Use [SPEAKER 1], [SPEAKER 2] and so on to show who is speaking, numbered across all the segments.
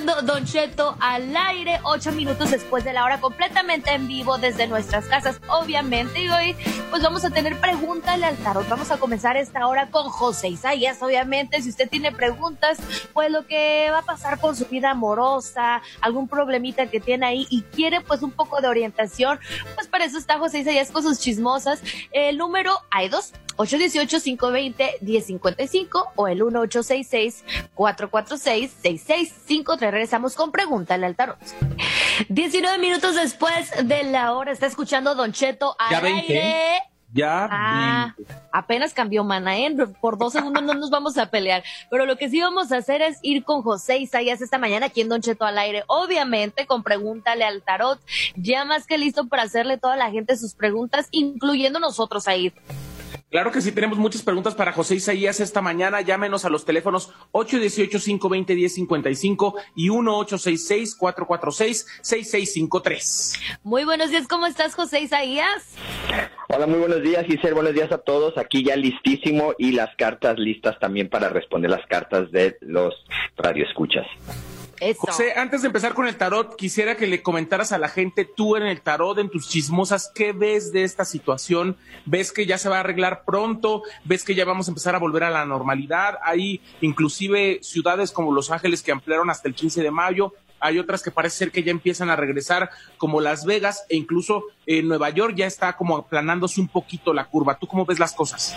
[SPEAKER 1] escuchando Don Cheto al aire, ocho minutos después de la hora, completamente en vivo desde nuestras casas, obviamente. Y hoy, pues vamos a tener Pregúntale al Tarot. Vamos a comenzar esta hora con José Isaías, obviamente. Si usted tiene preguntas, pues lo que va a pasar con su vida amorosa, algún problemita que tiene ahí y quiere, pues un poco de orientación, pues para eso está José Isaías con sus chismosas. El número, hay dos, 818-520-1055 o el 1866-446-6653. Regresamos con Pregúntale al Tarot. 19 minutos después de la hora, está escuchando Don Cheto al aire.
[SPEAKER 2] Ya.
[SPEAKER 1] Ah, apenas cambió mana, ¿eh? Por dos segundos no nos vamos a pelear. Pero lo que sí vamos a hacer es ir con José Isaías esta mañana aquí en Don Cheto al aire. Obviamente con Pregúntale al Tarot. Ya más que listo para hacerle toda la gente sus preguntas, incluyendo nosotros ahí.
[SPEAKER 2] Claro que sí, tenemos muchas preguntas para José Isaías esta mañana. Llámenos a los teléfonos 818-520-1055 y 1866-446-6653.
[SPEAKER 1] Muy buenos días, ¿cómo estás, José Isaías?
[SPEAKER 3] Hola, muy buenos días, Giselle. Buenos días a todos. Aquí ya listísimo y las cartas listas también para responder las cartas de los radioescuchas.
[SPEAKER 2] José, antes de empezar con el tarot, quisiera que le comentaras a la gente, tú en el tarot, en tus chismosas, ¿qué ves de esta situación? ¿Ves que ya se va a arreglar pronto? ¿Ves que ya vamos a empezar a volver a la normalidad? Hay inclusive ciudades como Los Ángeles que ampliaron hasta el 15 de mayo hay otras que parece ser que ya empiezan a regresar, como Las Vegas, e incluso en Nueva York ya está como aplanándose un poquito la curva. ¿Tú cómo ves las cosas?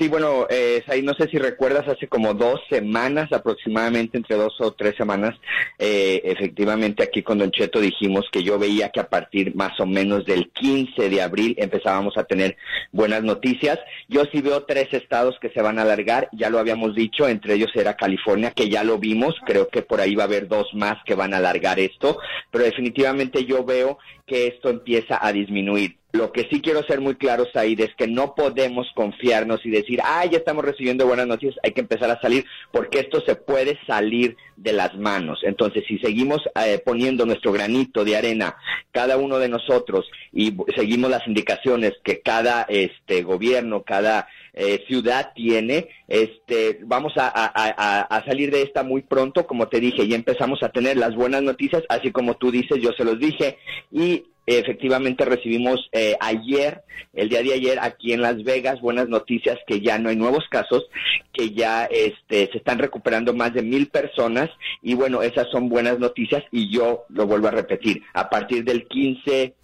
[SPEAKER 3] Sí, bueno, eh, no sé si recuerdas, hace como dos semanas aproximadamente, entre dos o tres semanas, eh, efectivamente aquí con Don Cheto dijimos que yo veía que a partir más o menos del 15 de abril empezábamos a tener buenas noticias. Yo sí veo tres estados que se van a alargar, ya lo habíamos dicho, entre ellos era California, que ya lo vimos, creo que por ahí va a haber dos más que van a alargar esto, pero definitivamente yo veo que esto empieza a disminuir. Lo que sí quiero ser muy claro, Said, es que no podemos confiarnos y decir, ah, ya estamos recibiendo buenas noticias, hay que empezar a salir, porque esto se puede salir de las manos. Entonces, si seguimos eh, poniendo nuestro granito de arena, cada uno de nosotros, y seguimos las indicaciones que cada este gobierno, cada eh, ciudad tiene, este, vamos a, a, salir de esta muy pronto, como te dije, y empezamos a tener las buenas noticias, así como tú dices, yo se los dije, y efectivamente recibimos eh, ayer, el día de ayer, aquí en Las Vegas, buenas noticias que ya no hay nuevos casos, que ya este, se están recuperando más de mil personas y bueno, esas son buenas noticias y yo lo vuelvo a repetir, a partir del 15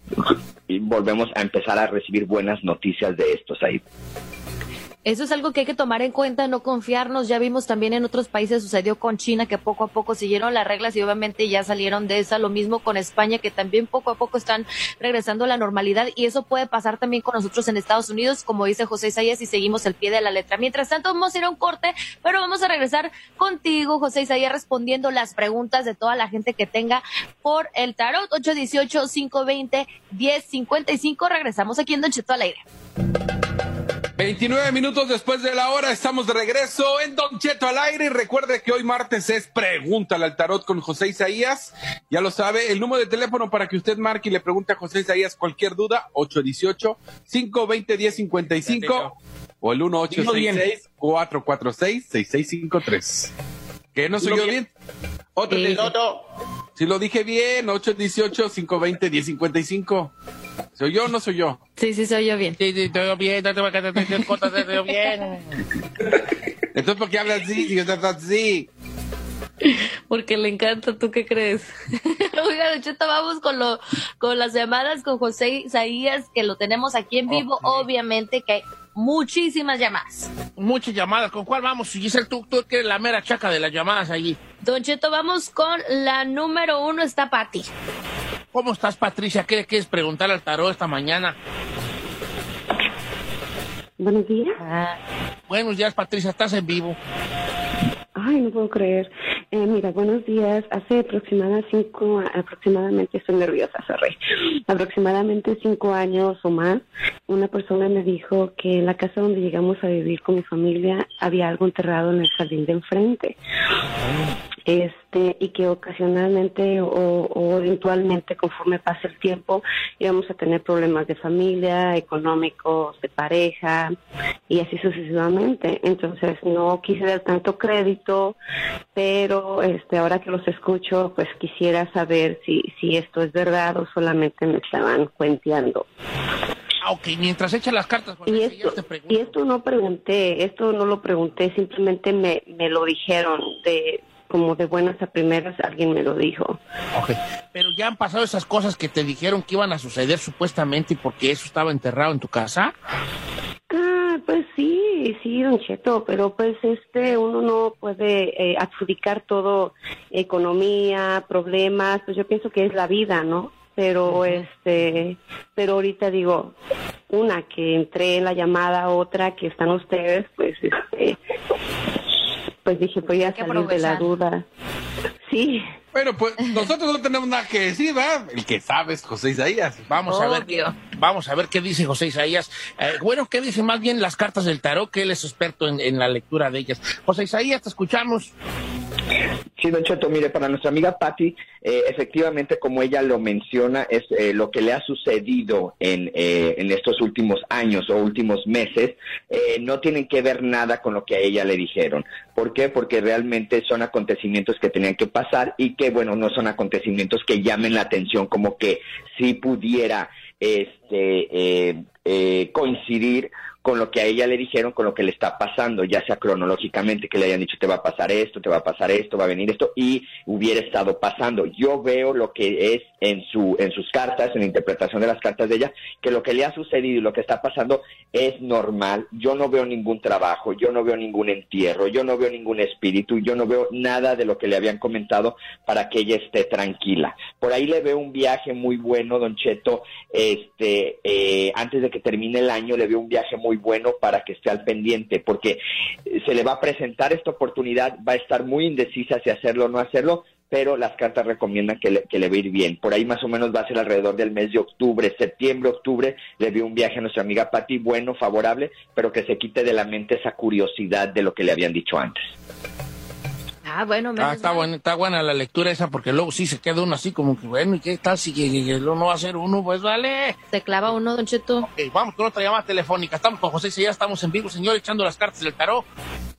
[SPEAKER 3] volvemos a empezar a recibir buenas noticias de estos ahí.
[SPEAKER 1] Eso es algo que hay que tomar en cuenta, no confiarnos. Ya vimos también en otros países, sucedió con China, que poco a poco siguieron las reglas y obviamente ya salieron de esa. Lo mismo con España, que también poco a poco están regresando a la normalidad. Y eso puede pasar también con nosotros en Estados Unidos, como dice José Isaías, y seguimos el pie de la letra. Mientras tanto, vamos a ir a un corte, pero vamos a regresar contigo, José Isaías, respondiendo las preguntas de toda la gente que tenga por el tarot 818-520-1055. Regresamos aquí en Don Cheto al aire.
[SPEAKER 2] 29 minutos después de la hora, estamos de regreso en Don Cheto al aire y recuerde que hoy martes es Pregúntale al Tarot con José Isaías. Ya lo sabe, el número de teléfono para que usted marque y le pregunte a José Isaías cualquier duda, 818-520-1055 o el 1866-446-6653. ¿Qué no soy yo bien? Otro, otro. Si lo dije bien, 818-520-1055. ¿Soy yo o no soy yo?
[SPEAKER 1] Sí, sí, soy yo bien.
[SPEAKER 2] Sí, sí, estoy bien, no te voy a quedar bien. Entonces, ¿por qué hablas así si estás así?
[SPEAKER 1] Porque le encanta, ¿tú qué crees? Oiga, de hecho, vamos con, lo, con las llamadas con José Isaías, que lo tenemos aquí en vivo. Obviamente que hay muchísimas llamadas.
[SPEAKER 4] Muchas llamadas. ¿Con cuál vamos? Giselle, tú, tú que eres la mera chaca de las llamadas allí.
[SPEAKER 1] Don Cheto, vamos con la número uno, está Pati.
[SPEAKER 4] ¿Cómo estás, Patricia? ¿Qué le quieres preguntar al tarot esta mañana?
[SPEAKER 5] Buenos días.
[SPEAKER 4] Ah, buenos días, Patricia. Estás en vivo.
[SPEAKER 5] Ay, no puedo creer. Eh, mira, buenos días. Hace aproximadamente cinco, aproximadamente, estoy nerviosa, sorry. Aproximadamente cinco años o más, una persona me dijo que en la casa donde llegamos a vivir con mi familia había algo enterrado en el jardín de enfrente. Este y que ocasionalmente o, o, eventualmente conforme pase el tiempo íbamos a tener problemas de familia, económicos, de pareja y así sucesivamente. Entonces no quise dar tanto crédito, pero este ahora que los escucho, pues quisiera saber si si esto es verdad o solamente me estaban cuenteando.
[SPEAKER 4] Ah, ok, mientras echa las cartas.
[SPEAKER 5] Y esto, y esto no pregunté, esto no lo pregunté, simplemente me, me lo dijeron de como de buenas a primeras alguien me lo dijo.
[SPEAKER 4] Ok, pero ya han pasado esas cosas que te dijeron que iban a suceder supuestamente porque eso estaba enterrado en tu casa.
[SPEAKER 5] Ah, pues sí, sí, don Cheto, pero pues este, uno no puede eh, adjudicar todo, economía, problemas, pues yo pienso que es la vida, ¿no? Pero este, pero ahorita digo, una que entré en la llamada, otra que están ustedes, pues este, pues dije, voy a salir de la duda. Sí.
[SPEAKER 2] Bueno, pues nosotros no tenemos nada que decir, ¿verdad? El que sabe es José Isaías.
[SPEAKER 4] Vamos a ver, vamos a ver qué dice José Isaías. Eh, bueno, qué dicen más bien las cartas del tarot, que él es experto en, en la lectura de ellas. José Isaías, te escuchamos.
[SPEAKER 3] Sí, Don Cheto, mire, para nuestra amiga Patti, eh, efectivamente, como ella lo menciona, es eh, lo que le ha sucedido en, eh, en estos últimos años o últimos meses, eh, no tienen que ver nada con lo que a ella le dijeron. ¿Por qué? Porque realmente son acontecimientos que tenían que pasar y que, bueno, no son acontecimientos que llamen la atención, como que si pudiera este, eh, eh, coincidir con lo que a ella le dijeron, con lo que le está pasando, ya sea cronológicamente, que le hayan dicho te va a pasar esto, te va a pasar esto, va a venir esto, y hubiera estado pasando. Yo veo lo que es en, su, en sus cartas, en la interpretación de las cartas de ella, que lo que le ha sucedido y lo que está pasando es normal. Yo no veo ningún trabajo, yo no veo ningún entierro, yo no veo ningún espíritu, yo no veo nada de lo que le habían comentado para que ella esté tranquila. Por ahí le veo un viaje muy bueno, don Cheto, este, eh, antes de que termine el año, le veo un viaje muy bueno para que esté al pendiente, porque se le va a presentar esta oportunidad, va a estar muy indecisa si hacerlo o no hacerlo, pero las cartas recomiendan que le, que le va a ir bien. Por ahí más o menos va a ser alrededor del mes de octubre, septiembre, octubre, le veo un viaje a nuestra amiga Patti, bueno, favorable, pero que se quite de la mente esa curiosidad de lo que le habían dicho antes.
[SPEAKER 1] Ah, bueno,
[SPEAKER 4] Ah, está, buena, está buena la lectura esa, porque luego sí se queda uno así como que, bueno, ¿y qué tal si que, que- que no va a ser uno? Pues vale.
[SPEAKER 1] Se clava uno, Don Cheto.
[SPEAKER 4] Ok, vamos con otra llamada telefónica. Estamos con José ya estamos en vivo, señor, echando las cartas del tarot.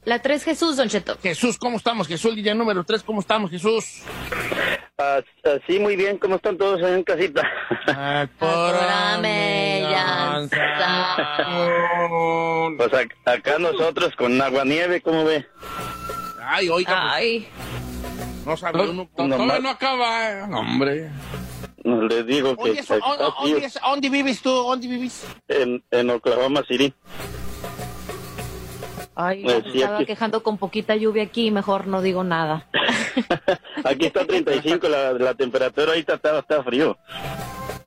[SPEAKER 1] La 3 Jesús, Don Cheto.
[SPEAKER 4] Jesús, ¿cómo estamos? Jesús, el día número 3, ¿cómo estamos, Jesús?
[SPEAKER 6] Ah, ah, sí, muy bien. ¿Cómo están todos en casita?
[SPEAKER 1] Adórame, ya
[SPEAKER 6] Pues ac- acá nosotros con aguanieve, ¿cómo ve?
[SPEAKER 4] Ay, oiga, pues,
[SPEAKER 1] Ay,
[SPEAKER 4] no sabe uno.
[SPEAKER 2] To-
[SPEAKER 6] No,
[SPEAKER 2] acaba, eh. No, hombre.
[SPEAKER 6] Les digo que
[SPEAKER 4] Oye, eso,
[SPEAKER 6] está
[SPEAKER 4] ¿dónde-
[SPEAKER 6] frío
[SPEAKER 4] dónde es- ¿dónde vives tú? ¿Dónde vives?
[SPEAKER 6] en, en Oklahoma City.
[SPEAKER 1] ay,
[SPEAKER 6] Pues
[SPEAKER 1] me
[SPEAKER 6] sí,
[SPEAKER 1] estaba
[SPEAKER 6] aquí-
[SPEAKER 1] quejando con poquita lluvia aquí, mejor no digo nada.
[SPEAKER 6] Aquí está 35, la, la temperatura ahorita está, está frío.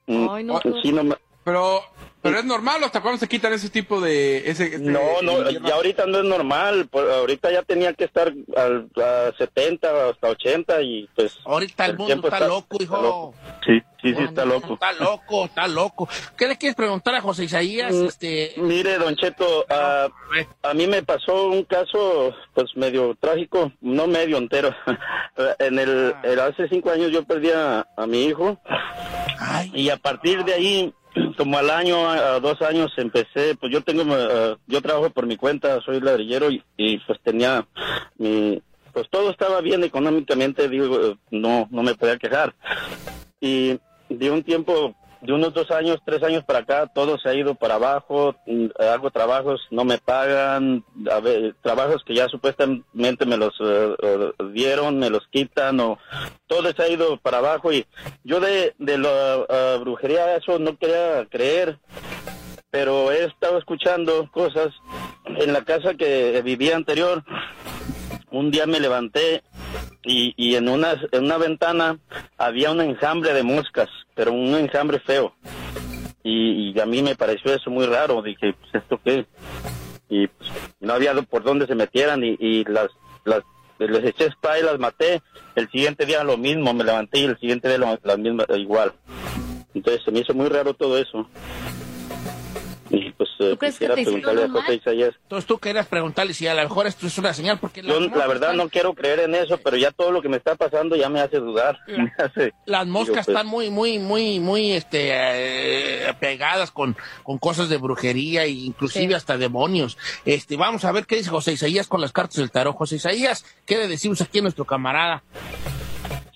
[SPEAKER 6] Mm,
[SPEAKER 1] Ay, no.
[SPEAKER 6] sí, no, ma-
[SPEAKER 2] Pero, pero es normal, ¿hasta cuándo se quitan ese tipo de... Ese, ese
[SPEAKER 6] no, no,
[SPEAKER 2] invierno?
[SPEAKER 6] ya ahorita no es normal. por- ahorita ya tenía que estar al, a 70 hasta 80 y pues...
[SPEAKER 4] Ahorita el
[SPEAKER 6] el
[SPEAKER 4] mundo está, loco, hijo.
[SPEAKER 6] loco. Sí, sí, sí, está loco.
[SPEAKER 4] Está loco, está loco. ¿Qué le quieres preguntar a José Isaías?
[SPEAKER 6] Mm,
[SPEAKER 4] Este,
[SPEAKER 6] Mire, Don Cheto, ah, a mí me pasó un caso, pues medio trágico, no medio entero. en el, el- hace cinco años yo perdí a, a mi hijo
[SPEAKER 4] ay,
[SPEAKER 6] y a partir de ahí, como al año, a, dos años empecé, pues yo tengo, ah, yo trabajo por mi cuenta, soy ladrillero y, y, pues tenía mi, pues todo estaba bien económicamente, digo, no, no me podía quejar. Y de un tiempo, de unos dos años, tres años para acá, todo se ha ido para abajo, mm, hago trabajos, no me pagan, a trabajos que ya supuestamente me los eh, dieron, me los quitan, o todo se ha ido para abajo y yo de, de la eh, brujería eso no quería creer, pero he estado escuchando cosas en la casa que vivía anterior. Un día me levanté y, y en, una, en una ventana había un enjambre de moscas, pero un enjambre feo. Y, a mí me pareció eso muy raro. Dije, pues, ¿esto qué? Y pues, no había por dónde se metieran y, las, las les eché spray, las maté. El siguiente día lo mismo, me levanté y el siguiente día lo, la igual. Entonces se me hizo muy raro todo eso. Y pues eh,
[SPEAKER 1] ¿Tú crees que
[SPEAKER 6] quisiera
[SPEAKER 1] te hicieron
[SPEAKER 6] preguntarle a José? Isaías.
[SPEAKER 4] Entonces tú querías preguntarle si a lo mejor esto es una señal porque
[SPEAKER 6] Yo
[SPEAKER 4] las
[SPEAKER 6] la verdad
[SPEAKER 4] moscas
[SPEAKER 6] no quiero creer en eso, pero ya todo lo que me está pasando ya me hace dudar. Me hace-
[SPEAKER 4] Las moscas
[SPEAKER 6] Digo, pues,
[SPEAKER 4] están muy, muy, muy, muy, este, eh, pegadas con, con cosas de brujería e inclusive
[SPEAKER 1] Sí.
[SPEAKER 4] hasta demonios. Este, vamos a ver qué dice José Isaías con las cartas del tarot. José Isaías, ¿qué le decimos aquí a nuestro camarada?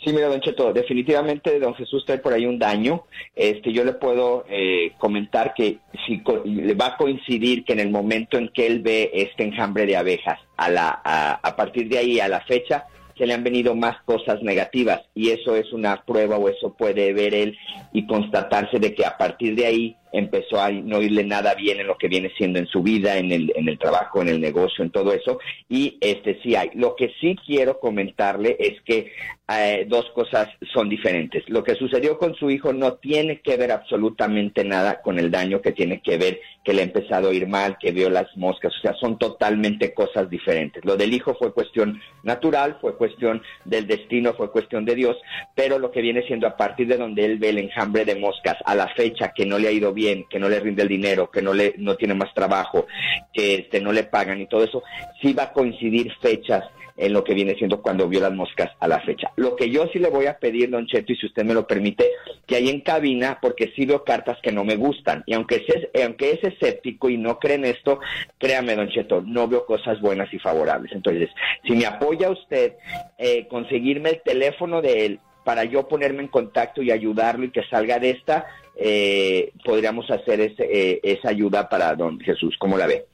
[SPEAKER 3] Sí, mira, Don Cheto, definitivamente Don Jesús trae por ahí un daño. Este, yo le puedo eh, comentar que si co- le va a coincidir que en el momento en que él ve este enjambre de abejas, a, la, a, a partir de ahí a la fecha, se le han venido más cosas negativas y eso es una prueba o eso puede ver él y constatarse de que a partir de ahí empezó a no irle nada bien en lo que viene siendo en su vida, en el, en el trabajo, en el negocio, en todo eso. Y este sí hay. Lo que sí quiero comentarle es que eh, dos cosas son diferentes. Lo que sucedió con su hijo no tiene que ver absolutamente nada con el daño que tiene que ver que le ha empezado a ir mal, que vio las moscas, o sea, son totalmente cosas diferentes. Lo del hijo fue cuestión natural, fue cuestión del destino, fue cuestión de Dios, pero lo que viene siendo a partir de donde él ve el enjambre de moscas a la fecha que no le ha ido bien, que no le rinde el dinero, que no le no tiene más trabajo, que este no le pagan y todo eso, sí va a coincidir fechas en lo que viene siendo cuando vio las moscas a la fecha. Lo que yo sí le voy a pedir, Don Cheto, y si usted me lo permite, que ahí en cabina, porque sí veo cartas que no me gustan, y aunque es, aunque es escéptico y no cree en esto, créame, Don Cheto, no veo cosas buenas y favorables. Entonces, si me apoya usted, eh, conseguirme el teléfono de él para yo ponerme en contacto y ayudarlo y que salga de esta, eh, podríamos hacer ese, eh, esa ayuda para don Jesús. ¿Cómo la ve?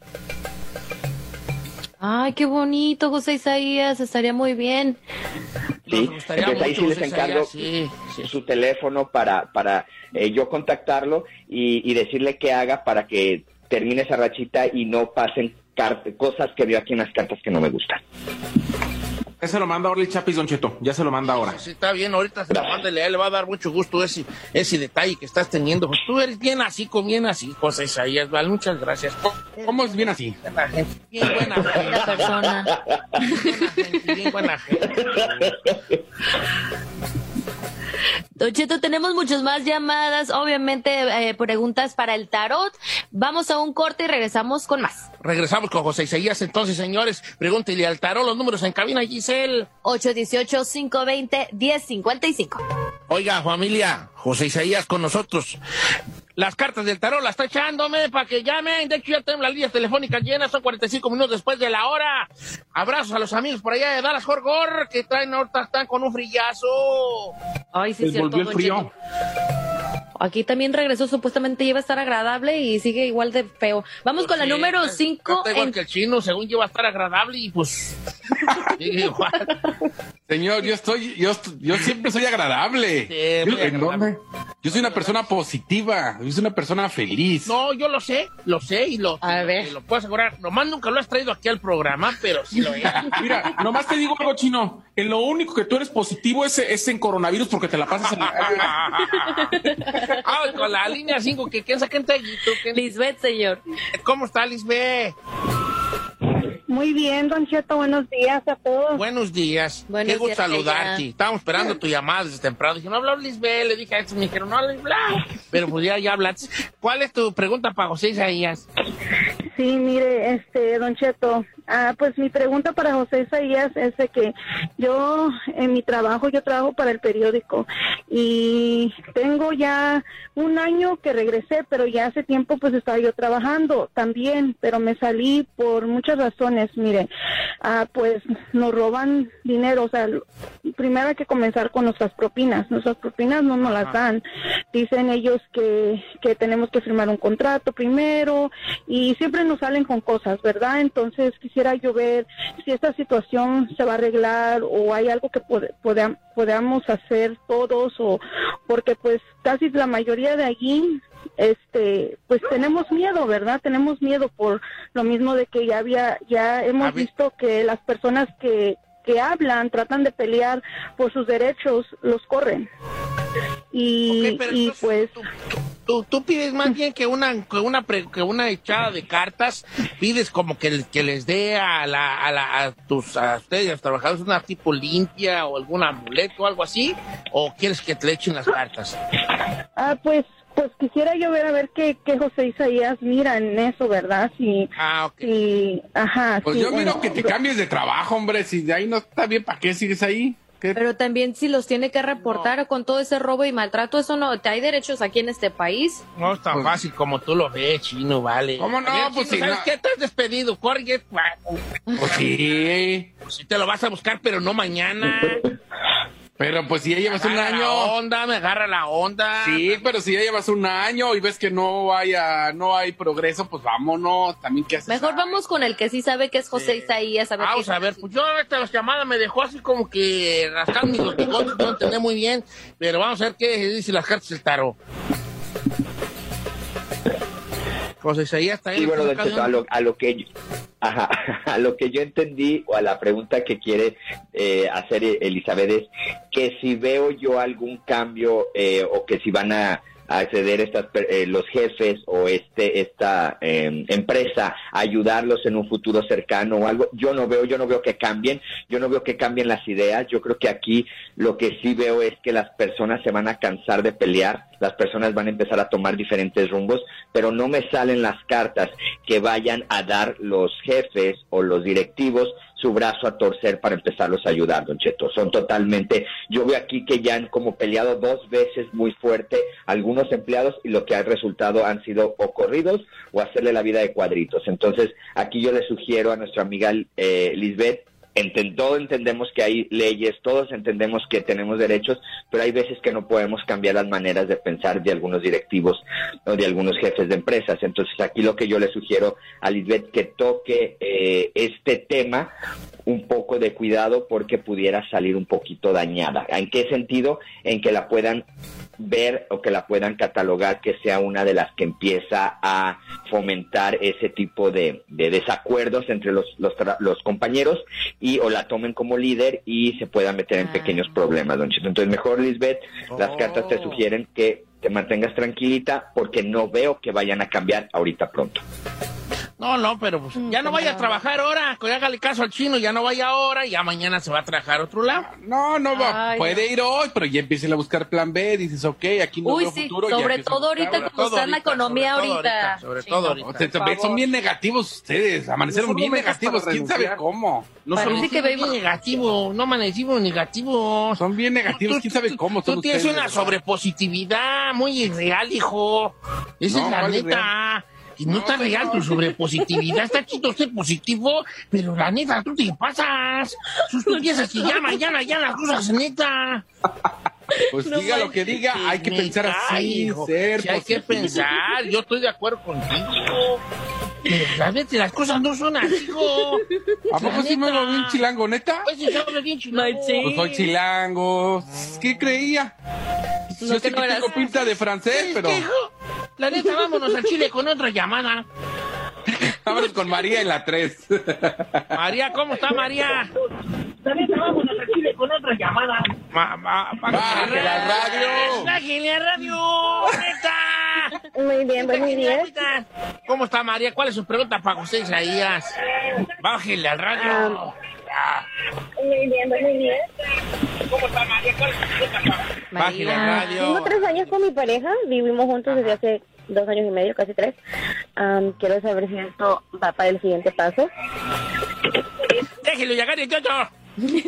[SPEAKER 1] Ay, qué bonito, José Isaías, estaría muy bien.
[SPEAKER 3] Sí, entonces ahí sí les encargo
[SPEAKER 4] Isaías, sí, sí.
[SPEAKER 3] su teléfono para, para eh, yo contactarlo y, y decirle qué haga para que termine esa rachita y no pasen cosas que veo aquí en las cartas que no me gustan.
[SPEAKER 2] Ya se lo manda ahora el Chapis, Don Cheto. Ya se lo manda ahora.
[SPEAKER 4] Sí, está bien, ahorita se lo mándele, a él le va a dar mucho gusto ese, ese detalle que estás teniendo. Pues tú eres bien así, con bien así, José Isaías, ¿vale? Muchas gracias.
[SPEAKER 2] ¿Cómo es bien así?
[SPEAKER 4] Buena gente, bien buena gente.
[SPEAKER 1] Persona.
[SPEAKER 4] buena gente, bien buena gente.
[SPEAKER 1] Don Cheto, tenemos muchas más llamadas, obviamente eh, preguntas para el tarot. Vamos a un corte y regresamos con más.
[SPEAKER 4] Regresamos con José Isaías, entonces, señores, pregúntele al tarot los números en cabina, Giselle.
[SPEAKER 1] 818-520-1055.
[SPEAKER 4] Oiga, familia, José Isaías con nosotros. Las cartas del tarot las está echándome para que llamen. De hecho, ya tenemos las líneas telefónicas llenas. Son 45 minutos después de la hora. Abrazos a los amigos por allá de Dallas Jorgor que traen ahorita, están con un frillazo.
[SPEAKER 1] Ay, sí,
[SPEAKER 2] Les
[SPEAKER 1] cierto,
[SPEAKER 2] volvió el frío.
[SPEAKER 1] Aquí también regresó, supuestamente iba a estar agradable y sigue igual de feo. Vamos con la número
[SPEAKER 4] está
[SPEAKER 1] 5.
[SPEAKER 4] igual que el chino, según yo, va a estar agradable y pues. sigue igual.
[SPEAKER 7] Señor, yo estoy, yo, yo siempre soy agradable.
[SPEAKER 4] Sí,
[SPEAKER 7] Yo-. Yo soy una persona positiva, yo soy una persona feliz.
[SPEAKER 4] No, yo lo sé, lo sé y lo,
[SPEAKER 1] A
[SPEAKER 4] y lo-
[SPEAKER 1] ver.
[SPEAKER 4] y lo puedo asegurar. Nomás nunca lo has traído aquí al programa, pero sí lo es.
[SPEAKER 2] Mira, nomás te digo algo chino. En lo único que tú eres positivo es, es en coronavirus porque te la pasas en la calle.
[SPEAKER 4] ah, con la línea 5, que quién sabe quién te-
[SPEAKER 1] Lisbeth, señor.
[SPEAKER 4] ¿Cómo está, Lisbeth?
[SPEAKER 8] Muy bien, Don Cheto, buenos días a todos.
[SPEAKER 4] Buenos días.
[SPEAKER 1] Buenos
[SPEAKER 4] Qué gusto saludarte.
[SPEAKER 1] ella.
[SPEAKER 4] Estábamos esperando tu llamada desde temprano. Dije, no habló Lisbeth. Le dije a estos, me dijeron, no hables, bla. Pero pues ya, ya hablaste. ¿Cuál es tu pregunta para José Isaías?
[SPEAKER 8] Sí, mire, este, Don Cheto, ah, pues mi pregunta para José Isaías es de que yo en mi trabajo, yo trabajo para el periódico y tengo ya un año que regresé, pero ya hace tiempo pues estaba yo trabajando también, pero me salí por muchas razones, mire, ah, pues nos roban dinero, o sea, primero hay que comenzar con nuestras propinas, nuestras propinas no nos las dan, dicen ellos que, que tenemos que firmar un contrato primero y siempre nos salen con cosas, ¿verdad? Entonces quisiera yo ver si esta situación se va a arreglar o hay algo que podam- podamos hacer todos o porque pues casi la mayoría de allí este pues tenemos miedo verdad tenemos miedo por lo mismo de que ya había ya hemos visto que las personas que que hablan tratan de pelear por sus derechos los corren y,
[SPEAKER 4] Ok, pero
[SPEAKER 8] y
[SPEAKER 4] entonces
[SPEAKER 8] pues
[SPEAKER 4] tú, tú- tú pides más bien que una, que una, pre- que una echada de cartas, pides como que, que les dé a, la, a, la, a tus, a ustedes, a los trabajadores, una tipo limpia o algún amuleto o algo así, o quieres que te le echen las cartas.
[SPEAKER 8] Ah, pues
[SPEAKER 9] pues quisiera yo ver a ver qué, qué José Isaías mira en eso, ¿verdad? Si,
[SPEAKER 4] Ah, ok.
[SPEAKER 9] si ajá.
[SPEAKER 7] Pues
[SPEAKER 9] sí,
[SPEAKER 7] yo miro
[SPEAKER 9] bueno,
[SPEAKER 7] que te cambies de trabajo, hombre. Si de ahí no está bien, ¿para qué sigues ahí? ¿Qué?
[SPEAKER 1] Pero también si los tiene que reportar con todo ese robo y maltrato, eso no, te hay derechos aquí en este país.
[SPEAKER 4] No es tan
[SPEAKER 7] Pues-
[SPEAKER 4] fácil como tú lo ves, chino, vale.
[SPEAKER 7] ¿Cómo no?
[SPEAKER 4] Oye,
[SPEAKER 7] Pues
[SPEAKER 4] chino,
[SPEAKER 7] si
[SPEAKER 4] ¿Sabes
[SPEAKER 7] no-
[SPEAKER 4] qué? Estás despedido. Corre, que-
[SPEAKER 7] Pues sí.
[SPEAKER 4] Pues sí te lo vas a buscar, pero no mañana.
[SPEAKER 7] Pero pues si ya llevas un
[SPEAKER 4] Agarra la
[SPEAKER 7] año.
[SPEAKER 4] onda, me agarra la onda.
[SPEAKER 7] Sí, pero si ya llevas un año y ves que no haya, no hay progreso, pues vámonos. También qué haces.
[SPEAKER 1] Mejor vamos con el que sí sabe que es José Isaías. A ver
[SPEAKER 4] Vamos
[SPEAKER 1] qué-
[SPEAKER 4] a ver, pues yo esta llamada me dejó así como que rascando los bigotes, no entendí muy bien, pero vamos a ver qué dice las cartas del tarot. José Isaías está
[SPEAKER 3] Sí, bueno, Cheto, a lo, a lo que yo, ajá, a lo que yo entendí o a la pregunta que quiere eh, hacer Elizabeth es que si veo yo algún cambio eh, o que si van a acceder estas eh, los jefes o este esta eh, empresa ayudarlos en un futuro cercano o algo. Yo no veo yo no veo que cambien yo no veo que cambien las ideas. Yo creo que aquí lo que sí veo es que las personas se van a cansar de pelear las personas van a empezar a tomar diferentes rumbos pero no me salen las cartas que vayan a dar los jefes o los directivos su brazo a torcer para empezarlos a ayudar, Don Cheto. Son totalmente, yo veo aquí que ya han como peleado dos veces muy fuerte algunos empleados y lo que ha resultado han sido o corridos o hacerle la vida de cuadritos. Entonces, aquí yo le sugiero a nuestra amiga eh, Lisbeth Enten- todo entendemos que hay leyes, todos entendemos que tenemos derechos, pero hay veces que no podemos cambiar las maneras de pensar de algunos directivos o de algunos jefes de empresas. Entonces aquí lo que yo le sugiero a Lisbeth que toque eh, este tema un poco de cuidado porque pudiera salir un poquito dañada. ¿En qué sentido? En que la puedan ver o que la puedan catalogar que sea una de las que empieza a fomentar ese tipo de, de desacuerdos entre los, los, los compañeros y o la tomen como líder y se puedan meter en
[SPEAKER 1] Ah.
[SPEAKER 3] pequeños problemas, don Cheto. Entonces, mejor, Lisbeth, las cartas te sugieren que te mantengas tranquilita porque no veo que vayan a cambiar ahorita pronto.
[SPEAKER 4] No, no, pero pues ya no vaya a trabajar ahora, que hágale caso al chino, ya no vaya ahora, y ya mañana se va a trabajar a otro lado.
[SPEAKER 7] No, no va.
[SPEAKER 1] Ay,
[SPEAKER 7] Puede ir hoy, pero ya empieza a buscar plan B. Dices, ok, aquí no
[SPEAKER 1] Uy,
[SPEAKER 7] veo
[SPEAKER 1] sí,
[SPEAKER 7] futuro.
[SPEAKER 1] sobre todo ahorita como está la economía
[SPEAKER 4] sobre todo
[SPEAKER 1] ahorita.
[SPEAKER 4] Sobre todo
[SPEAKER 1] no.
[SPEAKER 4] ahorita.
[SPEAKER 7] Son bien negativos ustedes. Amanecieron
[SPEAKER 2] son
[SPEAKER 7] bien negativos. ¿Quién sabe cómo?
[SPEAKER 2] No
[SPEAKER 1] Parece
[SPEAKER 2] son,
[SPEAKER 1] que
[SPEAKER 4] bien
[SPEAKER 1] vemos-
[SPEAKER 4] negativo, no amanecimos negativos.
[SPEAKER 7] Son bien negativos.
[SPEAKER 4] Tú-
[SPEAKER 7] ¿Quién sabe cómo?
[SPEAKER 4] Tú tienes
[SPEAKER 7] ustedes,
[SPEAKER 4] una
[SPEAKER 7] verdad.
[SPEAKER 4] sobrepositividad muy irreal, hijo. Esa
[SPEAKER 7] No,
[SPEAKER 4] es la
[SPEAKER 7] ¿cuál es
[SPEAKER 4] neta. Y no,
[SPEAKER 7] No,
[SPEAKER 4] está real tu sobrepositividad. Está chido ser positivo, pero la neta, tú te pasas. Tú piensas que ya mañana ya las cosas neta.
[SPEAKER 7] Pues
[SPEAKER 1] No
[SPEAKER 7] diga lo que diga. Hay que pensar
[SPEAKER 4] cae,
[SPEAKER 7] así.
[SPEAKER 4] hijo.
[SPEAKER 7] Ser
[SPEAKER 4] Sí, hay que pensar. Yo estoy de acuerdo contigo. Neta, las cosas no son así, hijo.
[SPEAKER 7] ¿A poco sí me
[SPEAKER 4] neta.
[SPEAKER 7] veo bien chilango, neta?
[SPEAKER 4] Pues si sabes bien chilango.
[SPEAKER 1] No, sí.
[SPEAKER 7] Pues soy chilango. ¿Qué creía?
[SPEAKER 1] No,
[SPEAKER 7] Yo sé que tengo pinta de francés, pero
[SPEAKER 4] que, hijo, la neta, vámonos al Chile con otra llamada.
[SPEAKER 7] vámonos con María en la 3.
[SPEAKER 4] María, ¿cómo está María? La neta, vámonos al Chile con otra llamada. Ma, ma,
[SPEAKER 7] Bájale la radio.
[SPEAKER 4] Bájale la radio, neta.
[SPEAKER 9] Muy bien, buenos días.
[SPEAKER 4] ¿Cómo está María? ¿Cuál es su pregunta para José Isaías? Bájale al radio. Ah,
[SPEAKER 9] Muy bien, buenos días.
[SPEAKER 4] ¿Cómo está María? ¿Cuál es su pregunta para Bájale al
[SPEAKER 1] María.
[SPEAKER 9] Tengo
[SPEAKER 4] radio.
[SPEAKER 9] tres años con mi pareja, vivimos juntos desde hace dos años y medio, casi tres. quiero saber si esto va para el siguiente paso.
[SPEAKER 4] Déjelo llegar, idiota.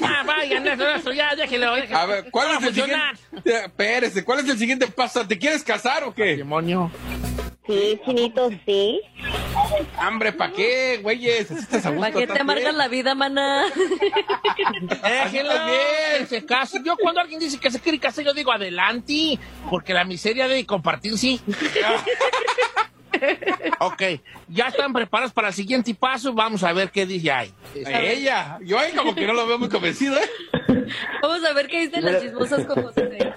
[SPEAKER 4] Ah, vayan, eso, eso, ya, déjelo. déjelo.
[SPEAKER 7] A ver, ¿cuál
[SPEAKER 4] No va
[SPEAKER 7] es
[SPEAKER 4] a
[SPEAKER 7] el
[SPEAKER 4] funcionar.
[SPEAKER 7] siguiente? Espérese, ¿cuál es el siguiente paso? ¿Te quieres casar o qué?
[SPEAKER 4] Demonio.
[SPEAKER 9] Sí, chinito, sí.
[SPEAKER 7] Hambre, ¿para qué, güeyes? Estás a gusto,
[SPEAKER 1] ¿Para qué te
[SPEAKER 7] ¿estás
[SPEAKER 1] amargas la vida, mana?
[SPEAKER 4] Déjelo bien. Se casa. Yo cuando alguien dice que se quiere casar, yo digo adelante, porque la miseria de compartir sí. ok, ya están preparados para el siguiente paso. Vamos a ver qué dice ahí.
[SPEAKER 7] Ella, yo ahí como que no lo veo muy convencido, ¿eh?
[SPEAKER 1] Vamos a ver qué dicen las chismosas con José.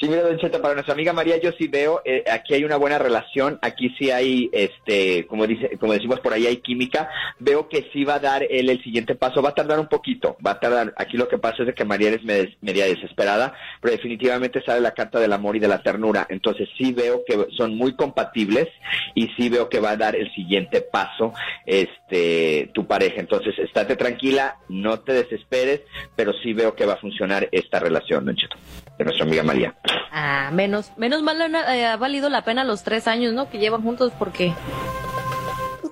[SPEAKER 3] Sí, mira, Don Cheto, para nuestra amiga María, yo sí veo, eh, aquí hay una buena relación, aquí sí hay, este, como dice, como decimos por ahí, hay química. Veo que sí va a dar él el siguiente paso, va a tardar un poquito, va a tardar. Aquí lo que pasa es de que María es me- media desesperada, pero definitivamente sale la carta del amor y de la ternura. Entonces sí veo que son muy compatibles y sí veo que va a dar el siguiente paso, este, tu pareja. Entonces, estate tranquila, no te desesperes, pero sí veo que va a funcionar esta relación, Don de nuestra amiga María.
[SPEAKER 1] Ah, menos, menos mal eh, ha valido la pena los tres años, ¿no? Que llevan juntos porque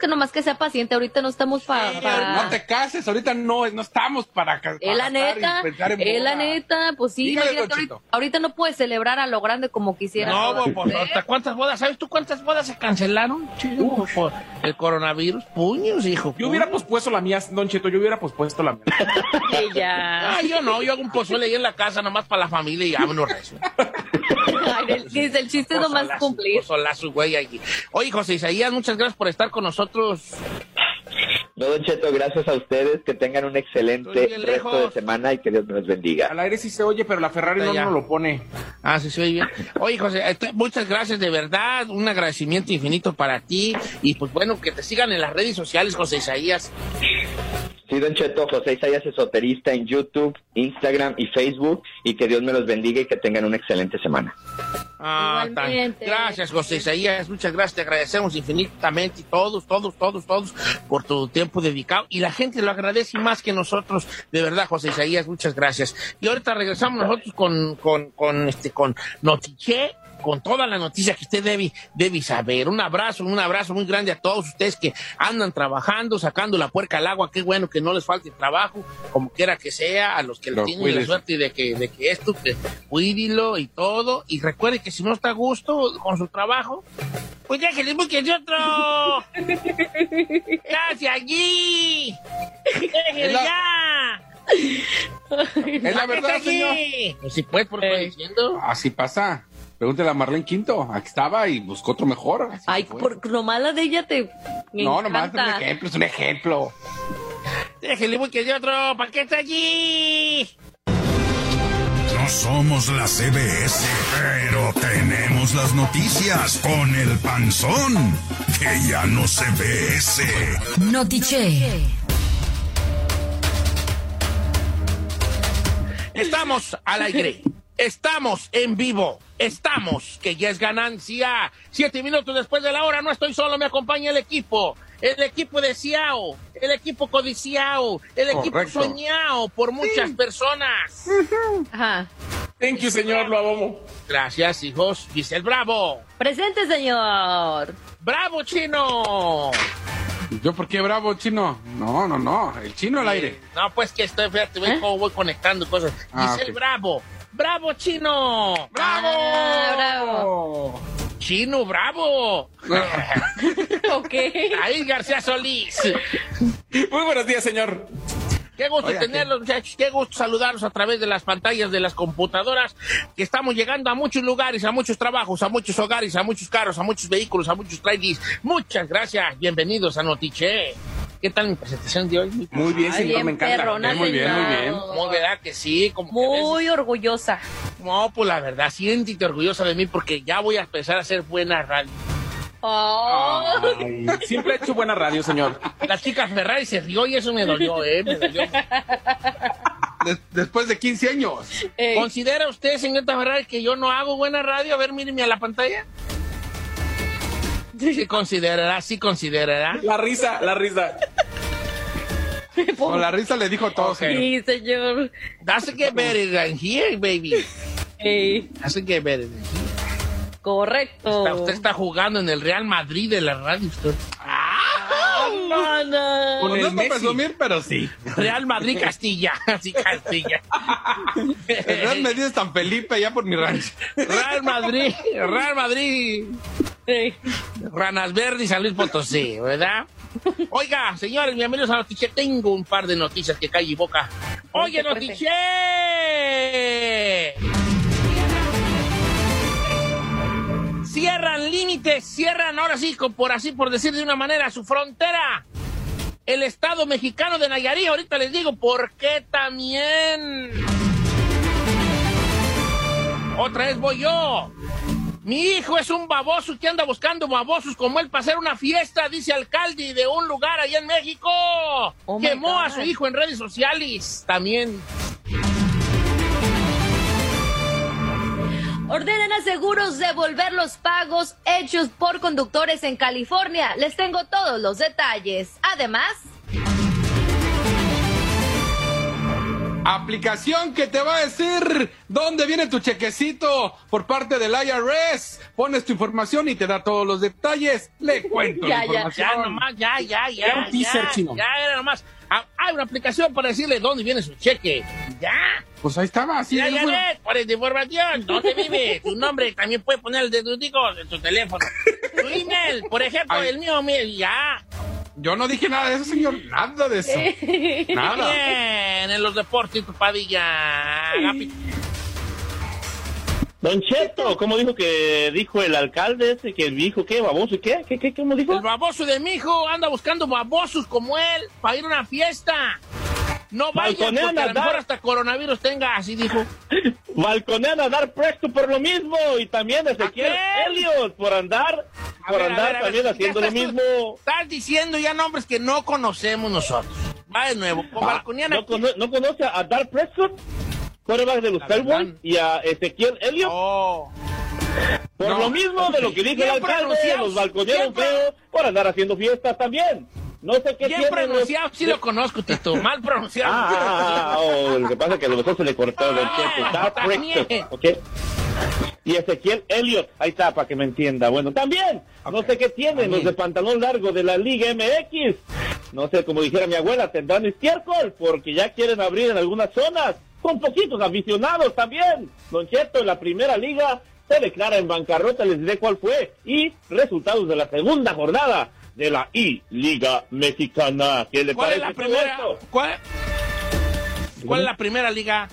[SPEAKER 1] que nomás que sea paciente, ahorita no estamos para...
[SPEAKER 7] No te cases, ahorita no, no estamos para.
[SPEAKER 1] Es la neta, es la neta, pues sí, ahorita, no puedes celebrar a lo grande como quisiera.
[SPEAKER 4] No, pues, ¿hasta cuántas bodas? ¿Sabes tú cuántas bodas se cancelaron? Chido, por el coronavirus, puños, hijo.
[SPEAKER 2] Yo hubiera pospuesto la mía, Don Cheto, yo hubiera pospuesto la mía.
[SPEAKER 1] ya.
[SPEAKER 4] Ah, yo no, yo hago un pozole ahí en la casa nomás para la familia y vámonos rezo.
[SPEAKER 1] Ay, el, el chiste es nomás cumplir.
[SPEAKER 4] Pozolazo, güey, aquí. Oye, José Isaías, muchas gracias por estar con nosotros
[SPEAKER 3] no, Don Cheto, gracias a ustedes, que tengan un excelente resto de semana y que Dios nos bendiga.
[SPEAKER 2] Al aire sí se oye, pero la Ferrari no nos lo pone.
[SPEAKER 4] Ah, sí se oye bien. Oye, José, este, muchas gracias de verdad, un agradecimiento infinito para ti y pues bueno, que te sigan en las redes sociales, José Isaías.
[SPEAKER 3] Sí, Don Cheto, José Isaías Esoterista en YouTube, Instagram y Facebook y que Dios me los bendiga y que tengan una excelente semana.
[SPEAKER 4] Ah, gracias, José Isaías, muchas gracias, te agradecemos infinitamente todos, todos, todos, todos por tu tiempo dedicado y la gente lo agradece más que nosotros, de verdad, José Isaías, muchas gracias. Y ahorita regresamos nosotros con, con, con este, con Notiche con toda la noticia que usted debe, debe saber. Un abrazo, un abrazo muy grande a todos ustedes que andan trabajando, sacando la puerca al agua. Qué bueno que no les falte trabajo, como quiera que sea, a los que tienen la suerte de que, de que esto, que cuídilo y todo. Y recuerde que si no está a gusto con su trabajo, pues déjele busque de otro. ¡Gracias allí! ¡Déjele ya!
[SPEAKER 7] Es la verdad, señor.
[SPEAKER 4] Pues si puedes, por eh, diciendo.
[SPEAKER 7] Así pasa. Pregúntale a Marlene Quinto, aquí estaba y buscó otro mejor.
[SPEAKER 1] Ay, por lo mala de ella te.
[SPEAKER 7] no, nomás es un ejemplo, es un ejemplo.
[SPEAKER 4] Déjele muy que de otro paquete allí.
[SPEAKER 10] No somos la CBS, pero tenemos las noticias con el panzón, que ya no se ve ese.
[SPEAKER 11] Notiche.
[SPEAKER 4] Estamos al aire. Estamos en vivo. Estamos, que ya es ganancia. Siete minutos después de la hora, no estoy solo, me acompaña el equipo. El equipo deseado, el equipo codiciado, el equipo soñado por muchas personas.
[SPEAKER 1] Ajá.
[SPEAKER 2] Thank you, señor, lo amo.
[SPEAKER 4] Gracias, hijos. el Bravo.
[SPEAKER 1] Presente, señor.
[SPEAKER 4] Bravo, chino.
[SPEAKER 7] ¿Yo por qué bravo, chino? No, no, no, el chino al aire.
[SPEAKER 4] No, pues que estoy, fíjate, ¿Eh? cómo voy conectando cosas. Ah, Giselle Bravo. ¡Bravo, Chino!
[SPEAKER 1] ¡Bravo! Ah, ¡Bravo!
[SPEAKER 4] Chino, bravo.
[SPEAKER 1] ok.
[SPEAKER 4] Ahí García Solís.
[SPEAKER 2] Muy buenos días, señor.
[SPEAKER 4] Qué gusto tenerlos, muchachos. Qué gusto saludarlos a través de las pantallas de las computadoras. Que estamos llegando a muchos lugares, a muchos trabajos, a muchos hogares, a muchos carros, a muchos vehículos, a muchos trailers. Muchas gracias. Bienvenidos a Notiche. ¿Qué tal mi presentación de hoy?
[SPEAKER 2] Muy bien, señor, me encanta.
[SPEAKER 7] muy bien, muy bien.
[SPEAKER 4] Muy verdad que sí. Como
[SPEAKER 1] muy orgullosa.
[SPEAKER 4] No, pues la verdad, siéntete orgullosa de mí porque ya voy a empezar a hacer buena radio.
[SPEAKER 2] siempre he hecho buena radio, señor.
[SPEAKER 4] La chica Ferrari se rió y eso me dolió, ¿eh? Me dolió.
[SPEAKER 7] después de 15 años.
[SPEAKER 4] ¿Considera usted, señorita Ferrari, que yo no hago buena radio? A ver, míreme a la pantalla. Sí considerará, sí considerará.
[SPEAKER 2] La risa, la risa.
[SPEAKER 7] Con la risa le dijo todo,
[SPEAKER 1] Sí, señor.
[SPEAKER 4] That's a get better than here, baby.
[SPEAKER 1] Hey.
[SPEAKER 4] That's a get better than here.
[SPEAKER 1] Correcto.
[SPEAKER 4] usted está jugando en el Real Madrid de la radio. Usted.
[SPEAKER 1] ¡Ah!
[SPEAKER 7] No, Con el no presumir, pero sí.
[SPEAKER 4] Real Madrid Castilla. Sí, Castilla.
[SPEAKER 7] el Real Madrid es San Felipe, ya por mi rancho.
[SPEAKER 4] Real Madrid. Real Madrid. Ranas Verdes y San Luis Potosí, ¿verdad? Oiga, señores, bienvenidos a Notiche. Tengo un par de noticias que cae y boca. Oye, Notiche. Cierran límites, cierran ahora sí, por así por decir de una manera, su frontera. El Estado mexicano de Nayarit, ahorita les digo por qué también. Otra vez voy yo. Mi hijo es un baboso que anda buscando babosos como él para hacer una fiesta, dice alcalde de un lugar allá en México. Oh Quemó a su hijo en redes sociales también.
[SPEAKER 1] Ordenan a seguros devolver los pagos hechos por conductores en California. Les tengo todos los detalles. Además...
[SPEAKER 7] Aplicación que te va a decir dónde viene tu chequecito por parte del IRS. Pones tu información y te da todos los detalles. Le cuento
[SPEAKER 1] Ya,
[SPEAKER 7] la
[SPEAKER 1] ya.
[SPEAKER 4] Ya nomás, ya, ya, ya.
[SPEAKER 2] Era un teaser,
[SPEAKER 4] ya,
[SPEAKER 2] chino.
[SPEAKER 4] Ya era nomás. Ah, Hay una aplicación para decirle dónde viene su cheque. Ya.
[SPEAKER 7] Pues ahí estaba, así
[SPEAKER 4] Ya, ya ves, pones de información, dónde vive, tu nombre, también puedes poner el de tus hijos en tu teléfono. Tu email, por ejemplo,
[SPEAKER 7] Ay.
[SPEAKER 4] el mío, mío, ya.
[SPEAKER 7] Yo no dije nada de eso, señor. Nada de eso. Nada.
[SPEAKER 4] Bien, en los deportes, tu padilla.
[SPEAKER 12] Don Cheto, ¿cómo dijo que dijo el alcalde ese que dijo qué, baboso y qué? ¿Qué, qué, cómo dijo?
[SPEAKER 4] El baboso de mi hijo anda buscando babosos como él para ir a una fiesta. No vaya, porque a
[SPEAKER 12] a
[SPEAKER 4] lo mejor
[SPEAKER 12] dar-
[SPEAKER 4] hasta coronavirus tenga, así dijo.
[SPEAKER 12] Balconean a dar presto por lo mismo y también Ezequiel. Elliot por andar,
[SPEAKER 4] A
[SPEAKER 12] por
[SPEAKER 4] ver, a
[SPEAKER 12] andar
[SPEAKER 4] ver, a ver,
[SPEAKER 12] también haciendo lo
[SPEAKER 4] tú-
[SPEAKER 12] mismo.
[SPEAKER 4] Estás diciendo ya nombres que no conocemos nosotros. Va de nuevo. Con
[SPEAKER 12] Ah,
[SPEAKER 4] balconean
[SPEAKER 12] ¿no,
[SPEAKER 4] aquí.
[SPEAKER 12] cono- ¿No conoce a Dar Prescott? Quarterback de los Cowboys y a Ezequiel Elliot.
[SPEAKER 4] Oh.
[SPEAKER 12] Por
[SPEAKER 7] No.
[SPEAKER 12] lo mismo de lo que dijo el alcalde,
[SPEAKER 4] pronunciado.
[SPEAKER 12] los balconearon feo por andar haciendo fiestas también. No sé qué
[SPEAKER 4] Bien
[SPEAKER 12] tienen los-
[SPEAKER 4] pronunciado, sí lo conozco, Tito. Mal pronunciado.
[SPEAKER 12] Ah, oh, lo que pasa es que a lo mejor se le cortó Don Cheto.
[SPEAKER 4] Ah,
[SPEAKER 12] Dar
[SPEAKER 4] también.
[SPEAKER 12] Prescott, ¿ok? Y Ezequiel Elliot, ahí está, para que me entienda. Bueno, también, no sé qué tienen los de pantalón largo de la Liga MX. No sé, como dijera mi abuela, tendrán estiércol, porque ya quieren abrir en algunas zonas, con poquitos aficionados también. Don Cheto, en la primera liga se declara en bancarrota, les diré cuál fue, y resultados de la segunda jornada de la I-Liga Mexicana. ¿Qué le
[SPEAKER 4] ¿Cuál es
[SPEAKER 12] parece
[SPEAKER 4] la
[SPEAKER 12] todo
[SPEAKER 4] primera?
[SPEAKER 12] esto?
[SPEAKER 4] ¿Cuál, cuál es la primera liga?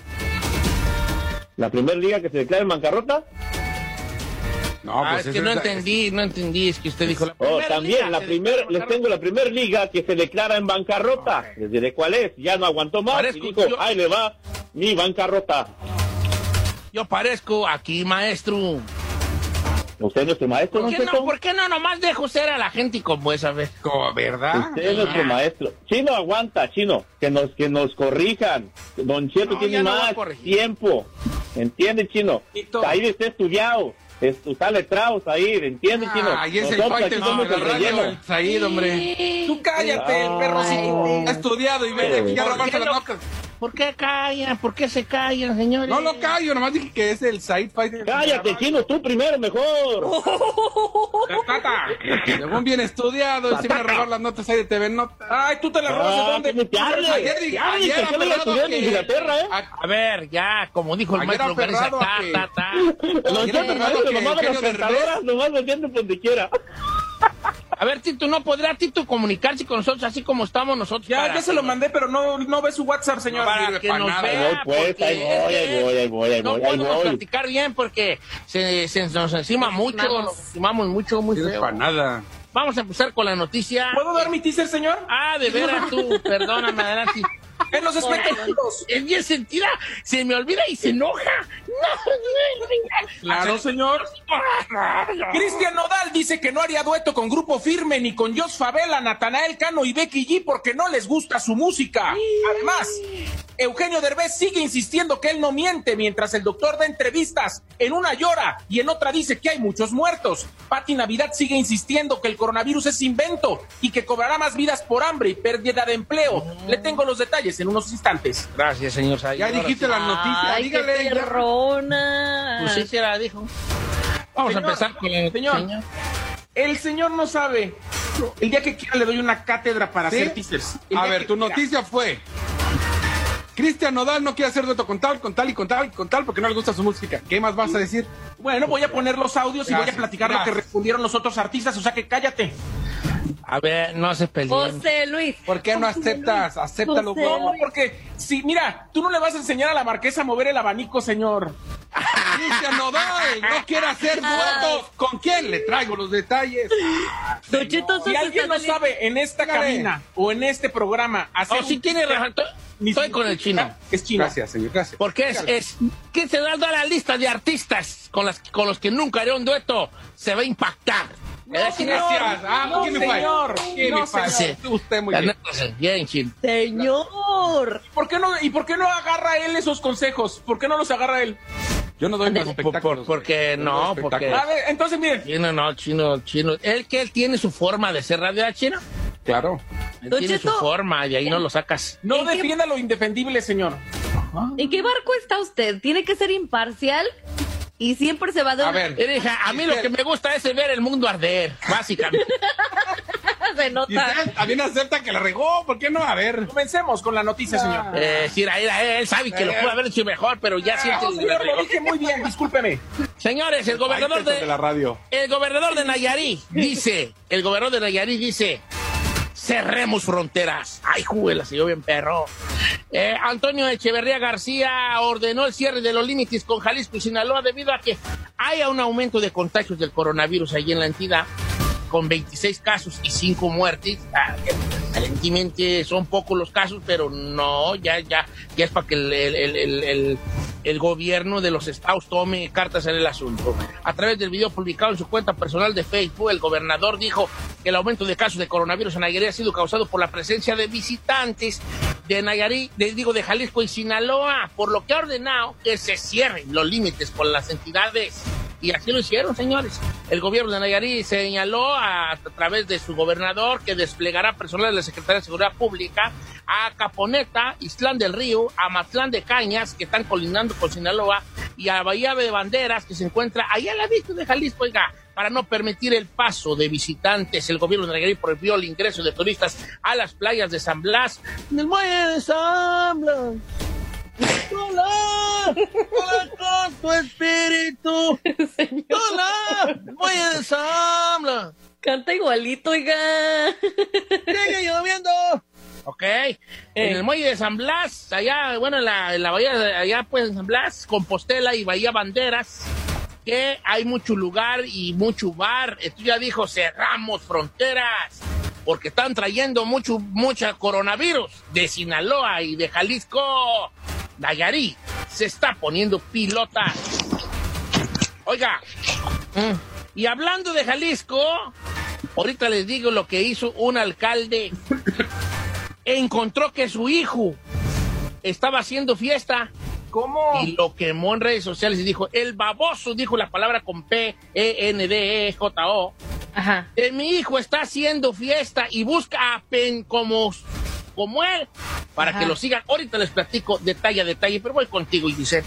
[SPEAKER 12] ¿La primera liga que se declara en bancarrota?
[SPEAKER 7] No,
[SPEAKER 4] ah,
[SPEAKER 7] pues
[SPEAKER 4] es que no
[SPEAKER 7] es
[SPEAKER 4] entendí, no entendí. Es que usted dijo la
[SPEAKER 12] Oh,
[SPEAKER 4] primera
[SPEAKER 12] también,
[SPEAKER 4] liga
[SPEAKER 12] la
[SPEAKER 4] se
[SPEAKER 12] primer,
[SPEAKER 4] declara
[SPEAKER 12] les tengo la primera liga que se declara en bancarrota. Les diré cuál es. Ya no aguantó más
[SPEAKER 4] Parezco
[SPEAKER 12] y dijo,
[SPEAKER 4] yo-
[SPEAKER 12] ahí le va mi bancarrota.
[SPEAKER 4] Yo parezco aquí, maestro.
[SPEAKER 12] ¿Usted es nuestro maestro,
[SPEAKER 4] ¿Por qué, no, ¿Por qué no nomás dejo ser a la gente como esa vez?
[SPEAKER 7] Co- ¿Verdad?
[SPEAKER 12] Usted es nuestro maestro. Chino, aguanta, Chino. Que nos, que nos corrijan. Don Cheto
[SPEAKER 4] No,
[SPEAKER 12] tiene
[SPEAKER 4] no
[SPEAKER 12] más tiempo. ¿Entiende, Chino? Ahí está estudiado. Es- Está letrados ahí, ¿entiende, Chino?
[SPEAKER 7] Ah, y es el
[SPEAKER 12] Nosotros aquí
[SPEAKER 7] fighter
[SPEAKER 12] somos el relleno.
[SPEAKER 7] el Said, hombre.
[SPEAKER 2] Tú cállate, el
[SPEAKER 12] Ay.
[SPEAKER 2] perrocito.
[SPEAKER 7] Ha estudiado y ve aquí ya
[SPEAKER 4] ¿Por
[SPEAKER 7] robarse las nocas.
[SPEAKER 4] ¿Por qué callan? ¿Por qué se callan, señores?
[SPEAKER 7] No lo callo, nomás dije que es el Said Fighter.
[SPEAKER 12] Cállate, Chino, tú primero mejor.
[SPEAKER 7] Tata. Según bien estudiado, y se a robar las notas ahí de TV Notas.
[SPEAKER 2] Ay, tú te la robas de dónde.
[SPEAKER 12] que te hable.
[SPEAKER 7] Ayer dije- ayer
[SPEAKER 12] a en Inglaterra, ¿eh?
[SPEAKER 7] A-
[SPEAKER 4] A ver, ya, como dijo el maestro Garza, ta,
[SPEAKER 7] a
[SPEAKER 4] ta, ta.
[SPEAKER 12] Los
[SPEAKER 7] aferrado
[SPEAKER 12] parece
[SPEAKER 7] que
[SPEAKER 12] nomás de las nomás lo entienden donde quiera.
[SPEAKER 4] A ver, Tito, ¿no podrá Tito comunicarse con nosotros así como estamos nosotros?
[SPEAKER 2] Ya,
[SPEAKER 4] para
[SPEAKER 2] ya se lo
[SPEAKER 4] nos-
[SPEAKER 2] mandé, pero no, no ve su WhatsApp, señor.
[SPEAKER 4] para
[SPEAKER 7] sirve
[SPEAKER 4] que
[SPEAKER 7] para
[SPEAKER 4] nos
[SPEAKER 7] nada.
[SPEAKER 4] vea.
[SPEAKER 12] Ahí voy, pues, ahí voy, ahí voy, ahí voy, ahí
[SPEAKER 4] No
[SPEAKER 12] voy, ahí
[SPEAKER 4] podemos
[SPEAKER 12] voy.
[SPEAKER 4] platicar bien porque se, se nos encima mucho,
[SPEAKER 1] estimamos.
[SPEAKER 4] nos estimamos mucho, muy feo.
[SPEAKER 7] para nada.
[SPEAKER 4] Vamos a empezar con la noticia.
[SPEAKER 2] ¿Puedo dar mi teaser, señor?
[SPEAKER 4] Ah, de veras tú, perdóname, adelante.
[SPEAKER 2] En los espectáculos.
[SPEAKER 4] Es bien sentida, se me olvida y se enoja.
[SPEAKER 2] Claro, señor. Cristian Nodal dice que no haría dueto con Grupo Firme ni con Jos Favela, Natanael Cano y Becky G porque no les gusta su música. Además, Eugenio Derbez sigue insistiendo que él no miente mientras el doctor da entrevistas. En una llora y en otra dice que hay muchos muertos. Pati Navidad sigue insistiendo que el coronavirus es invento y que cobrará más vidas por hambre y pérdida de empleo. Le tengo los detalles en unos instantes.
[SPEAKER 4] Gracias, señor.
[SPEAKER 7] Ya dijiste las noticias,
[SPEAKER 1] Ay, qué
[SPEAKER 7] dígale. ya.
[SPEAKER 1] perrona.
[SPEAKER 4] Pues sí, se la dijo. Vamos
[SPEAKER 2] Señor,
[SPEAKER 4] a empezar con la
[SPEAKER 2] señor.
[SPEAKER 4] señor.
[SPEAKER 2] El señor no sabe. El día que quiera le doy una cátedra para
[SPEAKER 7] ¿Sí?
[SPEAKER 2] hacer teasers. El
[SPEAKER 7] A ver, tu
[SPEAKER 2] quiera.
[SPEAKER 7] noticia fue. Cristian Nodal no quiere hacer dueto con tal, con tal y con tal y con tal porque no le gusta su música. ¿Qué más vas a decir?
[SPEAKER 2] Bueno, voy a poner los audios y voy a
[SPEAKER 7] Gracias,
[SPEAKER 2] platicar lo que respondieron los otros artistas, o sea que cállate.
[SPEAKER 4] A ver, no se peleen.
[SPEAKER 1] José Luis.
[SPEAKER 7] ¿Por qué no aceptas?
[SPEAKER 1] Luis.
[SPEAKER 7] Acéptalo,
[SPEAKER 1] José.
[SPEAKER 2] No, porque si, mira, tú no le vas a enseñar a la marquesa a mover el abanico, señor.
[SPEAKER 7] Cristian Nodal no quiere hacer duetos. ¿Con quién? Le traigo los detalles.
[SPEAKER 2] Si alguien no sabe en esta cabina o en este programa hacer
[SPEAKER 4] Oh, sí
[SPEAKER 2] un
[SPEAKER 4] tiene razón. Estoy-
[SPEAKER 2] ni
[SPEAKER 4] Estoy
[SPEAKER 2] si-
[SPEAKER 4] con el chino.
[SPEAKER 2] Es chino.
[SPEAKER 7] Gracias, señor, gracias.
[SPEAKER 4] Porque es, es que se da la lista de artistas con, las, con los que nunca haré un dueto. Se va a impactar.
[SPEAKER 2] No, señor.
[SPEAKER 7] Gracias. Ah,
[SPEAKER 2] No,
[SPEAKER 7] give me
[SPEAKER 2] señor.
[SPEAKER 7] me
[SPEAKER 2] No,
[SPEAKER 4] señor.
[SPEAKER 7] Usted muy bien.
[SPEAKER 4] Bien, chino.
[SPEAKER 1] Señor.
[SPEAKER 2] ¿Por qué no, ¿Y por qué no agarra él esos consejos? ¿Por qué no los agarra él?
[SPEAKER 7] Yo no doy más
[SPEAKER 4] Por-
[SPEAKER 7] espectáculos.
[SPEAKER 4] por- porque no,
[SPEAKER 7] espectáculos.
[SPEAKER 4] porque-
[SPEAKER 2] A ver, entonces miren,
[SPEAKER 4] Chino, no, chino, chino. Él que él tiene su forma de ser radio chino.
[SPEAKER 7] Claro.
[SPEAKER 4] Él
[SPEAKER 1] Don
[SPEAKER 4] tiene su
[SPEAKER 1] Cheto.
[SPEAKER 4] forma y ahí no lo sacas.
[SPEAKER 2] no
[SPEAKER 1] ¿En qué-
[SPEAKER 2] defienda lo indefendible, señor.
[SPEAKER 1] ¿En qué barco está usted? ¿Tiene que ser imparcial? Y siempre se va de
[SPEAKER 7] A ver.
[SPEAKER 4] Erika, a mí lo que me gusta es ver el mundo arder, básicamente.
[SPEAKER 1] se
[SPEAKER 7] Y
[SPEAKER 1] nota.
[SPEAKER 7] usted también acepta que la regó, ¿por qué no? A ver.
[SPEAKER 2] Comencemos con la noticia, señor.
[SPEAKER 4] Eh, sí, era- era- él sabe que lo pudo haber hecho mejor, pero ya siente
[SPEAKER 2] No, señor, lo dije muy bien, discúlpeme.
[SPEAKER 4] Señores, el gobernador
[SPEAKER 7] Ay,
[SPEAKER 4] de,
[SPEAKER 7] de la radio.
[SPEAKER 4] el gobernador de Nayarit dice, el gobernador de Nayarit dice, cerremos fronteras. Ay, juela, se yo bien perro. Eh, Antonio Echeverría García ordenó el cierre de los límites con Jalisco y Sinaloa debido a que haya un aumento de contagios del coronavirus allí en la entidad con 26 casos y 5 muertes. Ah, Aparentemente son pocos los casos, pero no, ya, ya, ya es para que el- el- el- el gobierno de los estados tome cartas en el asunto. A través del video publicado en su cuenta personal de Facebook, el gobernador dijo que el aumento de casos de coronavirus en Nayarit ha sido causado por la presencia de visitantes de Nayarit, de- digo, de Jalisco y Sinaloa, por lo que ha ordenado que se cierren los límites con las entidades. Y así lo hicieron, señores. El gobierno de Nayarit señaló a, través de su gobernador que desplegará personal de la Secretaría de Seguridad Pública a Caponeta, Islán del Río, a Matlán de Cañas, que están colindando con Sinaloa, y a Bahía de Banderas, que se encuentra allá a la vista de Jalisco, oiga, para no permitir el paso de visitantes. El gobierno de Nayarit prohibió el ingreso de turistas a las playas de San Blas, en el muelle de San Blas. Hola, hola con tu espíritu. Hola, voy a ensambla.
[SPEAKER 1] Canta igualito, oiga.
[SPEAKER 4] Sigue lloviendo. Ok, en el muelle de San Blas, allá, bueno, en la, en la bahía, de- allá pues en San Blas, Compostela y Bahía Banderas, que hay mucho lugar y mucho bar. Esto ya dijo, cerramos fronteras, porque están trayendo mucho, mucha coronavirus de Sinaloa y de Jalisco. Nayarit se está poniendo pilota. Oiga, y hablando de Jalisco, ahorita les digo lo que hizo un alcalde. Encontró que su hijo estaba haciendo fiesta
[SPEAKER 2] ¿Cómo?
[SPEAKER 4] y lo quemó en redes sociales y dijo, el baboso, dijo la palabra con P, E, N, D, E, J, O.
[SPEAKER 1] Ajá.
[SPEAKER 4] que mi hijo está haciendo fiesta y busca a Pen como, como él para
[SPEAKER 1] Ajá.
[SPEAKER 4] que lo sigan. Ahorita les platico detalle a detalle, pero voy contigo, Giselle.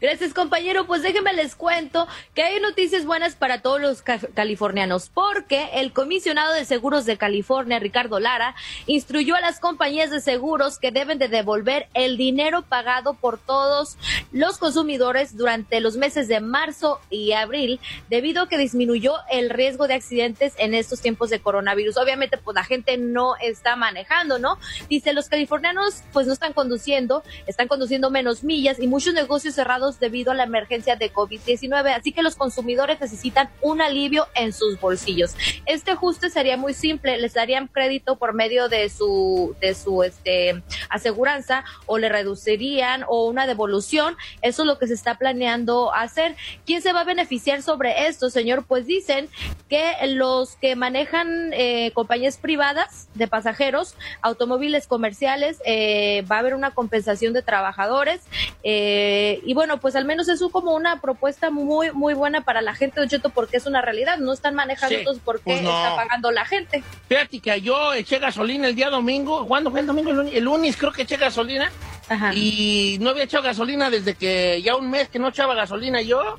[SPEAKER 1] Gracias, compañero. Pues déjenme les cuento que hay noticias buenas para todos los ca- californianos, porque el comisionado de seguros de California, Ricardo Lara, instruyó a las compañías de seguros que deben de devolver el dinero pagado por todos los consumidores durante los meses de marzo y abril, debido a que disminuyó el riesgo de accidentes en estos tiempos de coronavirus. Obviamente, pues la gente no está manejando, ¿no? Dice, los californianos pues no están conduciendo, están conduciendo menos millas y muchos negocios cerrados debido a la emergencia de COVID-19, así que los consumidores necesitan un alivio en sus bolsillos. Este ajuste sería muy simple, les darían crédito por medio de su de su este aseguranza o le reducirían o una devolución, eso es lo que se está planeando hacer. ¿Quién se va a beneficiar sobre esto, señor? Pues dicen que los que manejan eh, compañías privadas de pasajeros, automóviles comerciales, eh, va a haber una compensación de trabajadores eh, y bueno, pues al menos eso como una propuesta muy muy buena para la gente, Don Cheto, porque es una realidad, no están manejando,
[SPEAKER 4] Sí,
[SPEAKER 1] entonces ¿por qué
[SPEAKER 4] pues no.
[SPEAKER 1] está pagando la gente?
[SPEAKER 4] Fíjate que yo eché gasolina el día domingo. ¿Cuándo fue el domingo? El lunes, el lunes creo que eché gasolina.
[SPEAKER 1] Ajá.
[SPEAKER 4] Y no había echado gasolina desde que ya un mes que no echaba gasolina yo.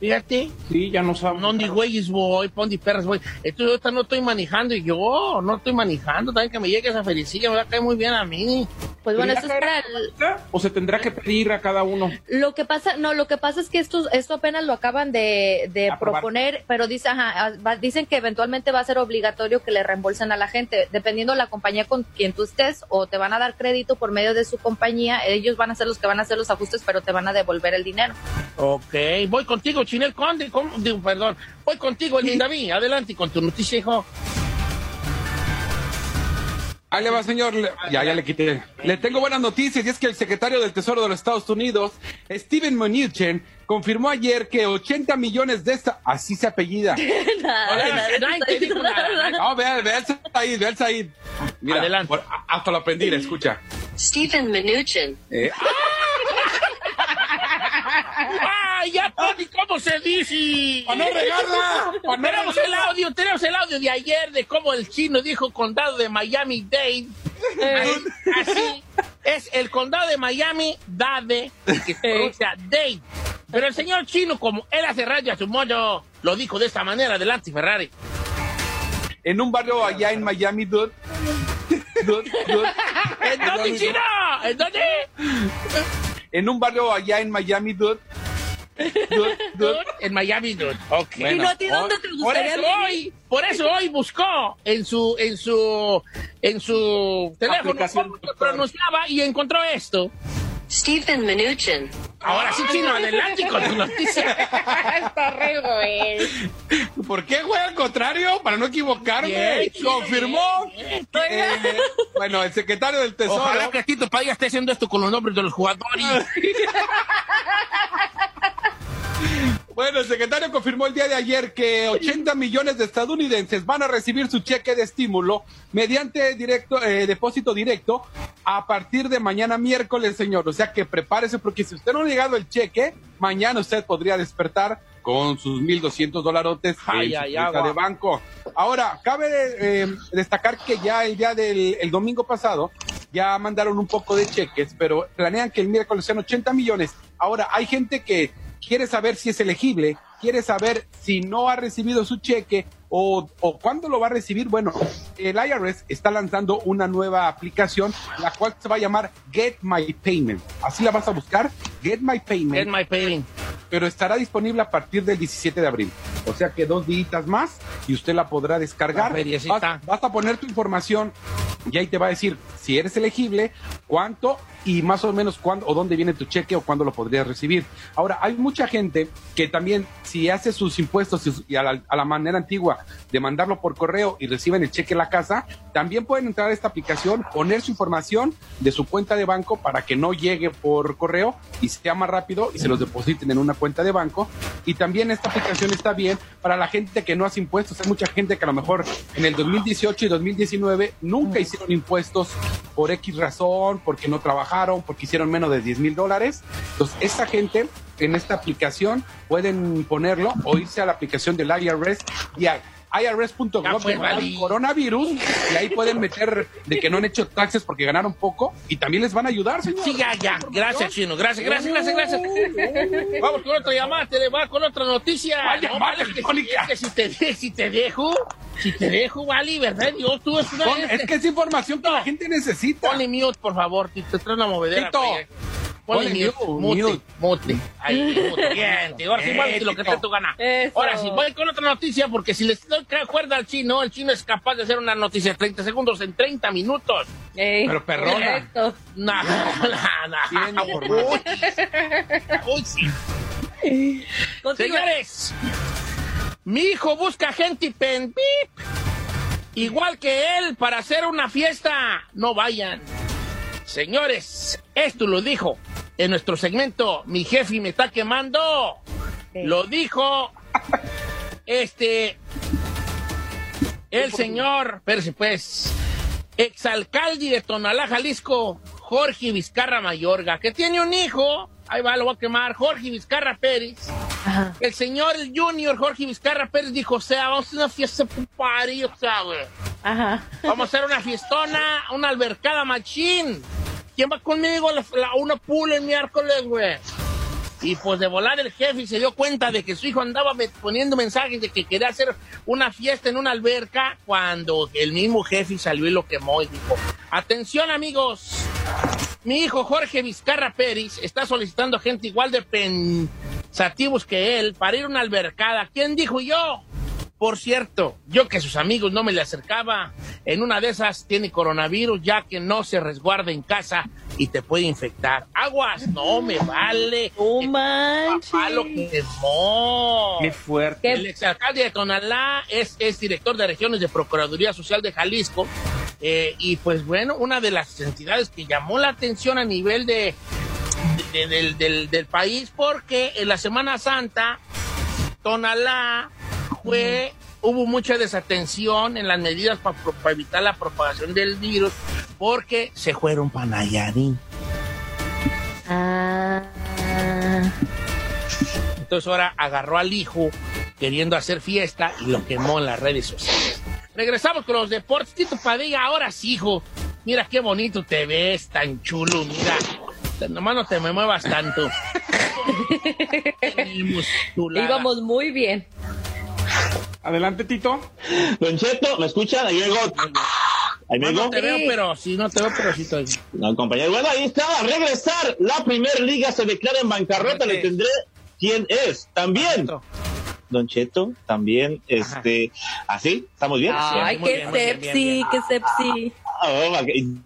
[SPEAKER 4] Fíjate.
[SPEAKER 2] Sí, ya no sabemos.
[SPEAKER 4] ¿Dónde güeyes voy? ¿Dónde perras voy? Entonces yo ahorita no estoy manejando y yo no estoy manejando. También que me llegue esa felicilla me va a caer muy bien a mí.
[SPEAKER 1] Pues bueno,
[SPEAKER 2] ¿Ya
[SPEAKER 1] esto es para el,
[SPEAKER 2] ¿O se tendrá que pedir a cada uno?
[SPEAKER 1] Lo que pasa, no, lo que pasa es que esto, esto apenas lo acaban de, proponer, pero dice, ajá, va- dicen que eventualmente va a ser obligatorio que le reembolsen a la gente, dependiendo la compañía con quien tú estés, o te van a dar crédito por medio de su compañía, ellos van a ser los que van a hacer los ajustes, pero te van a devolver el dinero.
[SPEAKER 4] Ok, voy contigo, Chinel Conde. ¿cómo? Digo, perdón. Voy contigo, el David. Adelante con tu noticia, hijo.
[SPEAKER 7] Ahí le va, señor. Ya, ya le quité. Le tengo buenas noticias y es que el secretario del Tesoro de los Estados Unidos, Steven Mnuchin, confirmó ayer que 80 millones de esta... Así se apellida. No, vea, vea el Said, vea el Said. Mira,
[SPEAKER 4] Adelante.
[SPEAKER 7] por- hasta lo aprendí, escucha.
[SPEAKER 11] Stephen Mnuchin.
[SPEAKER 7] Eh,
[SPEAKER 4] ¡Ay, ya, Tony! ¿Cómo se dice?
[SPEAKER 7] ¡Para no regarla! ¡Para no
[SPEAKER 4] Tenemos el audio, tenemos el audio de ayer de cómo el chino dijo condado de Miami-Dade. Así, Es el condado de Miami Dade, que se pronuncia Dade. Pero el señor chino, como él hace radio a su modo, lo dijo de esta manera, adelante Ferrari.
[SPEAKER 7] En un barrio allá en Miami, dude. Dude, dude.
[SPEAKER 4] ¿En dónde, chino? ¿En dónde?
[SPEAKER 7] En un barrio allá en Miami, dude. Dude, dude.
[SPEAKER 4] En Miami, dude. Ok.
[SPEAKER 1] ¿Y no a ti dónde te
[SPEAKER 4] Por
[SPEAKER 1] gustaría
[SPEAKER 4] eso
[SPEAKER 1] vivir?
[SPEAKER 4] hoy, por eso hoy buscó en su, en su, en su teléfono
[SPEAKER 2] Aplicación,
[SPEAKER 4] cómo se pronunciaba y encontró esto.
[SPEAKER 11] Stephen Mnuchin.
[SPEAKER 4] Ahora sí, chino, adelante con tu noticia.
[SPEAKER 1] Está re güey.
[SPEAKER 7] ¿Por qué, güey? Al contrario, para no equivocarme.
[SPEAKER 4] Bien,
[SPEAKER 7] Confirmó.
[SPEAKER 4] bien.
[SPEAKER 7] Eh, bueno, el secretario del Tesoro.
[SPEAKER 4] Ojalá que Tito Padilla esté haciendo esto con los nombres de los jugadores.
[SPEAKER 7] Bueno, el secretario confirmó el día de ayer que 80 millones de estadounidenses van a recibir su cheque de estímulo mediante directo, eh, depósito directo a partir de mañana miércoles, señor. O sea que prepárese porque si usted no ha llegado el cheque, mañana usted podría despertar con sus 1.200 dolarotes
[SPEAKER 4] Ay,
[SPEAKER 7] en su
[SPEAKER 4] ay,
[SPEAKER 7] cuenta
[SPEAKER 4] agua.
[SPEAKER 7] de banco. Ahora, cabe eh, destacar que ya el día del el domingo pasado ya mandaron un poco de cheques, pero planean que el miércoles sean 80 millones. Ahora, hay gente que quiere saber si es elegible, quiere saber si no ha recibido su cheque o, o cuándo lo va a recibir. Bueno, el IRS está lanzando una nueva aplicación, la cual se va a llamar Get My Payment. Así la vas a buscar, Get My Payment
[SPEAKER 4] Get my paying.
[SPEAKER 7] pero estará disponible a partir del 17 de abril. O sea que dos días más y usted la podrá descargar. Vas, vas a poner tu información y ahí te va a decir si eres elegible, cuánto y más o menos cuándo o dónde viene tu cheque o cuándo lo podrías recibir. Ahora, hay mucha gente que también, si hace sus impuestos y, su- y a, la, a la manera antigua de mandarlo por correo y reciben el cheque en la casa, también pueden entrar a esta aplicación, poner su información de su cuenta de banco para que no llegue por correo y sea más rápido y se los depositen en una cuenta de banco. Y también esta aplicación está bien para la gente que no hace impuestos. Hay mucha gente que a lo mejor en el 2018 y 2019 nunca hicieron impuestos por X razón, porque no trabajaron, porque hicieron menos de 10 mil dólares. Entonces, esta gente en esta aplicación pueden ponerlo o irse a la aplicación del IRS y a irs.gov
[SPEAKER 4] pues, Vali.
[SPEAKER 7] coronavirus y ahí pueden meter de que no han hecho taxes porque ganaron poco y también les van a ayudar, señor.
[SPEAKER 4] Sí, ya, ya. Gracias, chino. Gracias, gracias, gracias, gracias. Vamos con otra llamada, te va con otra noticia.
[SPEAKER 7] ¿Cuál llamada
[SPEAKER 4] vale, que,
[SPEAKER 7] telefónica?
[SPEAKER 4] es que si te, de- si te dejo, si te dejo, vale, ¿verdad? Dios, tú es una...
[SPEAKER 7] Pon- es que es información que la gente necesita.
[SPEAKER 4] Ponle mute, por favor, te, te trae una movedera.
[SPEAKER 7] Tito.
[SPEAKER 4] güey. Ponle mute,
[SPEAKER 7] mute,
[SPEAKER 4] mute, mute. Ahí, mute. Bien, tío, ahora sí,
[SPEAKER 7] Eh,
[SPEAKER 4] vale, lo que te tu gana.
[SPEAKER 1] Eso.
[SPEAKER 4] Ahora sí, voy con otra noticia, porque si les doy cuerda al chino, el chino es capaz de hacer una noticia de 30 segundos en 30 minutos.
[SPEAKER 1] Ey,
[SPEAKER 7] Pero perrona.
[SPEAKER 1] correcto.
[SPEAKER 4] No, no, no.
[SPEAKER 7] formato.
[SPEAKER 4] Uy, uy, sí.
[SPEAKER 1] Continúa.
[SPEAKER 4] Señores, mi hijo busca gente y pen pip, igual que él para hacer una fiesta. No vayan. Señores, esto lo dijo en nuestro segmento Mi jefe me está quemando.
[SPEAKER 1] Sí.
[SPEAKER 4] Lo dijo este el señor, espérese pues, exalcalde de Tonalá, Jalisco, Jorge Vizcarra Mayorga, que tiene un hijo, ahí va, lo voy a quemar, Jorge Vizcarra Pérez.
[SPEAKER 1] Ajá.
[SPEAKER 4] El señor, el junior Jorge Vizcarra Pérez dijo, o sea, vamos a hacer una fiesta party, o sea, güey.
[SPEAKER 1] Ajá.
[SPEAKER 4] Vamos a hacer una fiestona, una albercada machín. ¿Quién va conmigo? La, la- una pool el miércoles, güey. Y pues de volar el jefe se dio cuenta de que su hijo andaba poniendo mensajes de que quería hacer una fiesta en una alberca cuando el mismo jefe salió y lo quemó y dijo, atención amigos, mi hijo Jorge Vizcarra Pérez está solicitando gente igual de pensativos que él para ir a una albercada. ¿Quién dijo yo? Por cierto, yo que sus amigos no me le acercaba, en una de esas tiene coronavirus ya que no se resguarda en casa y te puede infectar. Aguas, no me vale.
[SPEAKER 1] ¡Oh, manches!
[SPEAKER 4] papá lo quemó.
[SPEAKER 2] Qué fuerte.
[SPEAKER 1] Qué-
[SPEAKER 4] El exalcalde de Tonalá es, es director de regiones de Procuraduría Social de Jalisco. eh, y pues bueno, una de las entidades que llamó la atención a nivel de, de- del, del- del país porque en la Semana Santa Tonalá fue, hubo mucha desatención en las medidas para evitar la propagación del virus porque se fueron para Nayarit.
[SPEAKER 1] Ah.
[SPEAKER 4] Entonces ahora agarró al hijo queriendo hacer fiesta y lo quemó en las redes sociales. Regresamos con los deportes. Tito Padilla, ahora sí, hijo. Mira qué bonito te ves, tan chulo, mira. Nomás no te me muevas tanto.
[SPEAKER 1] Íbamos muy bien.
[SPEAKER 2] Adelante, Tito.
[SPEAKER 12] Don Cheto, ¿me escuchan? Ahí vengo. Ahí
[SPEAKER 4] No, no te veo, pero sí, no te veo, pero sí estoy.
[SPEAKER 12] No, compañero. Bueno, ahí está. A regresar. La primer liga se declara en bancarrota. Le tendré quién es. También. Don Cheto, también, este, así, ¿estamos bien?
[SPEAKER 1] Ay, qué sepsi, qué sepsi.
[SPEAKER 12] Ah, oh.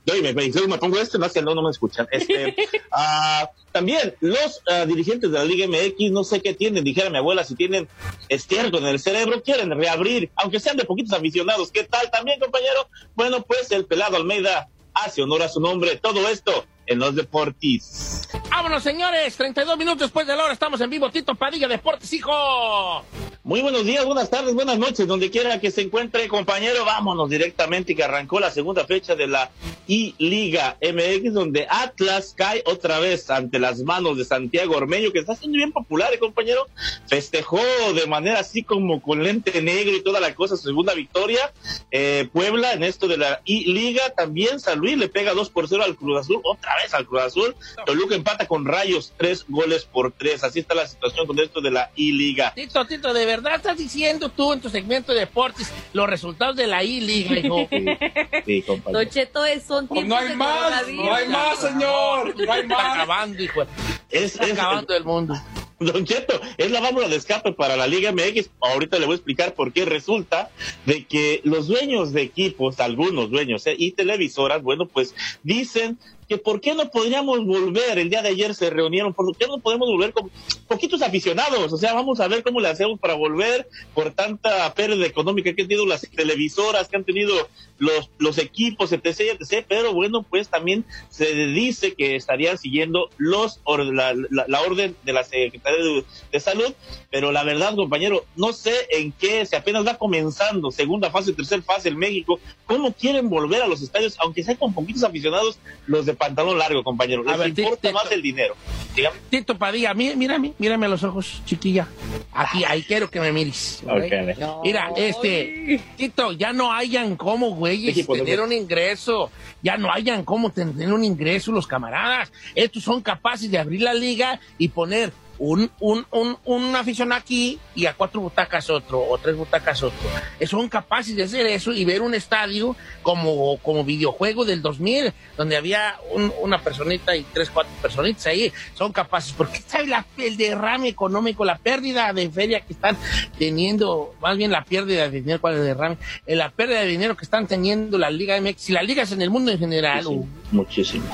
[SPEAKER 12] No, y me, me, me pongo este, no, es que no, no me escuchan. Este, ah, también, los ah, dirigentes de la Liga MX, no sé qué tienen, dijera mi abuela, si tienen estiércol en el cerebro, quieren reabrir, aunque sean de poquitos aficionados. ¿Qué tal también, compañero? Bueno, pues el pelado Almeida hace honor a su nombre. Todo esto en los deportes.
[SPEAKER 4] Vámonos, señores. 32 minutos después de la hora estamos en vivo. Tito Padilla, Deportes, hijo.
[SPEAKER 12] Muy buenos días, buenas tardes, buenas noches, donde quiera que se encuentre, compañero. Vámonos directamente que arrancó la segunda fecha de la I-Liga MX, donde Atlas cae otra vez ante las manos de Santiago Ormeño, que está siendo bien popular, ¿eh, compañero. Festejó de manera así como con lente negro y toda la cosa, su segunda victoria. Eh, Puebla en esto de la I-Liga, también San Luis le pega 2 por 0 al Cruz Azul, otra vez al Cruz Azul. Toluca empata con Rayos, tres goles por tres. Así está la situación con esto de la I-Liga.
[SPEAKER 4] Tito, Tito, ¿de verdad estás diciendo tú en tu segmento de deportes los resultados de la I-Liga, hijo?
[SPEAKER 12] Sí, compañero.
[SPEAKER 1] Don Cheto, es- son
[SPEAKER 2] Pues
[SPEAKER 1] tiempos
[SPEAKER 2] no hay
[SPEAKER 1] de
[SPEAKER 2] más, no hay más, señor. No hay
[SPEAKER 4] Está
[SPEAKER 2] más.
[SPEAKER 4] acabando, hijo.
[SPEAKER 12] Es,
[SPEAKER 4] Está
[SPEAKER 12] es-
[SPEAKER 4] acabando el mundo.
[SPEAKER 12] Don Cheto, es la válvula de escape para la Liga MX. Ahorita le voy a explicar por qué resulta de que los dueños de equipos, algunos dueños eh, y televisoras, bueno, pues dicen que por qué no podríamos volver, el día de ayer se reunieron, por qué no podemos volver con poquitos aficionados, o sea, vamos a ver cómo le hacemos para volver por tanta pérdida económica que han tenido las televisoras, que han tenido los, los equipos, etc, etc, pero bueno, pues también se dice que estarían siguiendo los or- la, la- la orden de la Secretaría de, de Salud, pero la verdad, compañero, no sé en qué, se apenas va comenzando, segunda fase, tercera fase en México, cómo quieren volver a los estadios, aunque sea con poquitos aficionados, los de pantalón largo, compañero, les
[SPEAKER 4] A ver,
[SPEAKER 12] importa
[SPEAKER 4] Tito.
[SPEAKER 12] más el dinero. Dígame.
[SPEAKER 4] Tito Padilla, mí- mírame, mírame a los ojos, chiquilla. Aquí, ahí quiero que me mires. ¿ok?
[SPEAKER 12] Ok.
[SPEAKER 4] Mira, este, Tito, ya no hayan cómo, güeyes,
[SPEAKER 12] Equipo,
[SPEAKER 4] tener un ingreso. Ya no hayan cómo tener un ingreso los camaradas. Estos son capaces de abrir la liga y poner un, un, un, un aficionado aquí y a cuatro butacas otro, o tres butacas otro. Eh, Son capaces de hacer eso y ver un estadio como, como videojuego del 2000, donde había un- una personita y tres, cuatro personitas ahí. Son capaces, porque sabe la, el derrame económico, la pérdida de feria que están teniendo, más bien la pérdida de dinero, ¿cuál es el derrame? Eh, la pérdida de dinero que están teniendo la Liga MX y las ligas en el mundo en general. uh,
[SPEAKER 12] Muchísimo.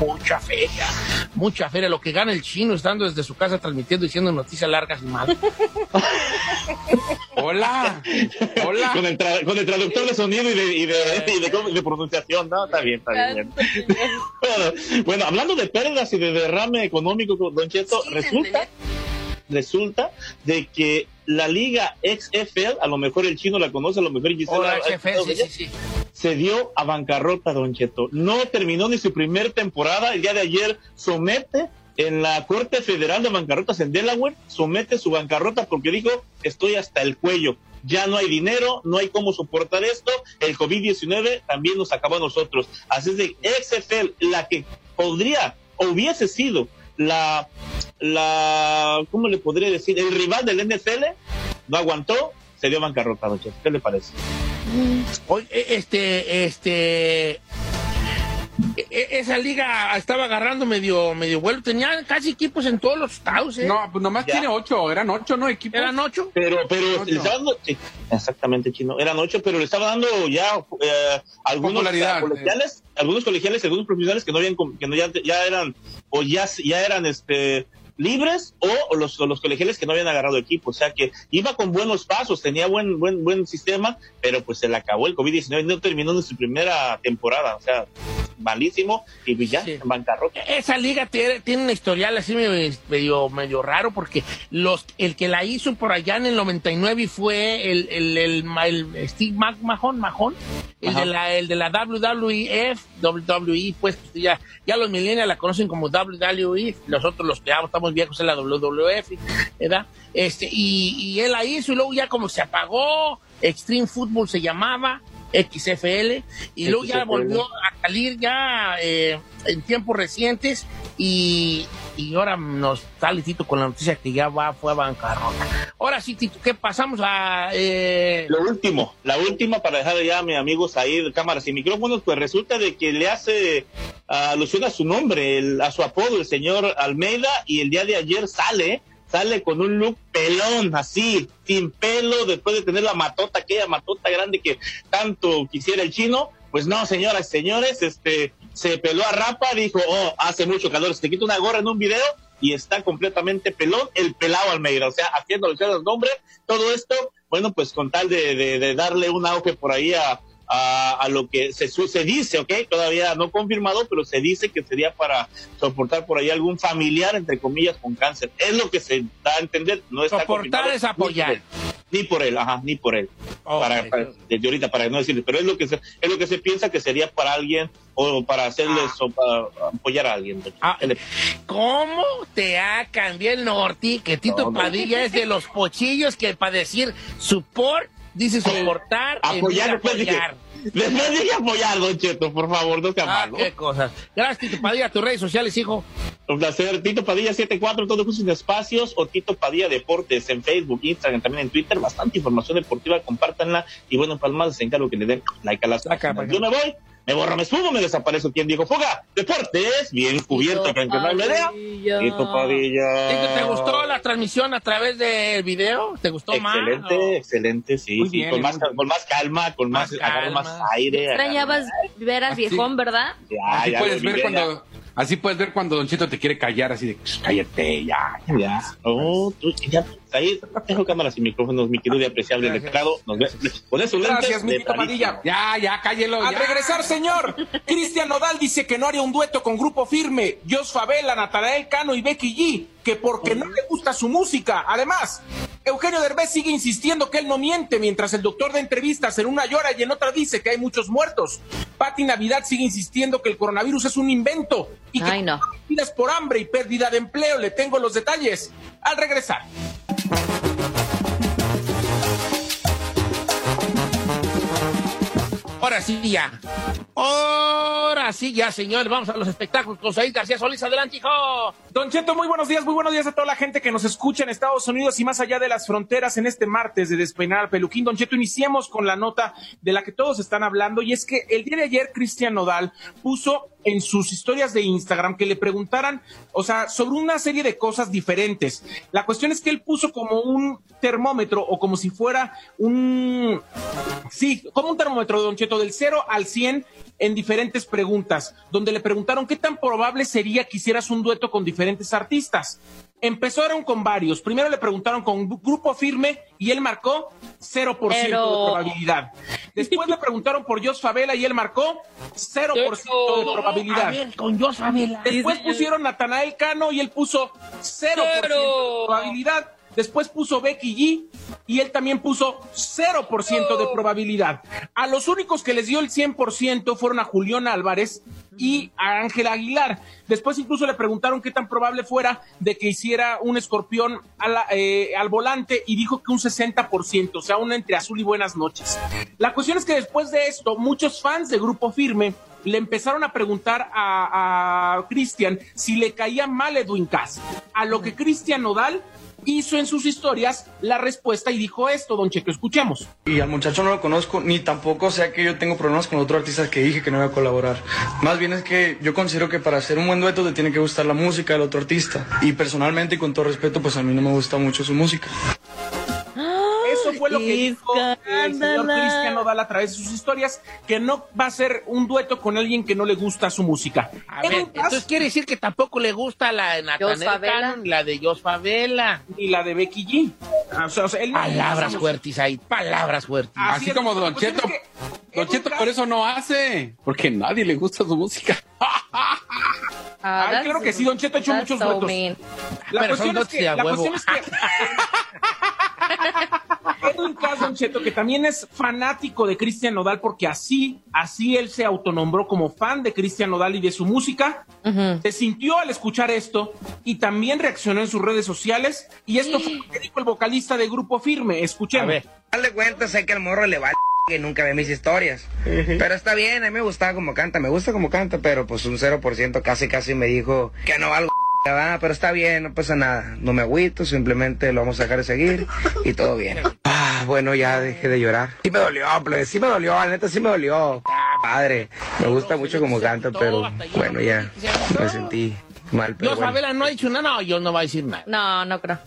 [SPEAKER 4] mucha feria, mucha feria. Lo que gana el chino estando desde su casa transmitiendo, diciendo noticias largas y malas.
[SPEAKER 2] Hola. Hola.
[SPEAKER 12] Con el, tra- con el traductor de sonido y de, y de, y de- de pronunciación, ¿no? Está bien, está bien. Bueno, bueno, hablando de pérdidas y de derrame económico, Don Cheto, resulta, resulta de que la liga XFL, a lo mejor el chino la conoce, a lo mejor Gisela escuchado
[SPEAKER 4] sí, sí, sí.
[SPEAKER 12] se dio a bancarrota, Don Cheto. No terminó ni su primer temporada. El día de ayer somete en la Corte Federal de Bancarrotas en Delaware, somete su bancarrota porque dijo, estoy hasta el cuello. Ya no hay dinero, no hay cómo soportar esto. El COVID-19 también nos acabó a nosotros. Así es de XFL, la que podría o hubiese sido la, la, ¿cómo le podría decir? El rival del NFL, no aguantó, se dio bancarrota, Cheto. ¿Qué le parece?
[SPEAKER 4] Este, este. E- e- Esa liga estaba agarrando medio, medio vuelo. Tenían casi equipos en todos los estados, ¿eh?
[SPEAKER 2] No, pues nomás
[SPEAKER 12] Ya.
[SPEAKER 2] tiene ocho. Eran ocho, ¿no? Equipos.
[SPEAKER 4] ¿Eran ocho?
[SPEAKER 12] Pero, pero
[SPEAKER 2] Ocho.
[SPEAKER 12] le estaba dando, sí, exactamente, chino, eran ocho, pero le estaba dando ya eh, algunos
[SPEAKER 2] Popularidad,
[SPEAKER 12] eh, colegiales, algunos colegiales, algunos profesionales que no habían, com- que no ya, ya eran, o ya, ya eran, este, libres o, o los, o los colegiales que no habían agarrado equipo, o sea que iba con buenos pasos, tenía buen, buen, buen sistema, pero pues se le acabó el COVID-19 y no terminó en su primera temporada, o sea, malísimo, y pues ya,
[SPEAKER 4] Sí.
[SPEAKER 12] en bancarrota.
[SPEAKER 4] Esa liga tiene, tiene un historial así medio, medio, medio raro porque los, el que la hizo por allá en el 99 fue el, el, el, Steve Mac- Mahon, Mahon, el
[SPEAKER 12] Ajá.
[SPEAKER 4] de, la, el de la WWF, WWE, pues ya, ya los millennials la conocen como WWE, nosotros los que ya estamos viejos en la WWF, ¿verdad? Este, y, y él la hizo y luego ya como se apagó, Extreme Football se llamaba, XFL, y luego ya volvió a salir ya eh, en tiempos recientes y, y ahora nos sale Tito con la noticia que ya va, fue a bancarrota. Ahora sí, Tito, ¿qué pasamos a... eh,
[SPEAKER 12] Lo último, la última para dejar ya a mis amigos ahí de cámaras y micrófonos, pues resulta de que le hace alusión a su nombre, el- a su apodo, el señor Almeida, y el día de ayer sale, sale con un look pelón, así, sin pelo, después de tener la matota, aquella matota grande que tanto quisiera el chino. Pues no, señoras y señores, este, se peló a rapa, dijo, oh, hace mucho calor, se te quita una gorra en un video y está completamente pelón, el pelado Almeida, o sea, haciendo alusión al nombre, todo esto, bueno, pues con tal de, de- de darle un auge por ahí a, a, a lo que se, se dice, ¿ok? Todavía no confirmado, pero se dice que sería para soportar por ahí algún familiar, entre comillas, con cáncer. Es lo que se da a entender, no está
[SPEAKER 4] Soportar es apoyar.
[SPEAKER 12] Ni por él, ajá, ni por él. Para, para- desde ahorita, para no decirle, pero es lo que se, es lo que se piensa que sería para alguien o para hacerles o para apoyar a alguien.
[SPEAKER 4] Ah, ¿Cómo te ha cambiado el norte? Que Tito
[SPEAKER 12] No, no.
[SPEAKER 4] Padilla es de los pochillos que para decir support, dice soportar,
[SPEAKER 12] Apoyar,
[SPEAKER 4] apoyar.
[SPEAKER 12] después dije apoyar, Don Cheto, por favor, no sea
[SPEAKER 4] Ah,
[SPEAKER 12] malo.
[SPEAKER 4] qué cosas. Gracias, Tito Padilla, tus redes sociales, hijo.
[SPEAKER 12] Un placer. Tito Padilla 74, todo justo sin espacios, o Tito Padilla Deportes en Facebook, Instagram, también en Twitter. Bastante información deportiva, compártanla. Y bueno, para más, les encargo que le den like a las páginas. Yo me voy, me borro, me esfumo, me desaparezco. ¿Quién dijo fuga? Deportes, bien cubierto, para que no idea. Tito Padilla.
[SPEAKER 4] ¿Te gustó la transmisión a través del video? ¿Te gustó más?
[SPEAKER 12] Excelente, excelente, sí,
[SPEAKER 4] Muy
[SPEAKER 12] sí,
[SPEAKER 4] bien,
[SPEAKER 12] con, más, con más calma, con más, agarro más aire.
[SPEAKER 1] Extrañabas ver al viejón, ¿verdad?
[SPEAKER 7] así
[SPEAKER 12] ya
[SPEAKER 7] puedes ver cuando, así puedes ver cuando Don Cheto te quiere callar, así de "Shh, cállate, ya, ya.
[SPEAKER 12] Ya. Oh, tú, ya, ahí tengo cámaras y micrófonos, mi querido y apreciable letrado. Nos con.
[SPEAKER 2] Gracias, mi. Padilla.
[SPEAKER 7] Ya, ya, cállelo.
[SPEAKER 2] Al
[SPEAKER 7] ya.
[SPEAKER 2] regresar, señor, Cristian Nodal dice que no haría un dueto con Grupo Firme, Jos Favela, Natanael Cano y Becky G, que porque no le gusta su música. Además, Eugenio Derbez sigue insistiendo que él no miente, mientras el doctor de entrevistas en una llora y en otra dice que hay muchos muertos. Pati Navidad sigue insistiendo que el coronavirus es un invento y que
[SPEAKER 1] Ay, no.
[SPEAKER 2] por hambre y pérdida de empleo. Le tengo los detalles al regresar.
[SPEAKER 4] Ahora sí ya. Ahora sí ya, señor. Vamos a los espectáculos con Said García Solís. Adelante, hijo.
[SPEAKER 2] Don Cheto, muy buenos días, muy buenos días a toda la gente que nos escucha en Estados Unidos y más allá de las fronteras en este martes de Despeinar al Peluquín. Don Cheto, iniciemos con la nota de la que todos están hablando y es que el día de ayer Cristian Nodal puso en sus historias de Instagram que le preguntaran, o sea, sobre una serie de cosas diferentes. La cuestión es que él puso como un termómetro o como si fuera un, sí, como un termómetro, Don Cheto, del 0 al 100 en diferentes preguntas, donde le preguntaron qué tan probable sería que hicieras un dueto con diferentes artistas. Empezaron con varios. Primero le preguntaron con Gru- Grupo Firme y él marcó 0% de
[SPEAKER 1] Pero-
[SPEAKER 2] probabilidad. Después le preguntaron por Jos Favela y él marcó 0% de probabilidad.
[SPEAKER 4] A ver, con Jos Favela.
[SPEAKER 2] Después pusieron Natanael Cano y él puso 0% de probabilidad. Después puso Becky G y él también puso 0% de probabilidad. A los únicos que les dio el 100% fueron a Julián Álvarez y a Ángel Aguilar. Después incluso le preguntaron qué tan probable fuera de que hiciera un escorpión a la- eh, al volante y dijo que un 60%, o sea, un entre azul y buenas noches. La cuestión es que después de esto, muchos fans de Grupo Firme le empezaron a preguntar a, a Cristian si le caía mal Edwin Cass. A lo que Cristian Nodal hizo en sus historias la respuesta y dijo esto, don Cheto, escuchemos.
[SPEAKER 13] Y al muchacho no lo conozco, ni tampoco sea que yo tengo problemas con otro artista que dije que no iba a colaborar. Más bien es que yo considero que para hacer un buen dueto te tiene que gustar la música del otro artista. Y personalmente y con todo respeto, pues a mí no me gusta mucho su música.
[SPEAKER 2] Fue lo que dijo el señor Cristian Nodal a través de sus historias, que no va a ser un dueto con alguien que no le gusta su música.
[SPEAKER 4] A ver, entonces quiere decir que tampoco le gusta la de ni la de Jos Favela.
[SPEAKER 2] Ni la de Becky G. Ah, O sea, o sea, él no-
[SPEAKER 4] Palabras fuertes ahí, palabras fuertes.
[SPEAKER 7] Así como Don Cheto. Don Cheto por eso no hace. Porque nadie le gusta su música.
[SPEAKER 2] Ay, claro que sí, Don Cheto ha hecho muchos
[SPEAKER 1] so
[SPEAKER 2] duetos. La
[SPEAKER 4] Pero son
[SPEAKER 2] cuestión, es que,
[SPEAKER 4] de a
[SPEAKER 2] la
[SPEAKER 4] huevo.
[SPEAKER 2] cuestión es que Edwin Cass, Don Cheto, que también es fanático de Cristian Nodal, porque así, así él se autonombró como fan de Cristian Nodal y de su música, se sintió al escuchar esto y también reaccionó en sus redes sociales. Y esto fue lo que dijo el vocalista de Grupo Firme. Escuchemos.
[SPEAKER 14] Dale cuenta, sé que al morro le vale que nunca ve mis historias. Pero está bien, a mí me gustaba como canta, me gusta como canta, pero pues un 0% casi casi me dijo que no valgo. Pero está bien, no pasa nada. No me agüito, simplemente lo vamos a dejar de seguir y todo bien. Ah, bueno, ya dejé de llorar. Sí me dolió, plebe, sí me dolió, la neta sí me dolió. Ah, padre, me gusta mucho como canta, pero bueno, ya me sentí mal. Pero
[SPEAKER 4] Yo,
[SPEAKER 14] bueno.
[SPEAKER 4] Fabela, no ha dicho nada, no, yo no va a decir nada.
[SPEAKER 1] No, no creo.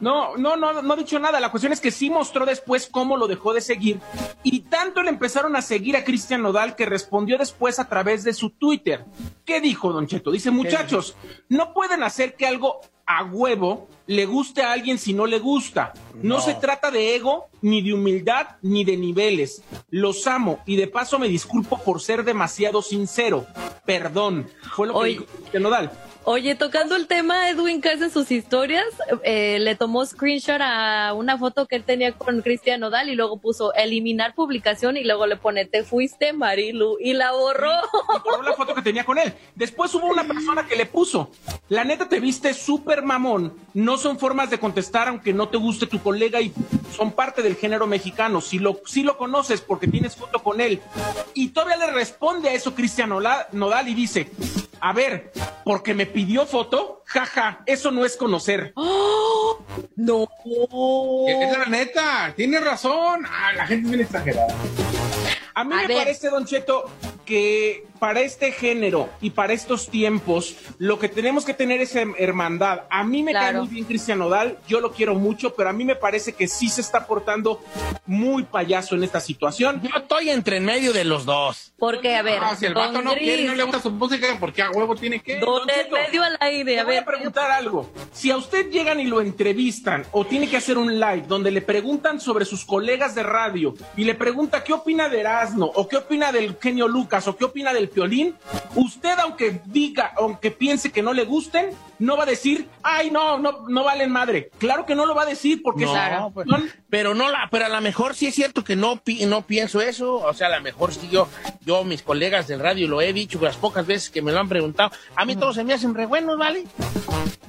[SPEAKER 2] No, no, no, no ha dicho nada. La cuestión es que sí mostró después cómo lo dejó de seguir. Y tanto le empezaron a seguir a Cristian Nodal que respondió después a través de su Twitter. ¿Qué dijo, Don Cheto? Dice, muchachos, no pueden hacer que algo a huevo le guste a alguien si no le gusta. No,
[SPEAKER 4] No.
[SPEAKER 2] se trata de ego, ni de humildad, ni de niveles. Los amo y de paso me disculpo por ser demasiado sincero. Perdón. Fue lo que
[SPEAKER 1] Oye.
[SPEAKER 2] dijo Cristian Nodal.
[SPEAKER 1] Oye, tocando el tema, Edwin Cass en sus historias, eh, le tomó screenshot a una foto que él tenía con Cristian Nodal y luego puso eliminar publicación y luego le pone te fuiste Marilu y la borró.
[SPEAKER 2] borró la foto que tenía con él. Después hubo una persona que le puso, la neta te viste súper mamón, no son formas de contestar aunque no te guste tu colega y son parte del género mexicano, si lo, si lo conoces porque tienes foto con él. Y todavía le responde a eso Cristian Nodal y dice, a ver, porque me pidió foto, jaja, eso no es conocer.
[SPEAKER 1] No.
[SPEAKER 7] Es la neta, tiene razón. Ah, la gente es bien exagerada.
[SPEAKER 2] A mí
[SPEAKER 1] A
[SPEAKER 2] me
[SPEAKER 1] ver.
[SPEAKER 2] parece, Don Cheto, que para este género y para estos tiempos, lo que tenemos que tener es her- hermandad. A mí me cae
[SPEAKER 1] Claro.
[SPEAKER 2] muy bien Cristian Nodal, yo lo quiero mucho, pero a mí me parece que sí se está portando muy payaso en esta situación.
[SPEAKER 4] Yo estoy entre en medio de los dos.
[SPEAKER 1] Porque, a ver,
[SPEAKER 7] Ah, si el
[SPEAKER 1] don
[SPEAKER 7] vato no
[SPEAKER 1] Gris,
[SPEAKER 7] quiere y no le gusta su música, ¿por qué a huevo tiene que?
[SPEAKER 1] don en medio al aire,
[SPEAKER 2] Le
[SPEAKER 1] a
[SPEAKER 2] voy
[SPEAKER 1] ver.
[SPEAKER 2] a preguntar algo. Si a usted llegan y lo entrevistan o tiene que hacer un live donde le preguntan sobre sus colegas de radio y le pregunta qué opina de Erasmo o qué opina del genio Lucas o qué opina del Piolín, usted aunque diga, aunque piense que no le gusten, no va a decir, ay no, no, no valen madre. Claro que no lo va a decir porque
[SPEAKER 4] No,
[SPEAKER 2] son-
[SPEAKER 4] pues,
[SPEAKER 2] son-
[SPEAKER 4] pero no la, pero a lo mejor sí es cierto que no, pi- no pienso eso, o sea, a lo mejor sí yo, yo, mis colegas del radio lo he dicho las pocas veces que me lo han preguntado, a mí todos se me hacen re buenos, ¿vale?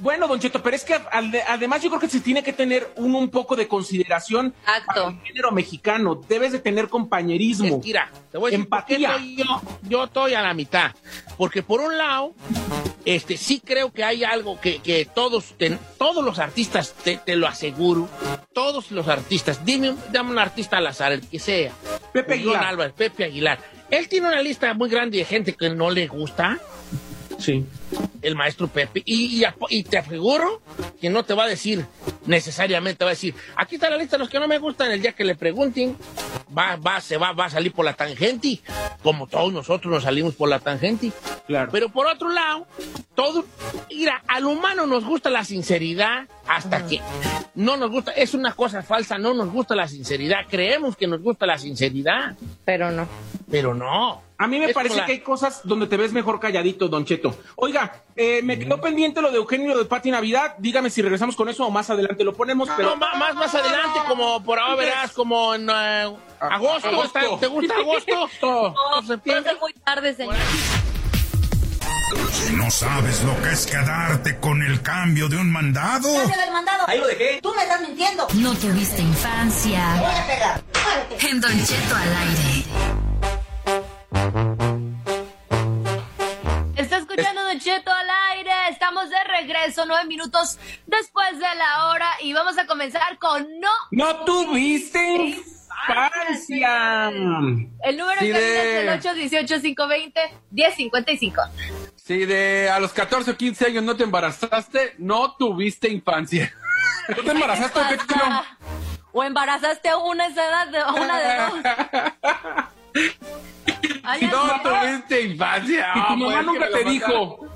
[SPEAKER 2] Bueno, Don Cheto, pero es que al- además yo creo que se tiene que tener un, un poco de consideración para el género mexicano. Debes de tener compañerismo.
[SPEAKER 4] Mira, te voy a decir
[SPEAKER 2] empatía.
[SPEAKER 4] estoy yo, yo estoy a la mitad. Porque por un lado, este, sí creo que hay algo que, que todos, ten- todos los artistas, te, te lo aseguro, todos los artistas, dime, dame un artista al azar, el que sea.
[SPEAKER 2] Pepe Aguilar.
[SPEAKER 4] Álvarez, Pepe Aguilar. Él tiene una lista muy grande de gente que no le gusta.
[SPEAKER 2] Sí.
[SPEAKER 4] El maestro Pepe. Y, y, apo- y te aseguro que no te va a decir necesariamente, va a decir, aquí está la lista de los que no me gustan, el día que le pregunten, va, va, se va, va a salir por la tangente, como todos nosotros nos salimos por la tangente.
[SPEAKER 2] Claro.
[SPEAKER 4] Pero por otro lado, todo, mira, al humano nos gusta la sinceridad hasta que no nos gusta, es una cosa falsa, no nos gusta la sinceridad, creemos que nos gusta la sinceridad,
[SPEAKER 1] Pero no.
[SPEAKER 4] pero no.
[SPEAKER 2] A mí me
[SPEAKER 4] Es
[SPEAKER 2] parece
[SPEAKER 4] la-
[SPEAKER 2] que hay cosas donde te ves mejor calladito, Don Cheto. Oiga, eh, me quedó pendiente lo de Eugenio de Pati Navidad. Dígame si regresamos con eso o más adelante lo ponemos. Pero
[SPEAKER 4] No, más, más adelante, como por ahora verás, como en eh, agosto,
[SPEAKER 2] agosto.
[SPEAKER 4] ¿está- ¿te gusta agosto?
[SPEAKER 1] No,
[SPEAKER 4] ¿O septiembre?
[SPEAKER 1] muy tarde, señor.
[SPEAKER 10] Si no sabes lo que es quedarte con el cambio de un mandado,
[SPEAKER 15] del mandado.
[SPEAKER 10] Ahí lo dejé.
[SPEAKER 15] Tú me estás mintiendo.
[SPEAKER 16] No tuviste infancia.
[SPEAKER 15] Voy a pegar.
[SPEAKER 16] En Don Cheto al aire.
[SPEAKER 1] Está escuchando Don Cheto al aire. Estamos de regreso, nueve minutos después de la hora. Y vamos a comenzar con no.
[SPEAKER 2] no tuviste infancia.
[SPEAKER 1] El número
[SPEAKER 7] Sí, de-
[SPEAKER 1] es el 818-520-1055.
[SPEAKER 7] Si de a los 14 o 15 años no te embarazaste, no tuviste infancia. ¿No te embarazaste o qué?
[SPEAKER 1] O embarazaste a una esa edad, de, a una de dos. Ay,
[SPEAKER 7] No tuviste infancia.
[SPEAKER 2] Y
[SPEAKER 7] Ah,
[SPEAKER 2] tu mamá
[SPEAKER 7] pues,
[SPEAKER 2] nunca te dijo,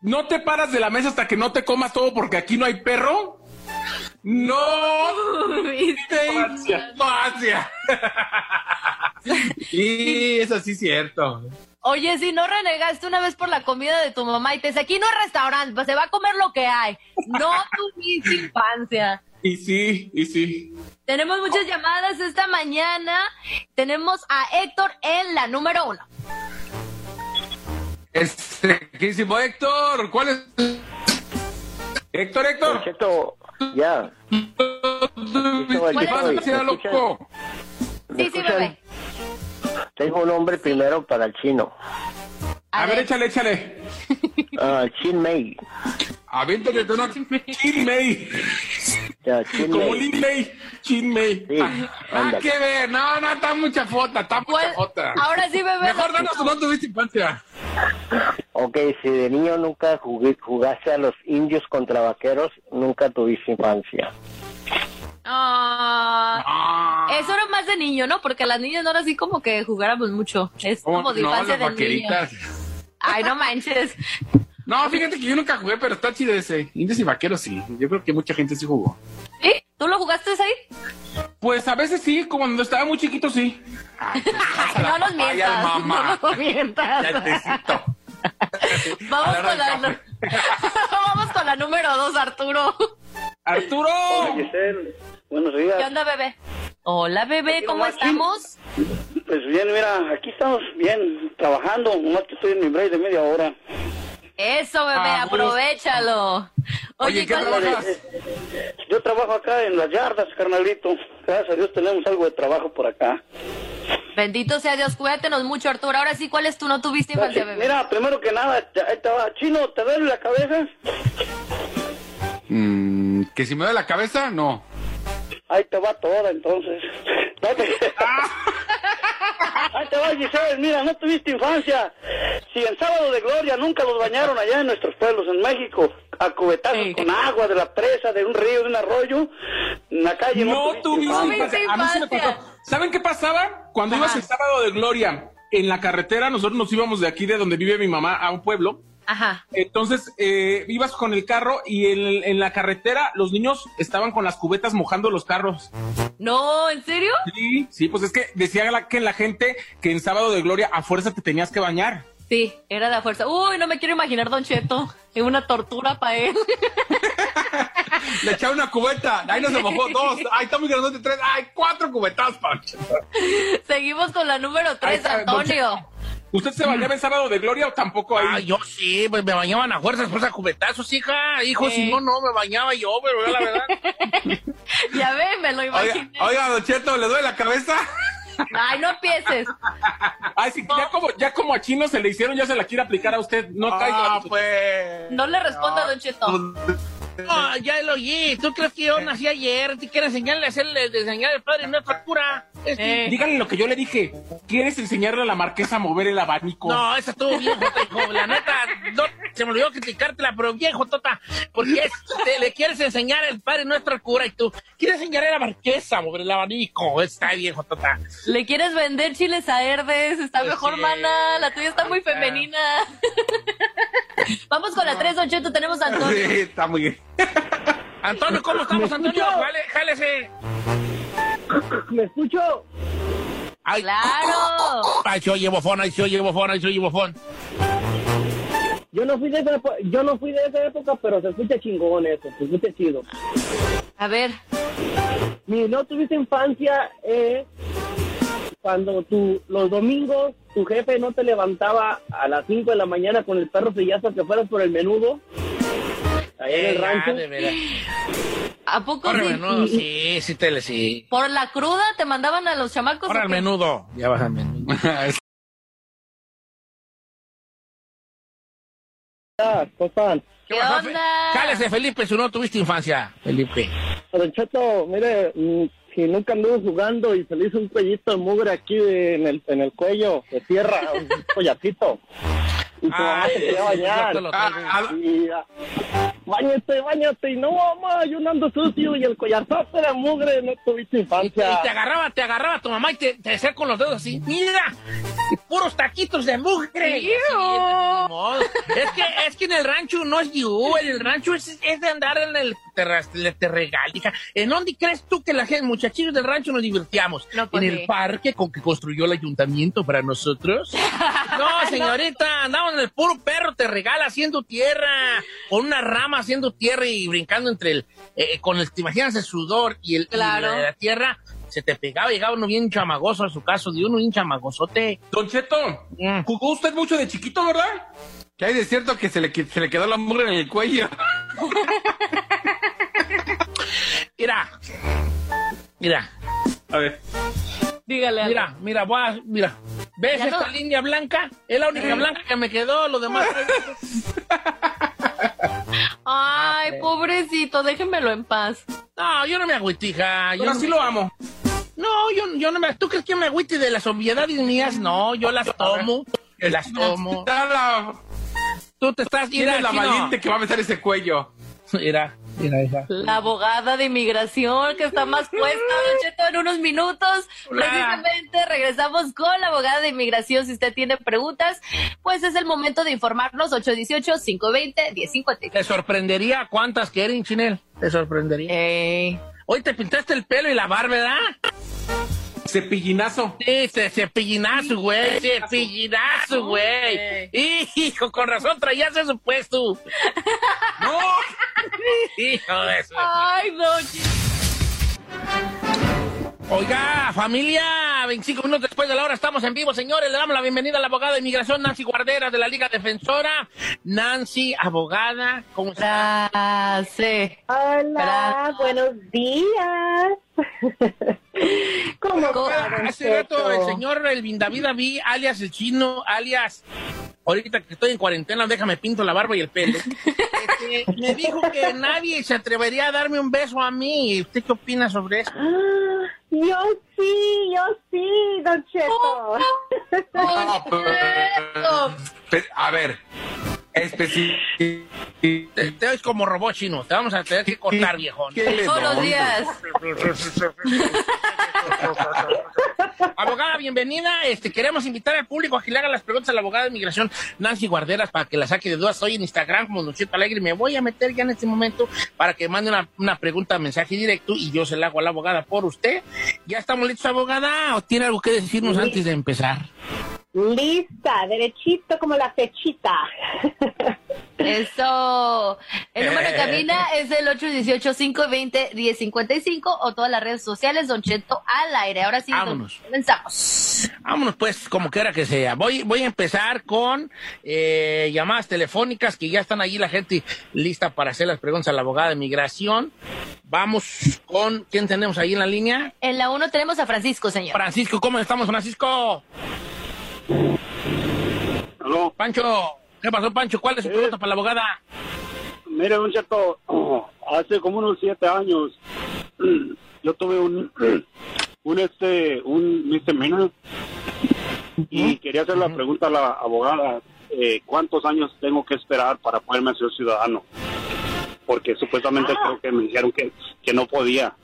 [SPEAKER 2] no te paras de la mesa hasta que no te comas todo porque aquí no hay perro. No tuviste infancia.
[SPEAKER 7] Infancia. Sí, eso sí es cierto.
[SPEAKER 1] Oye, si no renegaste una vez por la comida de tu mamá y te dice, aquí no es restaurante, pues se va a comer lo que hay. No tuviste infancia.
[SPEAKER 2] Y sí, y sí.
[SPEAKER 1] Tenemos muchas llamadas esta mañana. Tenemos a Héctor en la número uno.
[SPEAKER 7] Este, Héctor, ¿cuál es? Héctor, Héctor.
[SPEAKER 6] Cheto, ya.
[SPEAKER 7] ¿Qué
[SPEAKER 6] ¿Cuál es?
[SPEAKER 7] pasa, loco?
[SPEAKER 17] ¿Me
[SPEAKER 1] Sí, sí, bebé.
[SPEAKER 17] Tengo un nombre primero para el chino.
[SPEAKER 2] A, ver, échale, échale.
[SPEAKER 17] Ah, Chin Mei.
[SPEAKER 7] Aviéntate tú, no.
[SPEAKER 2] Chin Mei.
[SPEAKER 17] Ya, Chin
[SPEAKER 2] Como. Lin Mei. Chin Mei.
[SPEAKER 17] Sí,
[SPEAKER 7] Ah,
[SPEAKER 17] ándale.
[SPEAKER 7] qué ver. No, no, está mucha foto, está mucha
[SPEAKER 1] ¿Cuál?
[SPEAKER 7] foto.
[SPEAKER 1] Ahora sí, bebé.
[SPEAKER 7] Mejor danos tu no tuviste infancia.
[SPEAKER 17] Ok, si de niño nunca jugué, jugaste a los indios contra vaqueros, nunca tuviste infancia.
[SPEAKER 1] Ah, eso era más de niño, ¿no? Porque las niñas no era así como que jugáramos mucho. Es
[SPEAKER 7] ¿Cómo
[SPEAKER 1] como de
[SPEAKER 7] no,
[SPEAKER 1] infancia
[SPEAKER 7] las
[SPEAKER 1] del niño. Ay, no manches.
[SPEAKER 7] No, fíjate que yo nunca jugué, pero está chido ese. Indios y vaqueros sí. Yo creo que mucha gente sí jugó.
[SPEAKER 1] ¿Sí? ¿Tú lo jugaste ahí?
[SPEAKER 2] Pues a veces sí, como cuando estaba muy chiquito, sí.
[SPEAKER 1] Ay, no nos mientas.
[SPEAKER 7] mamá.
[SPEAKER 1] No nos mientas.
[SPEAKER 7] Ya.
[SPEAKER 1] Vamos con la, vamos con la número dos, Arturo.
[SPEAKER 2] Arturo.
[SPEAKER 6] Giselle, buenos días.
[SPEAKER 1] ¿Qué onda, bebé? Hola, bebé, ¿cómo estamos?
[SPEAKER 6] Pues bien, mira, aquí estamos bien, trabajando, nomás que estoy en mi break de media hora.
[SPEAKER 1] Eso, bebé,
[SPEAKER 2] Ah,
[SPEAKER 1] aprovechalo. Oye,
[SPEAKER 7] Oye, ¿qué
[SPEAKER 1] ¿cuál-
[SPEAKER 7] trabajas?
[SPEAKER 6] Yo trabajo acá en las yardas, carnalito. Gracias a Dios tenemos algo de trabajo por acá.
[SPEAKER 1] Bendito sea Dios, cuídatenos mucho, Arturo. Ahora sí, ¿cuál es tu no tuviste infancia, bebé?
[SPEAKER 6] Mira, primero que nada, te va. Chino, ¿te duele la cabeza?
[SPEAKER 7] Mm, que si me da la cabeza, no.
[SPEAKER 6] Ahí te va toda, entonces. No te- Ahí te va, Giselle. Mira, no tuviste infancia. Si en Sábado de Gloria nunca los bañaron allá en nuestros pueblos, en México, a cubetazos
[SPEAKER 1] Sí.
[SPEAKER 6] con agua de la presa, de un río, de un arroyo, en la calle.
[SPEAKER 2] No
[SPEAKER 6] tuviste
[SPEAKER 2] tuviste
[SPEAKER 1] No
[SPEAKER 2] infancia. A mí sí me pasó. ¿Saben qué pasaba? Cuando ibas
[SPEAKER 1] Ajá.
[SPEAKER 2] el sábado de gloria en la carretera, nosotros nos íbamos de aquí, de donde vive mi mamá, a un pueblo.
[SPEAKER 1] Ajá.
[SPEAKER 2] Entonces, eh, ibas con el carro y en, en la carretera los niños estaban con las cubetas mojando los carros.
[SPEAKER 1] No, ¿en serio?
[SPEAKER 2] Sí, sí, pues es que decía la, que la gente que en sábado de gloria a fuerza te tenías que bañar.
[SPEAKER 1] Sí, era la fuerza. Uy, no me quiero imaginar, Don Cheto. Es una tortura para él.
[SPEAKER 7] Le echaba una cubeta. Ahí no se mojó dos. Ahí está muy grandote tres. Ay, cuatro cubetas, Pancho.
[SPEAKER 1] Seguimos con la número tres,
[SPEAKER 2] está,
[SPEAKER 1] Antonio.
[SPEAKER 2] ¿Usted se bañaba en sábado de gloria o tampoco ahí?
[SPEAKER 4] Ah, yo sí, pues me bañaban a fuerzas, pues a cubetazos, hija. Hijo,
[SPEAKER 1] Eh.
[SPEAKER 4] si no, no, me bañaba yo, pero yo la verdad.
[SPEAKER 1] Ya ve, me lo
[SPEAKER 7] Oiga,
[SPEAKER 1] imaginé.
[SPEAKER 7] oiga, Don Cheto, ¿le duele la cabeza?
[SPEAKER 1] Ay, no empieces.
[SPEAKER 2] Ay, sí, ya como, ya como a Chino se le hicieron, ya se la quiere aplicar a usted. No caiga.
[SPEAKER 7] Ah, pues.
[SPEAKER 1] No le responda, Don Cheto.
[SPEAKER 4] No, ya lo oí. ¿Tú crees que yo nací ayer? ¿Te quieres enseñarle a hacerle de enseñar el padre nuestra cura? Este-
[SPEAKER 1] Eh.
[SPEAKER 2] Díganle lo que yo le dije. ¿Quieres enseñarle a la marquesa a mover el abanico?
[SPEAKER 4] No, esa estuvo bien, Jota, hijo. La neta, no, se me olvidó criticártela, pero bien, Jotota. Porque es- te- le quieres enseñar el padre nuestra cura y tú quieres enseñarle a la marquesa a mover el abanico. Está bien, Jotota.
[SPEAKER 1] ¿Le quieres vender chiles a Herdes? Está mejor,
[SPEAKER 4] Sí.
[SPEAKER 1] mana. La tuya está muy femenina. Vamos con la tres, Don Cheto. Tenemos a
[SPEAKER 7] Sí,
[SPEAKER 1] Antonio.
[SPEAKER 7] está muy bien.
[SPEAKER 4] Antonio, ¿cómo estamos, Antonio? Jale, jálese.
[SPEAKER 17] ¿Me escucho?
[SPEAKER 4] Ay,
[SPEAKER 1] ¡Claro!
[SPEAKER 4] Ay, se oye bofón, ay, se oye bofón, ay, se oye bofón.
[SPEAKER 17] Yo no fui de esa, yo no fui de esa época, pero se escucha chingón eso, se escucha chido.
[SPEAKER 1] A ver.
[SPEAKER 17] Mi no tuviste infancia es cuando tú, los domingos tu jefe no te levantaba a las 5 de la mañana con el perro sillazo que fueras por el menudo. Ahí en el
[SPEAKER 4] Eh,
[SPEAKER 17] rancho.
[SPEAKER 4] ya, de veras.
[SPEAKER 1] ¿A poco
[SPEAKER 4] Corre
[SPEAKER 1] sí?
[SPEAKER 4] menudo, sí, sí, tele, sí.
[SPEAKER 1] ¿Por la cruda te mandaban a los chamacos?
[SPEAKER 4] Corre al
[SPEAKER 1] qué?
[SPEAKER 4] menudo. Ya baja menudo.
[SPEAKER 17] ¿cómo están?
[SPEAKER 1] ¿Qué
[SPEAKER 4] Fe-
[SPEAKER 1] onda?
[SPEAKER 4] Jálese, Felipe, si no tuviste infancia, Felipe.
[SPEAKER 17] Don Cheto, mire, mm, si nunca anduvo jugando y se le hizo un cuellito de mugre aquí de- en, el, en el cuello, de tierra, un collarcito. Y tu mamá te quería
[SPEAKER 4] sí,
[SPEAKER 17] bañar.
[SPEAKER 4] te.
[SPEAKER 7] Ah, ah,
[SPEAKER 17] Y, ah, bañate, bañate. Y no, mamá, yo no ando sucio. Y el collarzote de mugre, no tuviste
[SPEAKER 4] Y te,
[SPEAKER 17] infancia.
[SPEAKER 4] y te agarraba, te agarraba tu mamá y te, te hacía con los dedos así. Mira, puros taquitos de mugre. Y ni modo. es que es que en el rancho no es you, en el rancho es, es de andar en el hija. ¿En dónde crees tú que la gente, muchachillos del rancho nos divertíamos?
[SPEAKER 1] No, pues
[SPEAKER 4] ¿En
[SPEAKER 1] sí.
[SPEAKER 4] el parque con que construyó el ayuntamiento para nosotros? No, señorita, andamos en el puro perro terregal haciendo tierra, con una rama haciendo tierra y brincando entre el, eh, con el, te imaginas el sudor y el y
[SPEAKER 1] Claro.
[SPEAKER 4] la, la tierra, se te pegaba, llegaba uno bien chamagoso a su caso, de uno bien chamagosote.
[SPEAKER 2] Don Cheto,
[SPEAKER 4] Mm.
[SPEAKER 2] jugó usted mucho de chiquito, ¿verdad?
[SPEAKER 7] Que hay de cierto que se le, se le quedó la mugre en el cuello.
[SPEAKER 4] Mira, mira,
[SPEAKER 2] A ver.
[SPEAKER 1] Dígale algo.
[SPEAKER 4] Mira, mira, voy a- mira. ¿Ves
[SPEAKER 1] Ya
[SPEAKER 4] esta
[SPEAKER 1] no.
[SPEAKER 4] línea blanca? Es la única blanca que me quedó, lo demás.
[SPEAKER 1] Ay, pobrecito, déjenmelo en paz.
[SPEAKER 4] No, yo no me agüitija. Yo
[SPEAKER 2] sí lo amo.
[SPEAKER 4] No, yo, yo no me... ¿Tú crees que me agüite de las obviedades mías? No, yo las tomo. Las tomo. Tú te estás...
[SPEAKER 7] ¿Quién
[SPEAKER 4] Mira,
[SPEAKER 7] es la valiente que va a besar ese cuello?
[SPEAKER 4] Mira,
[SPEAKER 1] La abogada de inmigración que está más puesta, en unos minutos.
[SPEAKER 4] Hola.
[SPEAKER 1] Precisamente regresamos con la abogada de inmigración. Si usted tiene preguntas, pues es el momento de informarnos. 818-520-1050.
[SPEAKER 4] Te sorprendería cuántas quieren, Chinel. Te sorprendería.
[SPEAKER 1] Ey.
[SPEAKER 4] Hoy te pintaste el pelo y la barba, ¿verdad?
[SPEAKER 2] Cepillinazo.
[SPEAKER 4] Sí, ce- cepillinazo, güey. Cepillinazo, güey. Hijo, con razón traías eso puesto.
[SPEAKER 2] ¡No!
[SPEAKER 4] Hijo de eso.
[SPEAKER 1] Ay, Cheto.
[SPEAKER 4] Oiga, familia, 25 minutos después de la hora estamos en vivo, señores. Le damos la bienvenida a la abogada de inmigración Nancy Guardera de la Liga Defensora. Nancy, abogada, ¿cómo está?
[SPEAKER 1] Gracias.
[SPEAKER 18] Hola, buenos días. ¿Cómo
[SPEAKER 4] Hace rato el señor Elvin David David, alias el chino, alias ahorita que estoy en cuarentena, déjame pinto la barba y el pelo. Este, me dijo que nadie se atrevería a darme un beso a mí. ¿Usted qué opina sobre eso?
[SPEAKER 18] Ah, yo sí, yo sí, don Cheto.
[SPEAKER 7] No, pero- pero, a ver, específico.
[SPEAKER 4] Te, te oyes como robot chino, te vamos a tener que cortar, viejón.
[SPEAKER 7] ¿Qué le
[SPEAKER 1] Buenos
[SPEAKER 7] doy?
[SPEAKER 1] días.
[SPEAKER 4] abogada, bienvenida. Este, queremos invitar al público a que le haga las preguntas a la abogada de inmigración Nancy Guarderas para que la saque de dudas. Estoy en Instagram como Don Cheto Alegre. Me voy a meter ya en este momento para que mande una, una pregunta, mensaje directo y yo se la hago a la abogada por usted. ¿Ya estamos listos, abogada? ¿O tiene algo que decirnos
[SPEAKER 18] Sí.
[SPEAKER 4] antes de empezar?
[SPEAKER 18] Lista, derechito como la fechita.
[SPEAKER 1] Eso. El número de cabina es el 818-520-1055 o todas las redes sociales, Don Cheto al aire. Ahora sí,
[SPEAKER 4] Vámonos.
[SPEAKER 1] comenzamos.
[SPEAKER 4] Vámonos pues, como quiera que sea. Voy, voy a empezar con eh, llamadas telefónicas que ya están allí la gente lista para hacer las preguntas a la abogada de migración. Vamos con, ¿quién tenemos ahí en la línea?
[SPEAKER 1] En la 1 tenemos a Francisco, señor.
[SPEAKER 4] Francisco, ¿cómo estamos, Francisco?
[SPEAKER 6] Aló.
[SPEAKER 4] Pancho, ¿qué pasó, Pancho? ¿Cuál es su pregunta para la abogada?
[SPEAKER 6] Mire, don Cheto, hace como unos siete años yo tuve un un este un misdemeanor y quería hacer la pregunta a la abogada eh, cuántos años tengo que esperar para poderme hacer ciudadano porque supuestamente creo que me dijeron que, que no podía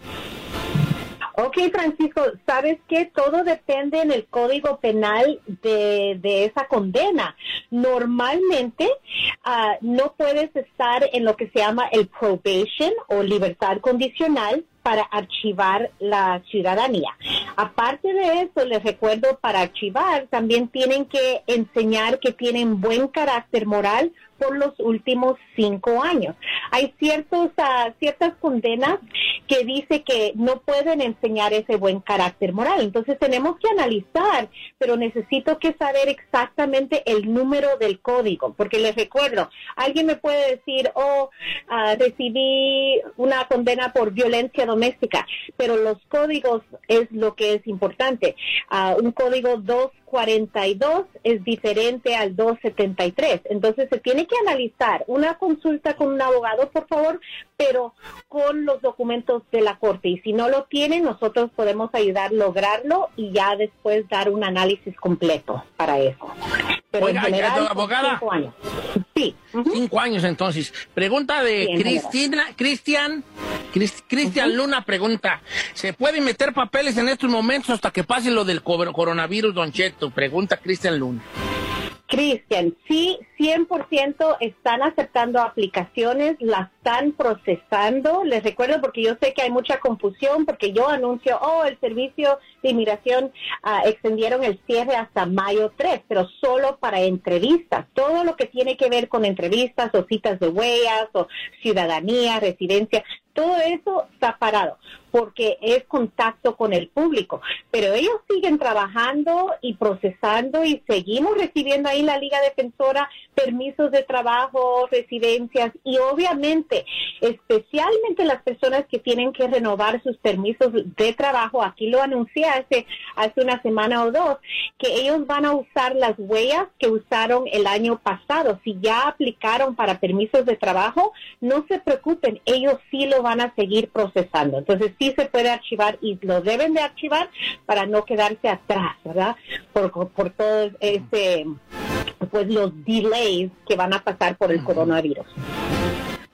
[SPEAKER 18] Ok, Francisco, ¿sabes qué? Todo depende en el código penal de, de esa condena. Normalmente ah, no puedes estar en lo que se llama el probation o libertad condicional para archivar la ciudadanía. Aparte de eso, les recuerdo, para archivar también tienen que enseñar que tienen buen carácter moral los últimos cinco años. Hay ciertos, ah, ciertas condenas que dice que no pueden enseñar ese buen carácter moral. Entonces tenemos que analizar, pero necesito que saber exactamente el número del código, porque les recuerdo, alguien me puede decir, oh, ah, recibí una condena por violencia doméstica, pero los códigos es lo que es importante. Ah, un código 242 es diferente al 273. Entonces se tiene que analizar una consulta con un abogado, por favor, pero con los documentos de la corte. Y si no lo tienen, nosotros podemos ayudar a lograrlo y ya después dar un análisis completo para eso. Pero
[SPEAKER 4] Oiga,
[SPEAKER 18] en general,
[SPEAKER 4] abogada.
[SPEAKER 18] cinco años. Sí.
[SPEAKER 4] Cinco años entonces. Pregunta de
[SPEAKER 18] Sí,
[SPEAKER 4] Cristina, Cristian, Cris- Cristian Luna pregunta, ¿se pueden meter papeles en estos momentos hasta que pase lo del co- coronavirus, Don Cheto? Pregunta Cristian Luna.
[SPEAKER 18] Cristian, sí, 100% están aceptando aplicaciones, las están procesando. Les recuerdo porque yo sé que hay mucha confusión porque yo anuncio, oh, el servicio de inmigración ah, extendieron el cierre hasta mayo 3, pero solo para entrevistas. Todo lo que tiene que ver con entrevistas o citas de huellas o ciudadanía, residencia, Todo eso está parado porque es contacto con el público. Pero ellos siguen trabajando y procesando y seguimos recibiendo ahí la Liga Defensora permisos de trabajo, residencias y obviamente, especialmente las personas que tienen que renovar sus permisos de trabajo, aquí lo anuncié hace, hace una semana o dos, que ellos van a usar las huellas que usaron el año pasado. Si ya aplicaron para permisos de trabajo, no se preocupen, ellos sí lo van a seguir procesando. Entonces sí se puede archivar y lo deben de archivar para no quedarse atrás, ¿verdad? Por, por todo ese, pues los delays que van a pasar por el coronavirus.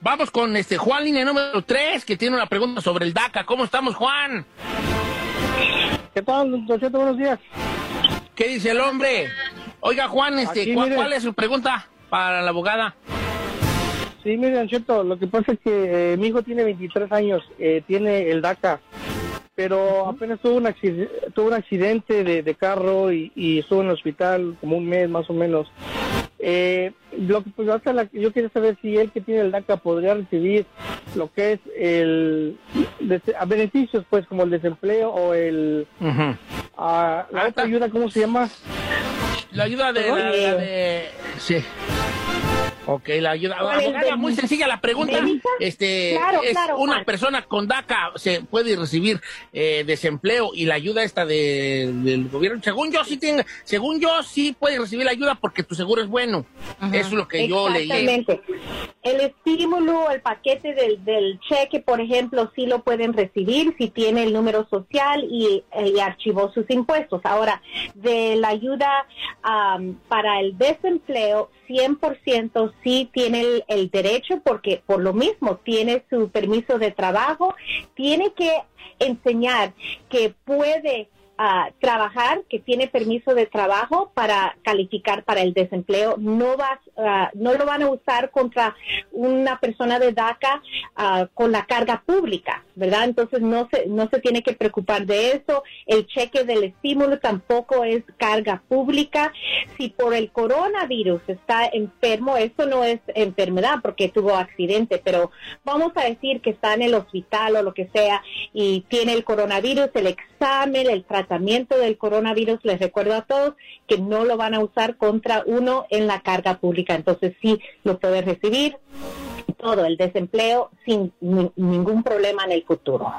[SPEAKER 4] Vamos con este Juan, línea número 3, que tiene una pregunta sobre el DACA. ¿Cómo estamos, Juan?
[SPEAKER 19] ¿Qué tal, Don Cheto? Buenos días.
[SPEAKER 4] ¿Qué dice el hombre? Oiga, Juan, este,
[SPEAKER 19] Aquí,
[SPEAKER 4] ¿cuál, cuál es su pregunta para la abogada?
[SPEAKER 19] Sí, mire, Don Cheto, lo que pasa es que eh, mi hijo tiene 23 años, eh, tiene el DACA, pero apenas tuvo un, accidente, tuvo un accidente de, de carro y, y estuvo en el hospital como un mes más o menos. Eh, lo que pues, hasta la- yo quería saber si él que tiene el DACA podría recibir lo que es el des- a beneficios, pues como el desempleo o el ah, la otra ayuda, ¿cómo se llama?
[SPEAKER 4] La ayuda de... La de sí. Ok, la ayuda.
[SPEAKER 19] ¿Cuál es
[SPEAKER 4] Abogada, muy sencilla la pregunta. Este,
[SPEAKER 19] Claro,
[SPEAKER 4] es
[SPEAKER 19] claro,
[SPEAKER 4] una
[SPEAKER 19] Juan.
[SPEAKER 4] persona con DACA se puede recibir eh, desempleo y la ayuda esta de- del gobierno. Según yo sí tiene, según yo sí puede recibir la ayuda porque tu seguro es bueno. Eso es lo que yo leí.
[SPEAKER 18] Exactamente. El estímulo, el paquete del, del cheque, por ejemplo, sí lo pueden recibir si tiene el número social y, y archivó sus impuestos. Ahora, de la ayuda am, para el desempleo, 100% sí tiene el, el derecho porque por lo mismo tiene su permiso de trabajo, tiene que enseñar que puede ah, trabajar, que tiene permiso de trabajo para calificar para el desempleo, no va, ah, no lo van a usar contra una persona de DACA ah, con la carga pública, ¿verdad? Entonces no se, no se tiene que preocupar de eso. El cheque del estímulo tampoco es carga pública. Si por el coronavirus está enfermo, eso no es enfermedad porque tuvo accidente, pero vamos a decir que está en el hospital o lo que sea y tiene el coronavirus, el examen, el tratamiento del coronavirus, les recuerdo a todos que no lo van a usar contra uno en la carga pública. Entonces sí lo puede recibir todo el desempleo sin ni- ningún problema en el futuro.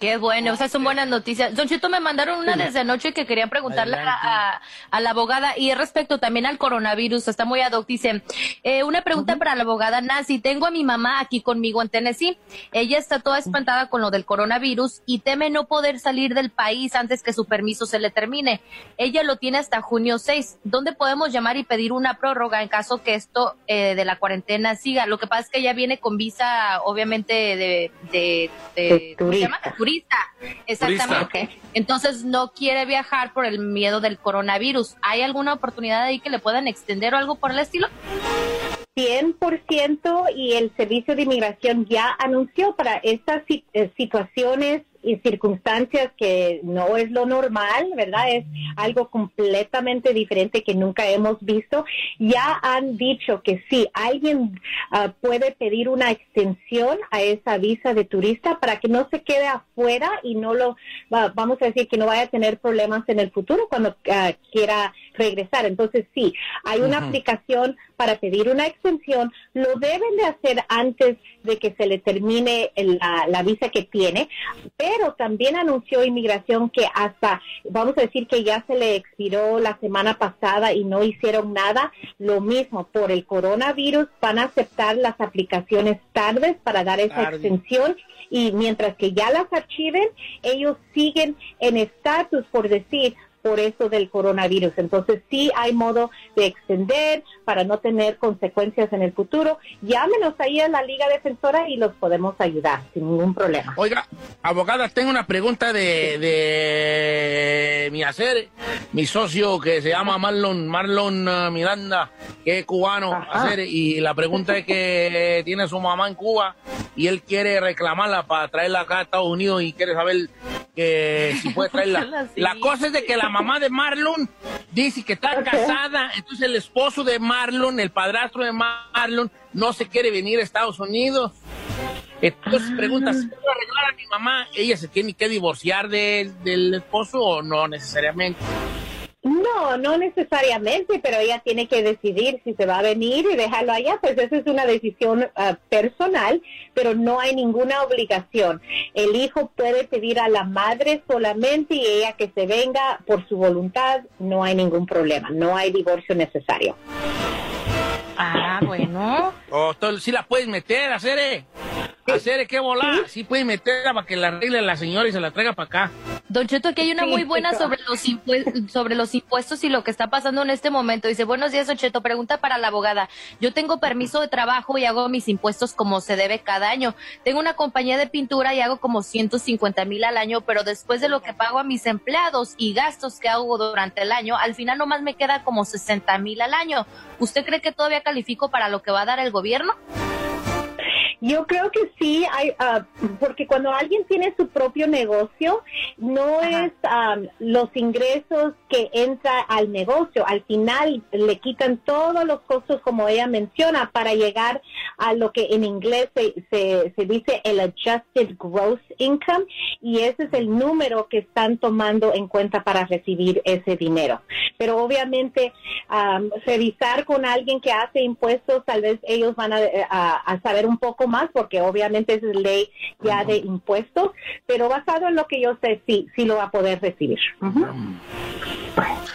[SPEAKER 1] Qué bueno, o sea, son buenas noticias. Don Chito, me mandaron una desde anoche que quería preguntarle a, a- a la abogada y respecto también al coronavirus, está muy ad hoc, dice, eh, una pregunta para la abogada Nancy, tengo a mi mamá aquí conmigo en Tennessee, ella está toda espantada con lo del coronavirus y teme no poder salir del país antes que su permiso se le termine. Ella lo tiene hasta junio 6. ¿Dónde podemos llamar y pedir una prórroga en caso que esto eh, de la cuarentena siga? Lo que pasa es que ella viene con visa, obviamente, de... de, de- ¿cómo se llama? Turista. Exactamente. Entonces no quiere viajar por el miedo del coronavirus. ¿Hay alguna oportunidad ahí que le puedan extender o algo por el estilo?
[SPEAKER 18] 100% y el Servicio de Inmigración ya anunció para estas eh, situaciones circunstancias que no es lo normal, ¿verdad? Es algo completamente diferente que nunca hemos visto. Ya han dicho que si alguien ah, puede pedir una extensión a esa visa de turista para que no se quede afuera y no lo, va- vamos a decir que no vaya a tener problemas en el futuro cuando ah, quiera regresar. Entonces sí, hay una aplicación para pedir una extensión, lo deben de hacer antes de que se le termine el- la, la visa que tiene, pero también anunció inmigración que hasta, vamos a decir que ya se le expiró la semana pasada y no hicieron nada, lo mismo por el coronavirus van a aceptar las aplicaciones tardes para dar esa
[SPEAKER 20] Tarde.
[SPEAKER 18] extensión y mientras que ya las archiven, ellos siguen en estatus por decir por eso del coronavirus. Entonces sí hay modo de extender para no tener consecuencias en el futuro. Llámenos ahí a la Liga Defensora y los podemos ayudar sin ningún problema.
[SPEAKER 4] Oiga, abogada, tengo una pregunta de, de mi hacer, mi socio que se llama Marlon, Marlon eh, Miranda, que es cubano, hacer, y la pregunta es que tiene a su mamá en Cuba y él quiere reclamarla para traerla acá a Estados Unidos y quiere saber que si puede traerla. La cosa es de que la mamá de Marlon dice que está casada, entonces el esposo de Marlon, el padrastro de Marlon, no se quiere venir a Estados Unidos. Entonces preguntas, ¿si puedo arreglar a mi mamá? ¿Ella se tiene que divorciar del- del esposo o no necesariamente?
[SPEAKER 18] No, no necesariamente, pero ella tiene que decidir si se va a venir y dejarlo allá, pues esa es una decisión ah, personal, pero no hay ninguna obligación. El hijo puede pedir a la madre solamente y ella que se venga por su voluntad, no hay ningún problema, no hay divorcio necesario.
[SPEAKER 1] Ah, bueno.
[SPEAKER 4] O tú sí la puedes meter, hacer, eh. Hacer, ¿qué volá? Sí puedes meterla para que la arregle la señora y se la traiga para acá.
[SPEAKER 1] Don Cheto, aquí hay una muy buena sobre los, sobre los impuestos y lo que está pasando en este momento. Dice, buenos días, Don Cheto, pregunta para la abogada. Yo tengo permiso de trabajo y hago mis impuestos como se debe cada año. Tengo una compañía de pintura y hago como 150 mil al año, pero después de lo que pago a mis empleados y gastos que hago durante el año, al final nomás me queda como 60 mil al año. ¿Usted cree que todavía califico para lo que va a dar el gobierno?
[SPEAKER 18] Yo creo que sí, hay, ah, porque cuando alguien tiene su propio negocio, no es am, los ingresos que entra al negocio. Al final le quitan todos los costos, como ella menciona, para llegar a lo que en inglés se, se, se dice el adjusted gross income, y ese es el número que están tomando en cuenta para recibir ese dinero. Pero obviamente, am, revisar con alguien que hace impuestos, tal vez ellos van a, a- a saber un poco más, porque obviamente es ley ya de impuestos, pero basado en lo que yo sé, sí, sí lo va a poder recibir. Ujú.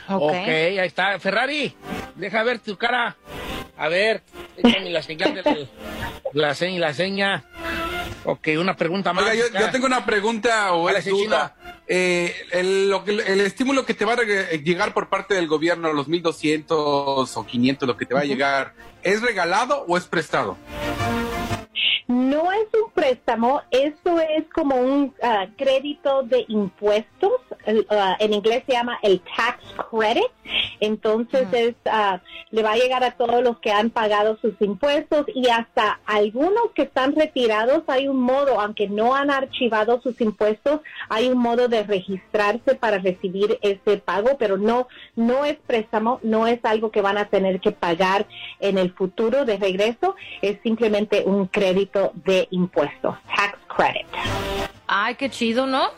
[SPEAKER 4] ok, ahí está. Ferrari, deja ver tu cara. A ver, échame la señal de la seña, la seña. Ok, una pregunta más.
[SPEAKER 7] Oiga, yo, yo tengo una pregunta o es duda. Eh, el, lo que- el estímulo que te va a reg- llegar por parte del gobierno, los 1.200 o 500, lo que te va a llegar, ¿es regalado o es prestado?
[SPEAKER 18] No es un préstamo, eso es como un ah, crédito de impuestos. ah, en inglés se llama el tax credit. Entonces es, ah, le va a llegar a todos los que han pagado sus impuestos y hasta algunos que están retirados hay un modo, aunque no han archivado sus impuestos, hay un modo de registrarse para recibir ese pago, pero no, no es préstamo, no es algo que van a tener que pagar en el futuro de regreso, es simplemente un crédito de impuestos, tax credit.
[SPEAKER 1] Ay, qué chido, ¿no?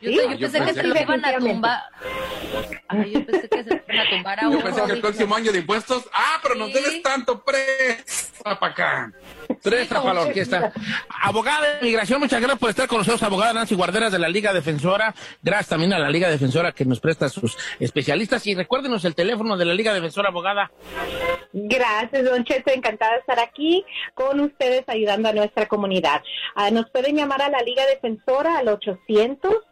[SPEAKER 1] Yo,
[SPEAKER 18] Sí,
[SPEAKER 1] yo
[SPEAKER 18] yo
[SPEAKER 1] pensé que
[SPEAKER 18] pensé
[SPEAKER 1] se lo
[SPEAKER 18] que-
[SPEAKER 1] iban a tumbar. Ay, yo pensé que se lo iban a tumbar a
[SPEAKER 7] Yo
[SPEAKER 1] uno.
[SPEAKER 7] pensé que el próximo año de impuestos, ah, pero nos debes tanto, presta para acá.
[SPEAKER 4] Tres para la orquesta. Abogada de Migración, muchas gracias por estar con nosotros, abogada Nancy Guarderas de la Liga Defensora. Gracias también a la Liga Defensora que nos presta sus especialistas. Y recuérdenos el teléfono de la Liga Defensora, abogada.
[SPEAKER 18] Gracias, Don Cheto. Encantada de estar aquí con ustedes ayudando a nuestra comunidad. Ah, nos pueden llamar a la Liga Defensora al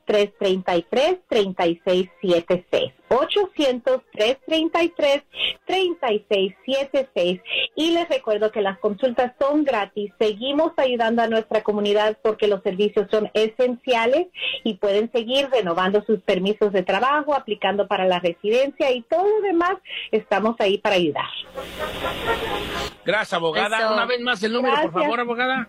[SPEAKER 18] 800-333-3676. 800-333-3676. Y les recuerdo que las consultas son gratis. Seguimos ayudando a nuestra comunidad porque los servicios son esenciales y pueden seguir renovando sus permisos de trabajo, aplicando para la residencia y todo lo demás. Estamos ahí para ayudar.
[SPEAKER 4] Gracias, abogada.
[SPEAKER 18] Eso.
[SPEAKER 4] Una vez más el número, por favor, abogada.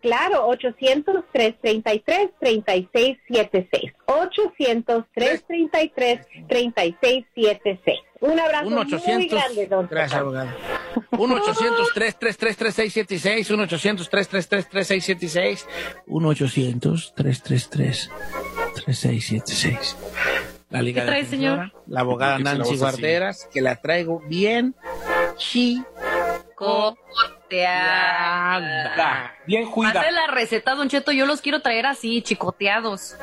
[SPEAKER 18] Claro, 800-333-3676. 800-333-3676. Un abrazo
[SPEAKER 4] Un
[SPEAKER 18] muy
[SPEAKER 4] 800.
[SPEAKER 18] grande, don
[SPEAKER 4] Gracias,
[SPEAKER 18] Cheto.
[SPEAKER 4] abogada. 1 800 333 3676 1 800 333 3676 1 800 333 3676 La Liga
[SPEAKER 1] ¿Qué trae, señor?
[SPEAKER 4] La abogada
[SPEAKER 7] ¿Por qué se la
[SPEAKER 4] Nancy? Guarderas, que la traigo bien chicoteada.
[SPEAKER 2] Bien juida.
[SPEAKER 1] Hazle la receta, Don Cheto. Yo los quiero traer así, chicoteados.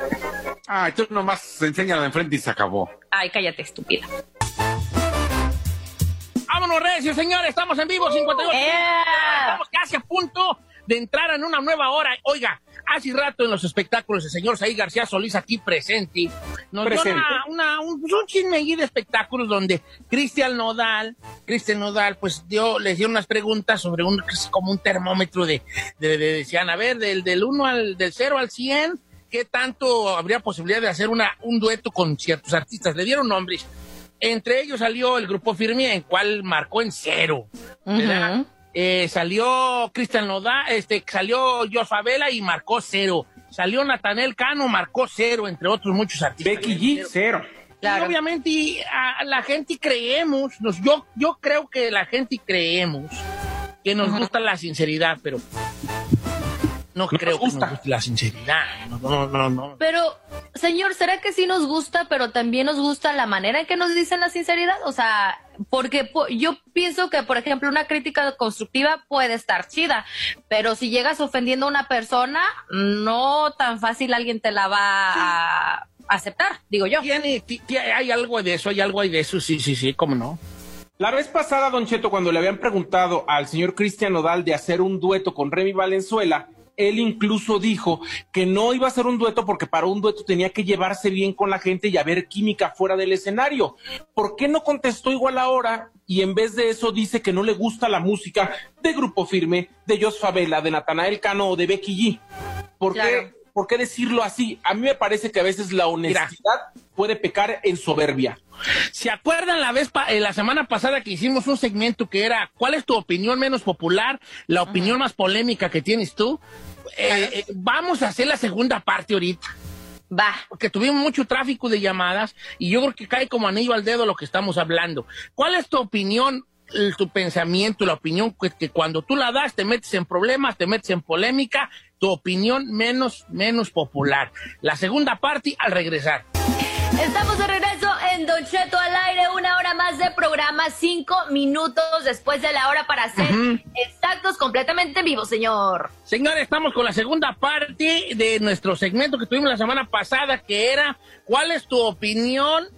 [SPEAKER 7] Ah, tú nomás enséñala de enfrente y se acabó.
[SPEAKER 1] Ay, cállate, estúpida.
[SPEAKER 4] Vámonos, Recio, señores, estamos en vivo, 58. Estamos casi a punto de entrar en una nueva hora. Oiga, hace rato en los espectáculos el señor Saí García Solís aquí presente nos
[SPEAKER 2] Presente.
[SPEAKER 4] dio una, una- un, pues, un chisme ahí de espectáculos donde Cristian Nodal, Cristian Nodal, pues dio, les dio unas preguntas sobre un, como un termómetro de, de, de- decían, a ver, del, del 1 al, del 0 al 100, ¿qué tanto habría posibilidad de hacer una, un dueto con ciertos artistas? Le dieron nombres. Entre ellos salió el grupo Firme, en cual marcó en cero. ¿verdad? Eh, salió Cristian Nodal, este, salió Jos Favela y marcó cero. Salió Natanel Cano, marcó cero, entre otros muchos artistas.
[SPEAKER 2] Becky G, cero.
[SPEAKER 4] Y obviamente y a la gente creemos, nos, yo, yo creo que la gente creemos que nos gusta la sinceridad, pero no,
[SPEAKER 2] No
[SPEAKER 4] creo
[SPEAKER 2] nos
[SPEAKER 4] que
[SPEAKER 2] gusta.
[SPEAKER 4] nos guste la sinceridad. No, no, no, no.
[SPEAKER 1] Pero, señor, ¿será que sí nos gusta, pero también nos gusta la manera en que nos dicen la sinceridad? O sea, porque po- yo pienso que, por ejemplo, una crítica constructiva puede estar chida, pero si llegas ofendiendo a una persona, no tan fácil alguien te la va a aceptar, digo yo.
[SPEAKER 4] Tiene, ti- ti- hay algo de eso, hay algo de eso, sí, sí, sí, cómo no.
[SPEAKER 2] La vez pasada, Don Cheto, cuando le habían preguntado al señor Cristian Nodal de hacer un dueto con Remy Valenzuela, él incluso dijo que no iba a hacer un dueto porque para un dueto tenía que llevarse bien con la gente y haber química fuera del escenario. ¿Por qué no contestó igual ahora y en vez de eso dice que no le gusta la música de Grupo Firme, de Jos Favela, de Natanael Cano o de Becky G? ¿Por, qué, ¿Por qué decirlo así? A mí me parece que a veces la honestidad puede pecar en soberbia.
[SPEAKER 4] ¿Se acuerdan la vez, pa- eh, la semana pasada que hicimos un segmento que era ¿cuál es tu opinión menos popular? La opinión más polémica que tienes tú. Eh, eh, vamos a hacer la segunda parte ahorita.
[SPEAKER 1] Va.
[SPEAKER 4] Porque tuvimos mucho tráfico de llamadas y yo creo que cae como anillo al dedo lo que estamos hablando. ¿Cuál es tu opinión, tu pensamiento, la opinión que, que cuando tú la das te metes en problemas, te metes en polémica? Tu opinión menos, menos popular. La segunda parte al regresar.
[SPEAKER 1] Estamos de regreso en Don Cheto al aire, una hora más de programa, cinco minutos después de la hora para ser exactos, completamente en vivo, señor.
[SPEAKER 4] Señores, estamos con la segunda parte de nuestro segmento que tuvimos la semana pasada, que era ¿cuál es tu opinión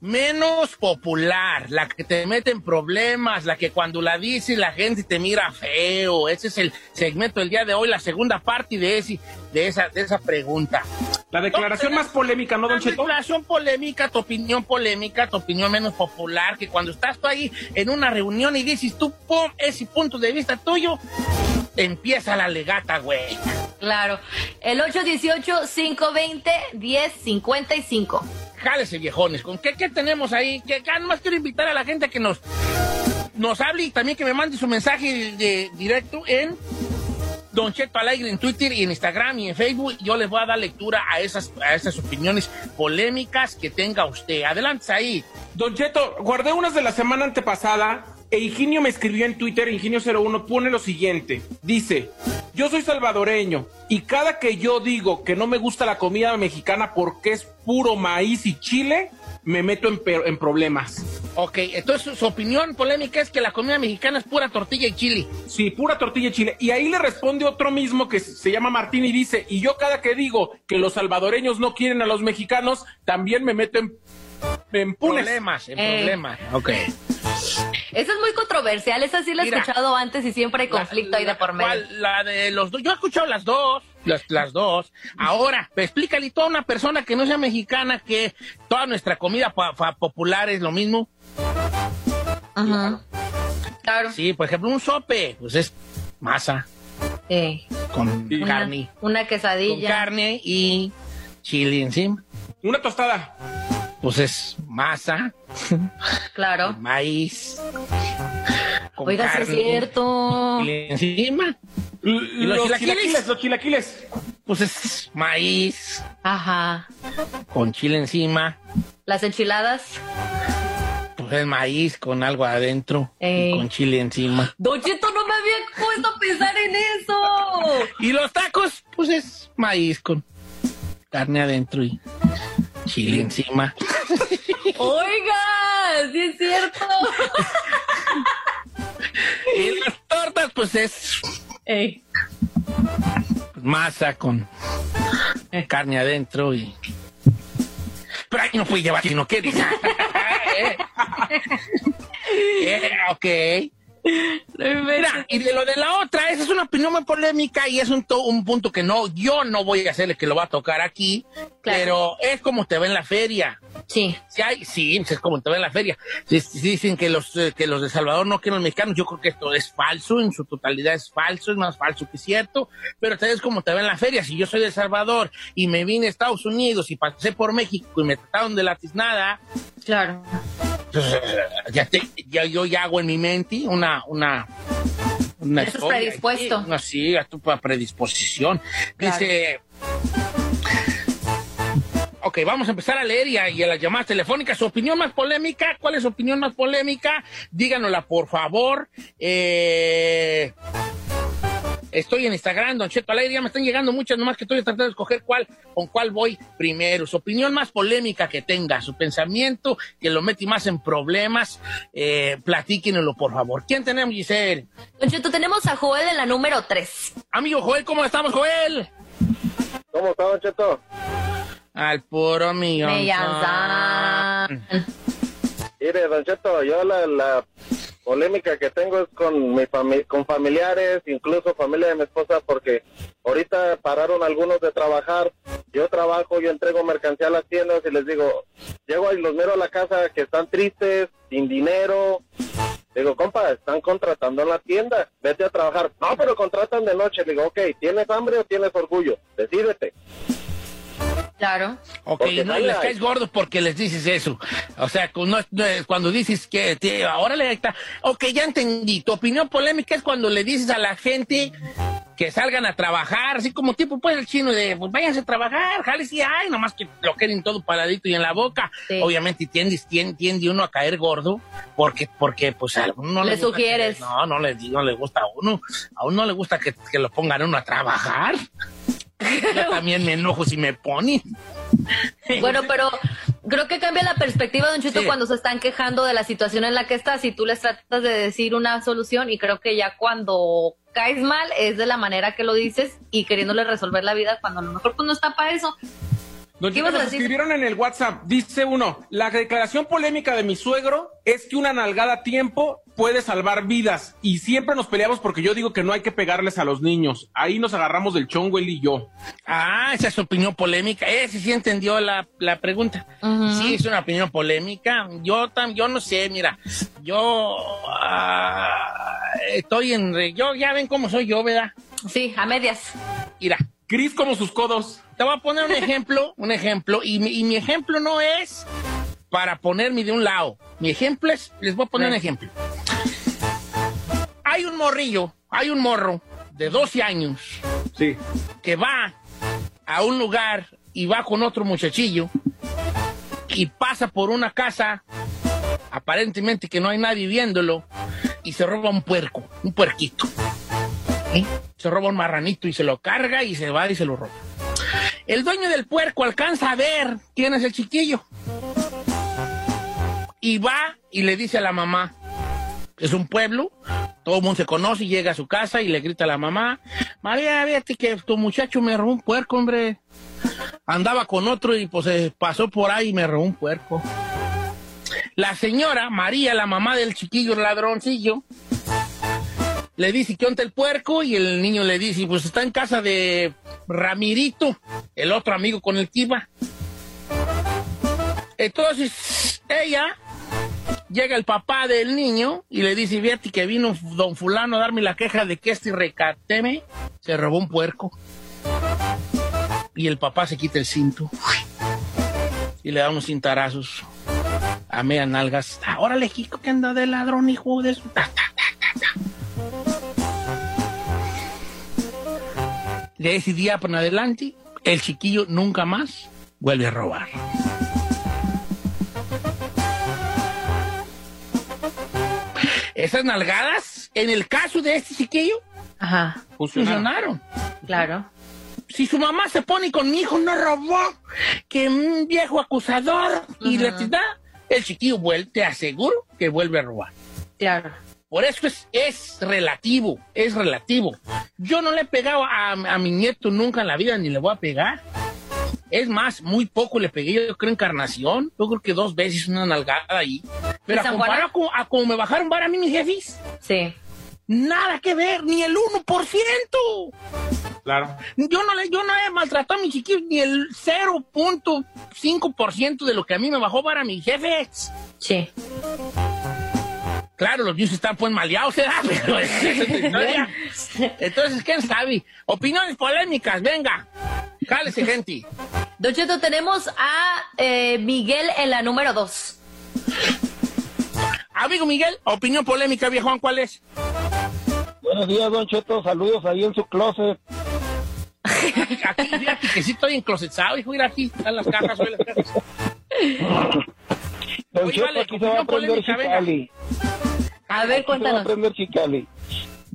[SPEAKER 4] menos popular? La que te mete en problemas, la que cuando la dices la gente te mira feo. Ese es el segmento del día de hoy, la segunda parte de, ese, de, esa, de esa pregunta.
[SPEAKER 2] La declaración más polémica, ¿no, Don
[SPEAKER 4] La
[SPEAKER 2] Cheto?
[SPEAKER 4] declaración polémica, tu opinión polémica, tu opinión menos popular, que cuando estás tú ahí en una reunión y dices tú, pum, ese punto de vista tuyo, empieza la legata, güey.
[SPEAKER 1] Claro. El 818-520-1055.
[SPEAKER 4] Viejones. ¿Con qué, qué tenemos ahí? Que acá nomás quiero invitar a la gente a que nos, nos hable y también que me mande su mensaje de, directo en Don Cheto Alegre en Twitter y en Instagram y en Facebook. Yo les voy a dar lectura a esas, a esas opiniones polémicas que tenga usted. Adelante ahí.
[SPEAKER 2] Don Cheto, guardé unas de la semana antepasada. E Higinio me escribió en Twitter, Higinio01, pone lo siguiente. Dice, yo soy salvadoreño y cada que yo digo que no me gusta la comida mexicana porque es puro maíz y chile, me meto en, problemas.
[SPEAKER 4] Ok, entonces su, su opinión polémica es que la comida mexicana es pura tortilla y chile.
[SPEAKER 2] Sí, pura tortilla y chile. Y ahí le responde otro mismo que se llama Martín y dice, y yo cada que digo que los salvadoreños no quieren a los mexicanos, también me meto en, en punes.
[SPEAKER 4] Problemas, en
[SPEAKER 1] Eh.
[SPEAKER 4] problemas. Ok.
[SPEAKER 1] Esa es muy controversial, esa sí la he
[SPEAKER 4] Mira.
[SPEAKER 1] escuchado antes y siempre hay conflicto ahí de por medio.
[SPEAKER 4] ¿Cuál? La de los dos. Yo he escuchado las dos. Las, las dos. Ahora, explícale tú a una persona que no sea mexicana que toda nuestra comida popular es lo mismo.
[SPEAKER 1] Ajá. Claro.
[SPEAKER 4] Sí, por ejemplo, un sope, pues es masa
[SPEAKER 1] Sí.
[SPEAKER 4] con
[SPEAKER 1] Una-
[SPEAKER 4] carne.
[SPEAKER 1] Una
[SPEAKER 4] Con
[SPEAKER 1] quesadilla.
[SPEAKER 4] carne y chile encima.
[SPEAKER 2] Una tostada.
[SPEAKER 4] Pues es masa,
[SPEAKER 1] Claro.
[SPEAKER 4] maíz. Con
[SPEAKER 1] Oiga, es cierto.
[SPEAKER 4] chile encima.
[SPEAKER 2] ¿Y
[SPEAKER 4] los
[SPEAKER 2] los
[SPEAKER 4] chilaquiles?
[SPEAKER 2] chilaquiles? Los chilaquiles.
[SPEAKER 4] Pues es maíz
[SPEAKER 1] Ajá.
[SPEAKER 4] con chile encima.
[SPEAKER 1] Las enchiladas.
[SPEAKER 4] Pues es maíz con algo adentro
[SPEAKER 1] Ey.
[SPEAKER 4] y con chile encima.
[SPEAKER 1] Don Cheto, no me había puesto a pensar en eso.
[SPEAKER 4] Y los tacos, pues es maíz con carne adentro y chile encima.
[SPEAKER 1] Oiga, sí es cierto.
[SPEAKER 4] Y las tortas, pues es
[SPEAKER 1] Ey.
[SPEAKER 4] masa con carne adentro y... Pero ahí no puede llevar si no quieres. Eh, eh, ok. Mira, y de lo de la otra, esa es una opinión muy polémica y es un, to- un punto que no, yo no voy a hacerle que lo va a tocar aquí, pero es como te ve en la feria.
[SPEAKER 1] Sí.
[SPEAKER 4] Sí, hay, sí, es como te ve en la feria. Si, si dicen que los, eh, que los de Salvador no quieren los mexicanos, yo creo que esto es falso, en su totalidad es falso, es más falso que cierto, pero es como te ve en la feria. Si yo soy de Salvador y me vine a Estados Unidos y pasé por México y me trataron de la tiznada,
[SPEAKER 1] Claro.
[SPEAKER 4] Pues, ya, te- ya yo ya hago en mi mente una una una
[SPEAKER 1] Estás
[SPEAKER 4] historia
[SPEAKER 1] predispuesto.
[SPEAKER 4] aquí, una sí, a tu predisposición. Dice Ok, vamos a empezar a leer y a, y a las llamadas telefónicas. Su opinión más polémica, ¿cuál es su opinión más polémica? Díganosla, por favor. Eh, Estoy en Instagram, Don Cheto al aire, ya me están llegando muchas, nomás que estoy tratando de escoger cuál, con cuál voy primero. Su opinión más polémica que tenga, su pensamiento que lo mete más en problemas, eh, platíquenlo, por favor. ¿Quién tenemos, Giselle?
[SPEAKER 1] Don Cheto, tenemos a Joel en la número 3.
[SPEAKER 4] Amigo Joel, ¿cómo estamos, Joel?
[SPEAKER 20] ¿Cómo está, Don Cheto?
[SPEAKER 4] Al puro mío.
[SPEAKER 20] Mire, Don Cheto, yo la, la polémica que tengo es con mi fami- con familiares, incluso familia de mi esposa, porque ahorita pararon algunos de trabajar. Yo trabajo, yo entrego mercancía a las tiendas y les digo, llego y los miro a la casa que están tristes, sin dinero. Digo, compa, están contratando en la tienda, vete a trabajar. No, pero contratan de noche. Digo, ok, ¿tienes hambre o tienes orgullo? Decídete.
[SPEAKER 1] Claro.
[SPEAKER 4] Ok,
[SPEAKER 20] Porque
[SPEAKER 4] no les caes gordo porque les dices eso. O sea, no- cuando dices que te- ahora le está. Ok, ya entendí. Tu opinión polémica es cuando le dices a la gente que salgan a trabajar, así como tipo, pues el chino de, pues váyanse a trabajar, jales y ay, nomás que lo quieren todo paradito y en la boca. Obviamente tiende, tiende, tiende uno a caer gordo porque, porque pues a uno no
[SPEAKER 1] Le
[SPEAKER 4] gusta que-
[SPEAKER 1] sugieres.
[SPEAKER 4] no, no le, no le gusta a uno. A uno no le gusta que, que lo pongan a uno a trabajar. Yo también me enojo si me ponen.
[SPEAKER 1] Bueno, pero creo que cambia la perspectiva, Don Chito,
[SPEAKER 4] Sí.
[SPEAKER 1] cuando se están quejando de la situación en la que estás y tú les tratas de decir una solución y creo que ya cuando caes mal es de la manera que lo dices y queriéndole resolver la vida cuando a lo mejor pues no está para eso.
[SPEAKER 2] Don escribieron en el WhatsApp, dice uno, la declaración polémica de mi suegro es que una nalgada a tiempo puede salvar vidas y siempre nos peleamos porque yo digo que no hay que pegarles a los niños. Ahí nos agarramos del chongo él y yo.
[SPEAKER 4] Ah, esa es su opinión polémica. Ese sí entendió la, la pregunta. Sí, es una opinión polémica. Yo tam, yo no sé, mira, yo ah, estoy en... re- Yo ya ven cómo soy yo, ¿verdad?
[SPEAKER 1] Sí, a medias.
[SPEAKER 4] Mira.
[SPEAKER 2] Cris como sus codos.
[SPEAKER 4] Te voy a poner un ejemplo, un ejemplo, y mi, y mi ejemplo no es para ponerme de un lado. Mi ejemplo es, les voy a poner un ejemplo. Hay un morrillo, hay un morro de 12 años
[SPEAKER 2] Sí.
[SPEAKER 4] que va a un lugar y va con otro muchachillo y pasa por una casa, aparentemente que no hay nadie viéndolo, y se roba un puerco, un puerquito. Se roba un marranito y se lo carga y se va y se lo roba. El dueño del puerco alcanza a ver quién es el chiquillo. Y va y le dice a la mamá, es un pueblo, todo el mundo se conoce y llega a su casa y le grita a la mamá, María, fíjate que tu muchacho me robó un puerco, hombre. Andaba con otro y pues eh, pasó por ahí y me robó un puerco. La señora, María, la mamá del chiquillo ladroncillo, le dice, ¿qué onda el puerco? Y el niño le dice, pues está en casa de Ramirito, el otro amigo con el que iba. Entonces, ella llega el papá del niño y le dice, fíjate que vino don fulano a darme la queja de que este recateme se robó un puerco. Y el papá se quita el cinto y le da unos cintarazos a media nalgas. Ah, Órale, Kiko, que anda de ladrón, hijo de su... ta, De ese día para adelante, el chiquillo nunca más vuelve a robar. Esas nalgadas, en el caso de este chiquillo,
[SPEAKER 1] Ajá.
[SPEAKER 4] funcionaron.
[SPEAKER 1] Claro.
[SPEAKER 4] Si su mamá se pone con mi hijo, no robó, que un viejo acusador y le da, el chiquillo vuelve, te aseguro que vuelve a robar.
[SPEAKER 1] Claro.
[SPEAKER 4] Por eso es, es relativo, es relativo. Yo no le he pegado a, a mi nieto nunca en la vida, ni le voy a pegar. Es más, muy poco le pegué, yo creo, encarnación. Yo creo que dos veces una nalgada ahí. Pero a comparar con, a como me bajaron vara a mí mis jefes.
[SPEAKER 1] Sí.
[SPEAKER 4] Nada que ver, ni el 1%.
[SPEAKER 2] Claro.
[SPEAKER 4] Yo no, le, yo no he maltratado a mi chiquillo ni el 0.5% de lo que a mí me bajó para mis jefes.
[SPEAKER 1] Sí.
[SPEAKER 4] Claro, los niños están pues maleados, ¿verdad? Pero esa es otra historia. Entonces, ¿quién sabe? Opiniones polémicas, venga. Cálese, gente.
[SPEAKER 1] Don Cheto, tenemos a eh, Miguel en la número 2.
[SPEAKER 4] Amigo Miguel, opinión polémica, viejón, ¿cuál es?
[SPEAKER 20] Buenos días, Don Cheto. Saludos ahí en su closet.
[SPEAKER 4] Aquí, fíjate que sí estoy enclosetado, hijo, mira aquí, están las cajas, hoy las cajas.
[SPEAKER 20] Don
[SPEAKER 4] Oye,
[SPEAKER 20] Cheto,
[SPEAKER 4] vale,
[SPEAKER 20] aquí se va a aprender. Chicali.
[SPEAKER 1] A ver,
[SPEAKER 20] Aquí se va a
[SPEAKER 1] cuéntanos.
[SPEAKER 20] aprender Chicali.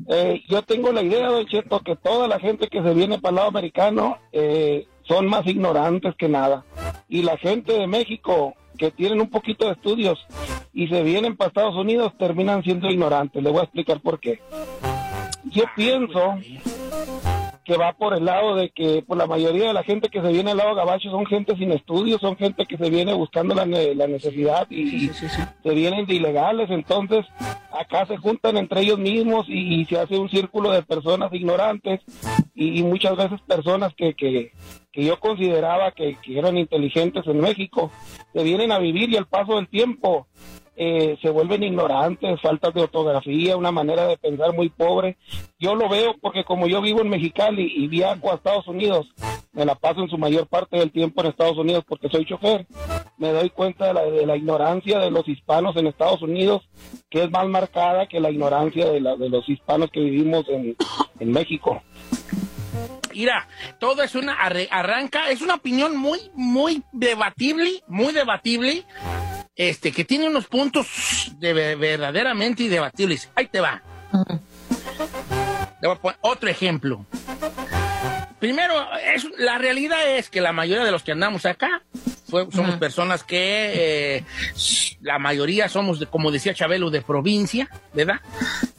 [SPEAKER 19] Eh, yo tengo la idea, Don Cheto, que toda la gente que se viene para el lado americano eh, son más ignorantes que nada. Y la gente de México que tienen un poquito de estudios y se vienen para Estados Unidos terminan siendo ignorantes. Le voy a explicar por qué. Yo pienso que va por el lado de que por la mayoría de la gente que se viene al lado gabacho son gente sin estudios, son gente que se viene buscando la, ne- la necesidad y se vienen de ilegales, entonces acá se juntan entre ellos mismos y, y se hace un círculo de personas ignorantes y, y muchas veces personas que, que, que yo consideraba que, que eran inteligentes en México, se vienen a vivir y al paso del tiempo eh, se vuelven ignorantes, faltas de ortografía, una manera de pensar muy pobre. Yo lo veo porque como yo vivo en Mexicali y viajo a Estados Unidos, me la paso en su mayor parte del tiempo en Estados Unidos porque soy chofer, me doy cuenta de la, de la ignorancia de los hispanos en Estados Unidos, que es más marcada que la ignorancia de, la, de los hispanos que vivimos en, en México.
[SPEAKER 4] Mira, todo es una arranca, es una opinión muy, muy debatible, muy debatible, este, que tiene unos puntos de ve- verdaderamente debatibles. Ahí te va. Le voy a poner otro ejemplo. Primero, es, la realidad es que la mayoría de los que andamos acá fue- somos personas que eh, la mayoría somos, de, como decía Chabelo, de provincia, ¿verdad?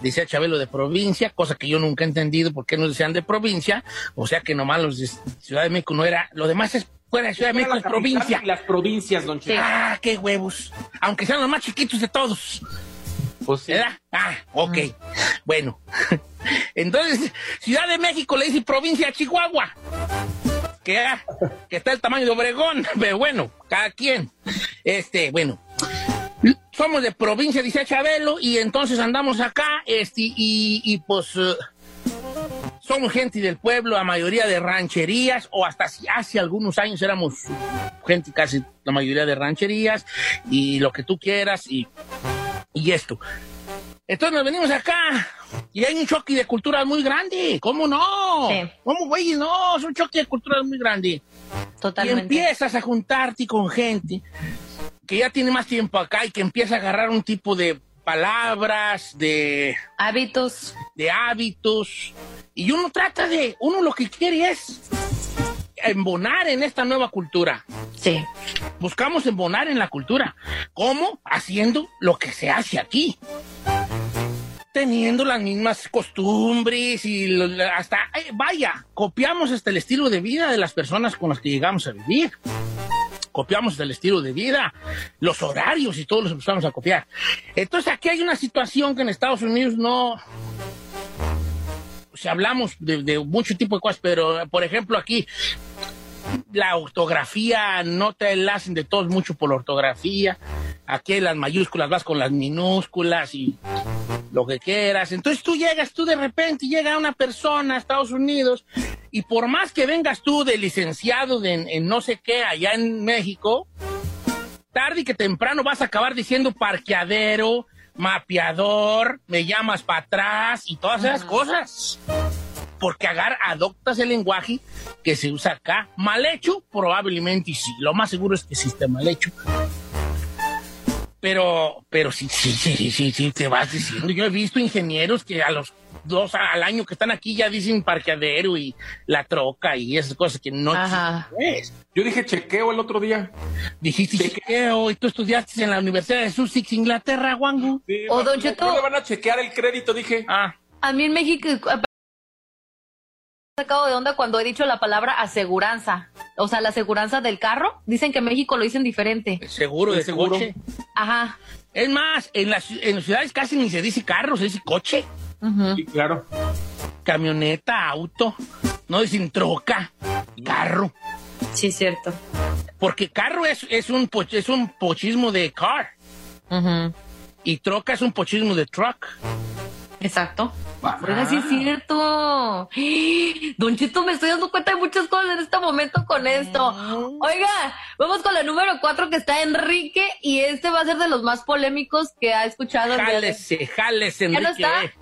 [SPEAKER 4] Decía Chabelo de provincia, cosa que yo nunca he entendido por qué nos decían de provincia, o sea que nomás los de Ciudad de México no era, lo demás es fuera de Ciudad de México es provincia.
[SPEAKER 2] y las provincias, don Cheto.
[SPEAKER 4] Ah, qué huevos. Aunque sean los más chiquitos de todos.
[SPEAKER 2] Pues
[SPEAKER 4] ¿Verdad? Ah, ok. Bueno. Entonces, Ciudad de México le dice provincia a Chihuahua. Que, ah, que está el tamaño de Obregón. Pero bueno, cada quien. Este, bueno. Somos de provincia, dice Chabelo, y entonces andamos acá, este, y, y pues eh, somos gente del pueblo, la mayoría de rancherías, o hasta hace algunos años éramos gente casi la mayoría de rancherías, y lo que tú quieras, y, y esto. Entonces nos venimos acá y hay un choque de culturas muy grande. ¿Cómo no? ¿Cómo, güey? No, es un choque de culturas muy grande.
[SPEAKER 1] Totalmente.
[SPEAKER 4] Y empiezas a juntarte con gente que ya tiene más tiempo acá y que empieza a agarrar un tipo de palabras, de
[SPEAKER 1] hábitos,
[SPEAKER 4] de hábitos. Y uno trata de, uno lo que quiere es embonar en esta nueva cultura.
[SPEAKER 1] Sí.
[SPEAKER 4] Buscamos embonar en la cultura. ¿Cómo? Haciendo lo que se hace aquí. Teniendo las mismas costumbres y hasta, eh, vaya, copiamos hasta el estilo de vida de las personas con las que llegamos a vivir. Copiamos el estilo de vida, los horarios y todos los empezamos a copiar. Entonces aquí hay una situación que en Estados Unidos no, si hablamos de, de mucho tipo de cosas, pero por ejemplo aquí la ortografía no te la hacen de todos mucho por la ortografía. Aquí las mayúsculas vas con las minúsculas y lo que quieras. Entonces tú llegas, tú de repente llega una persona a Estados Unidos y por más que vengas tú de licenciado de, en, en no sé qué allá en México, tarde y que temprano vas a acabar diciendo parqueadero, mapeador, me llamas para atrás y todas esas cosas. Porque agar, adoptas el lenguaje que se usa acá. Mal hecho, probablemente sí. Lo más seguro es que sí esté mal hecho. Pero, pero sí, sí, sí, sí, sí, sí, te vas diciendo. Yo he visto ingenieros que a los dos al año que están aquí ya dicen parqueadero y la troca y esas cosas que no
[SPEAKER 1] Ajá.
[SPEAKER 4] es.
[SPEAKER 2] Yo dije chequeo el otro día.
[SPEAKER 4] Dijiste chequeo y tú estudiaste en la Universidad de Sussex, Inglaterra, Wangu.
[SPEAKER 1] O Don
[SPEAKER 2] No
[SPEAKER 1] Cheto,
[SPEAKER 2] le van a chequear el crédito, dije.
[SPEAKER 4] Ah.
[SPEAKER 1] a mí en México sacado de onda cuando he dicho la palabra aseguranza. O sea, la aseguranza del carro. Dicen que en México lo dicen diferente.
[SPEAKER 4] Seguro de
[SPEAKER 2] seguro.
[SPEAKER 4] coche.
[SPEAKER 1] Ajá.
[SPEAKER 4] Es más, en las, en las ciudades casi ni se dice carro, se dice coche.
[SPEAKER 2] Sí, claro.
[SPEAKER 4] Camioneta, auto. No dicen troca, carro.
[SPEAKER 1] Sí, cierto.
[SPEAKER 4] Porque carro es, es, un, es un pochismo de car. Y troca es un pochismo de truck.
[SPEAKER 1] Exacto. Oiga, sí es cierto. Don Chito, me estoy dando cuenta de muchas cosas en este momento con esto. Oiga, vamos con la número cuatro que está Enrique y este va a ser de los más polémicos que ha escuchado. día de-
[SPEAKER 4] Jálese, jálese,
[SPEAKER 1] ¿Ya
[SPEAKER 4] Enrique.
[SPEAKER 1] no está?
[SPEAKER 4] eh.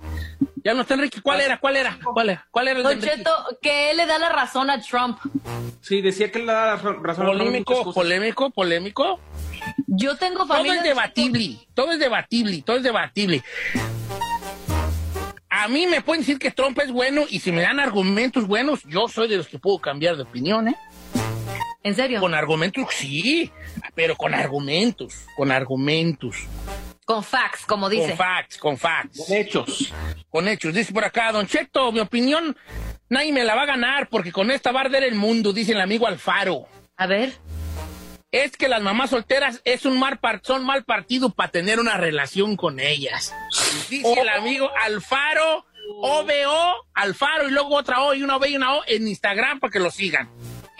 [SPEAKER 4] Ya no está Enrique. ¿Cuál era? ¿Cuál era? ¿Cuál era? ¿Cuál era el
[SPEAKER 1] Don
[SPEAKER 4] Enrique?
[SPEAKER 1] Cheto, que él le da la razón a Trump.
[SPEAKER 2] Sí, decía que le da razón a Trump
[SPEAKER 4] Polémico, polémico, polémico.
[SPEAKER 1] Yo tengo
[SPEAKER 4] Todo
[SPEAKER 1] familia.
[SPEAKER 4] es debatible, todo es debatible, todo es debatible. A mí me pueden decir que Trump es bueno y si me dan argumentos buenos, yo soy de los que puedo cambiar de opinión, ¿eh?
[SPEAKER 1] ¿En serio?
[SPEAKER 4] Con argumentos, sí, pero con argumentos, con argumentos.
[SPEAKER 1] Con facts, como dice.
[SPEAKER 4] Con facts, con facts.
[SPEAKER 2] Con hechos.
[SPEAKER 4] Con hechos. Dice por acá, Don Cheto, mi opinión, nadie me la va a ganar porque con esta va a arder el mundo, dice el amigo Alfaro.
[SPEAKER 1] A ver.
[SPEAKER 4] Es que las mamás solteras es un mal par- son mal partido para tener una relación con ellas. Dice el amigo Alfaro, OBO, Alfaro y luego otra O y una B y una O en Instagram para que lo sigan.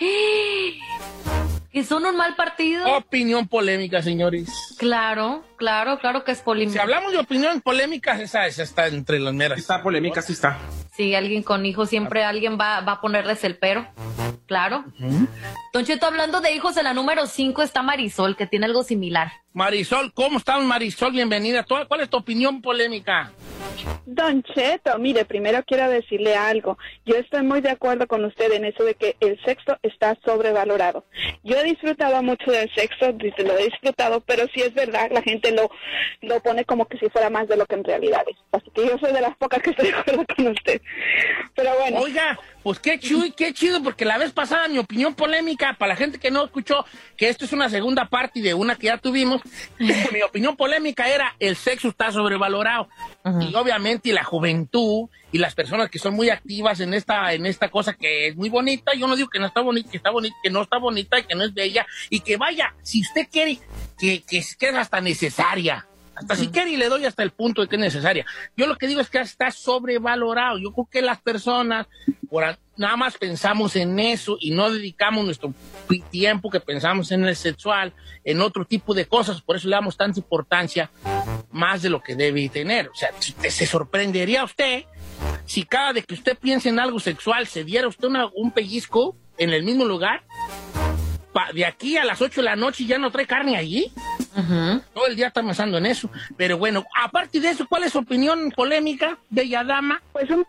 [SPEAKER 1] ¿Que son un mal partido?
[SPEAKER 4] Opinión polémica, señores.
[SPEAKER 1] Claro, claro, claro que es polémico.
[SPEAKER 4] Si hablamos de opinión polémica, esa, esa está entre las meras.
[SPEAKER 2] Está polémica, sí está.
[SPEAKER 1] Sí, alguien con hijos, siempre alguien va, va a ponerles el pero. Claro. Don Cheto, hablando de hijos, en la número 5 está Marisol, que tiene algo similar.
[SPEAKER 4] Marisol, ¿cómo estás, Marisol? Bienvenida. ¿Tú- ¿Cuál es tu opinión polémica?
[SPEAKER 9] Don Cheto, mire, primero quiero decirle algo. Yo estoy muy de acuerdo con usted en eso de que el sexo está sobrevalorado. Yo he disfrutado mucho del sexo, lo he disfrutado, pero sí es verdad, la gente lo, lo pone como que si fuera más de lo que en realidad es. Así que yo soy de las pocas que estoy de acuerdo con usted. Pero bueno.
[SPEAKER 4] Oiga, pues qué chido, qué chido, porque la vez pasada mi opinión polémica, para la gente que no escuchó, que esto es una segunda parte de una que ya tuvimos, mi opinión polémica era el sexo está sobrevalorado. Y obviamente la juventud y las personas que son muy activas en esta, en esta cosa que es muy bonita, yo no digo que no está bonita, que está bonita, que no está bonita y que no es bella, y que vaya, si usted quiere, que, que, que es hasta necesaria. Hasta si quiere y le doy hasta el punto de que es necesaria. Yo lo que digo es que está sobrevalorado. Yo creo que las personas por nada más pensamos en eso y no dedicamos nuestro tiempo que pensamos en el sexual, en otro tipo de cosas. Por eso le damos tanta importancia más de lo que debe tener. O sea, se sorprendería usted si cada vez que usted piense en algo sexual se diera usted una- un pellizco en el mismo lugar. Pa- de aquí a las 8 de la noche ya no trae carne allí. Todo el día está pensando en eso. Pero bueno, aparte de eso, ¿cuál es su opinión polémica, bella dama?
[SPEAKER 9] Pues un,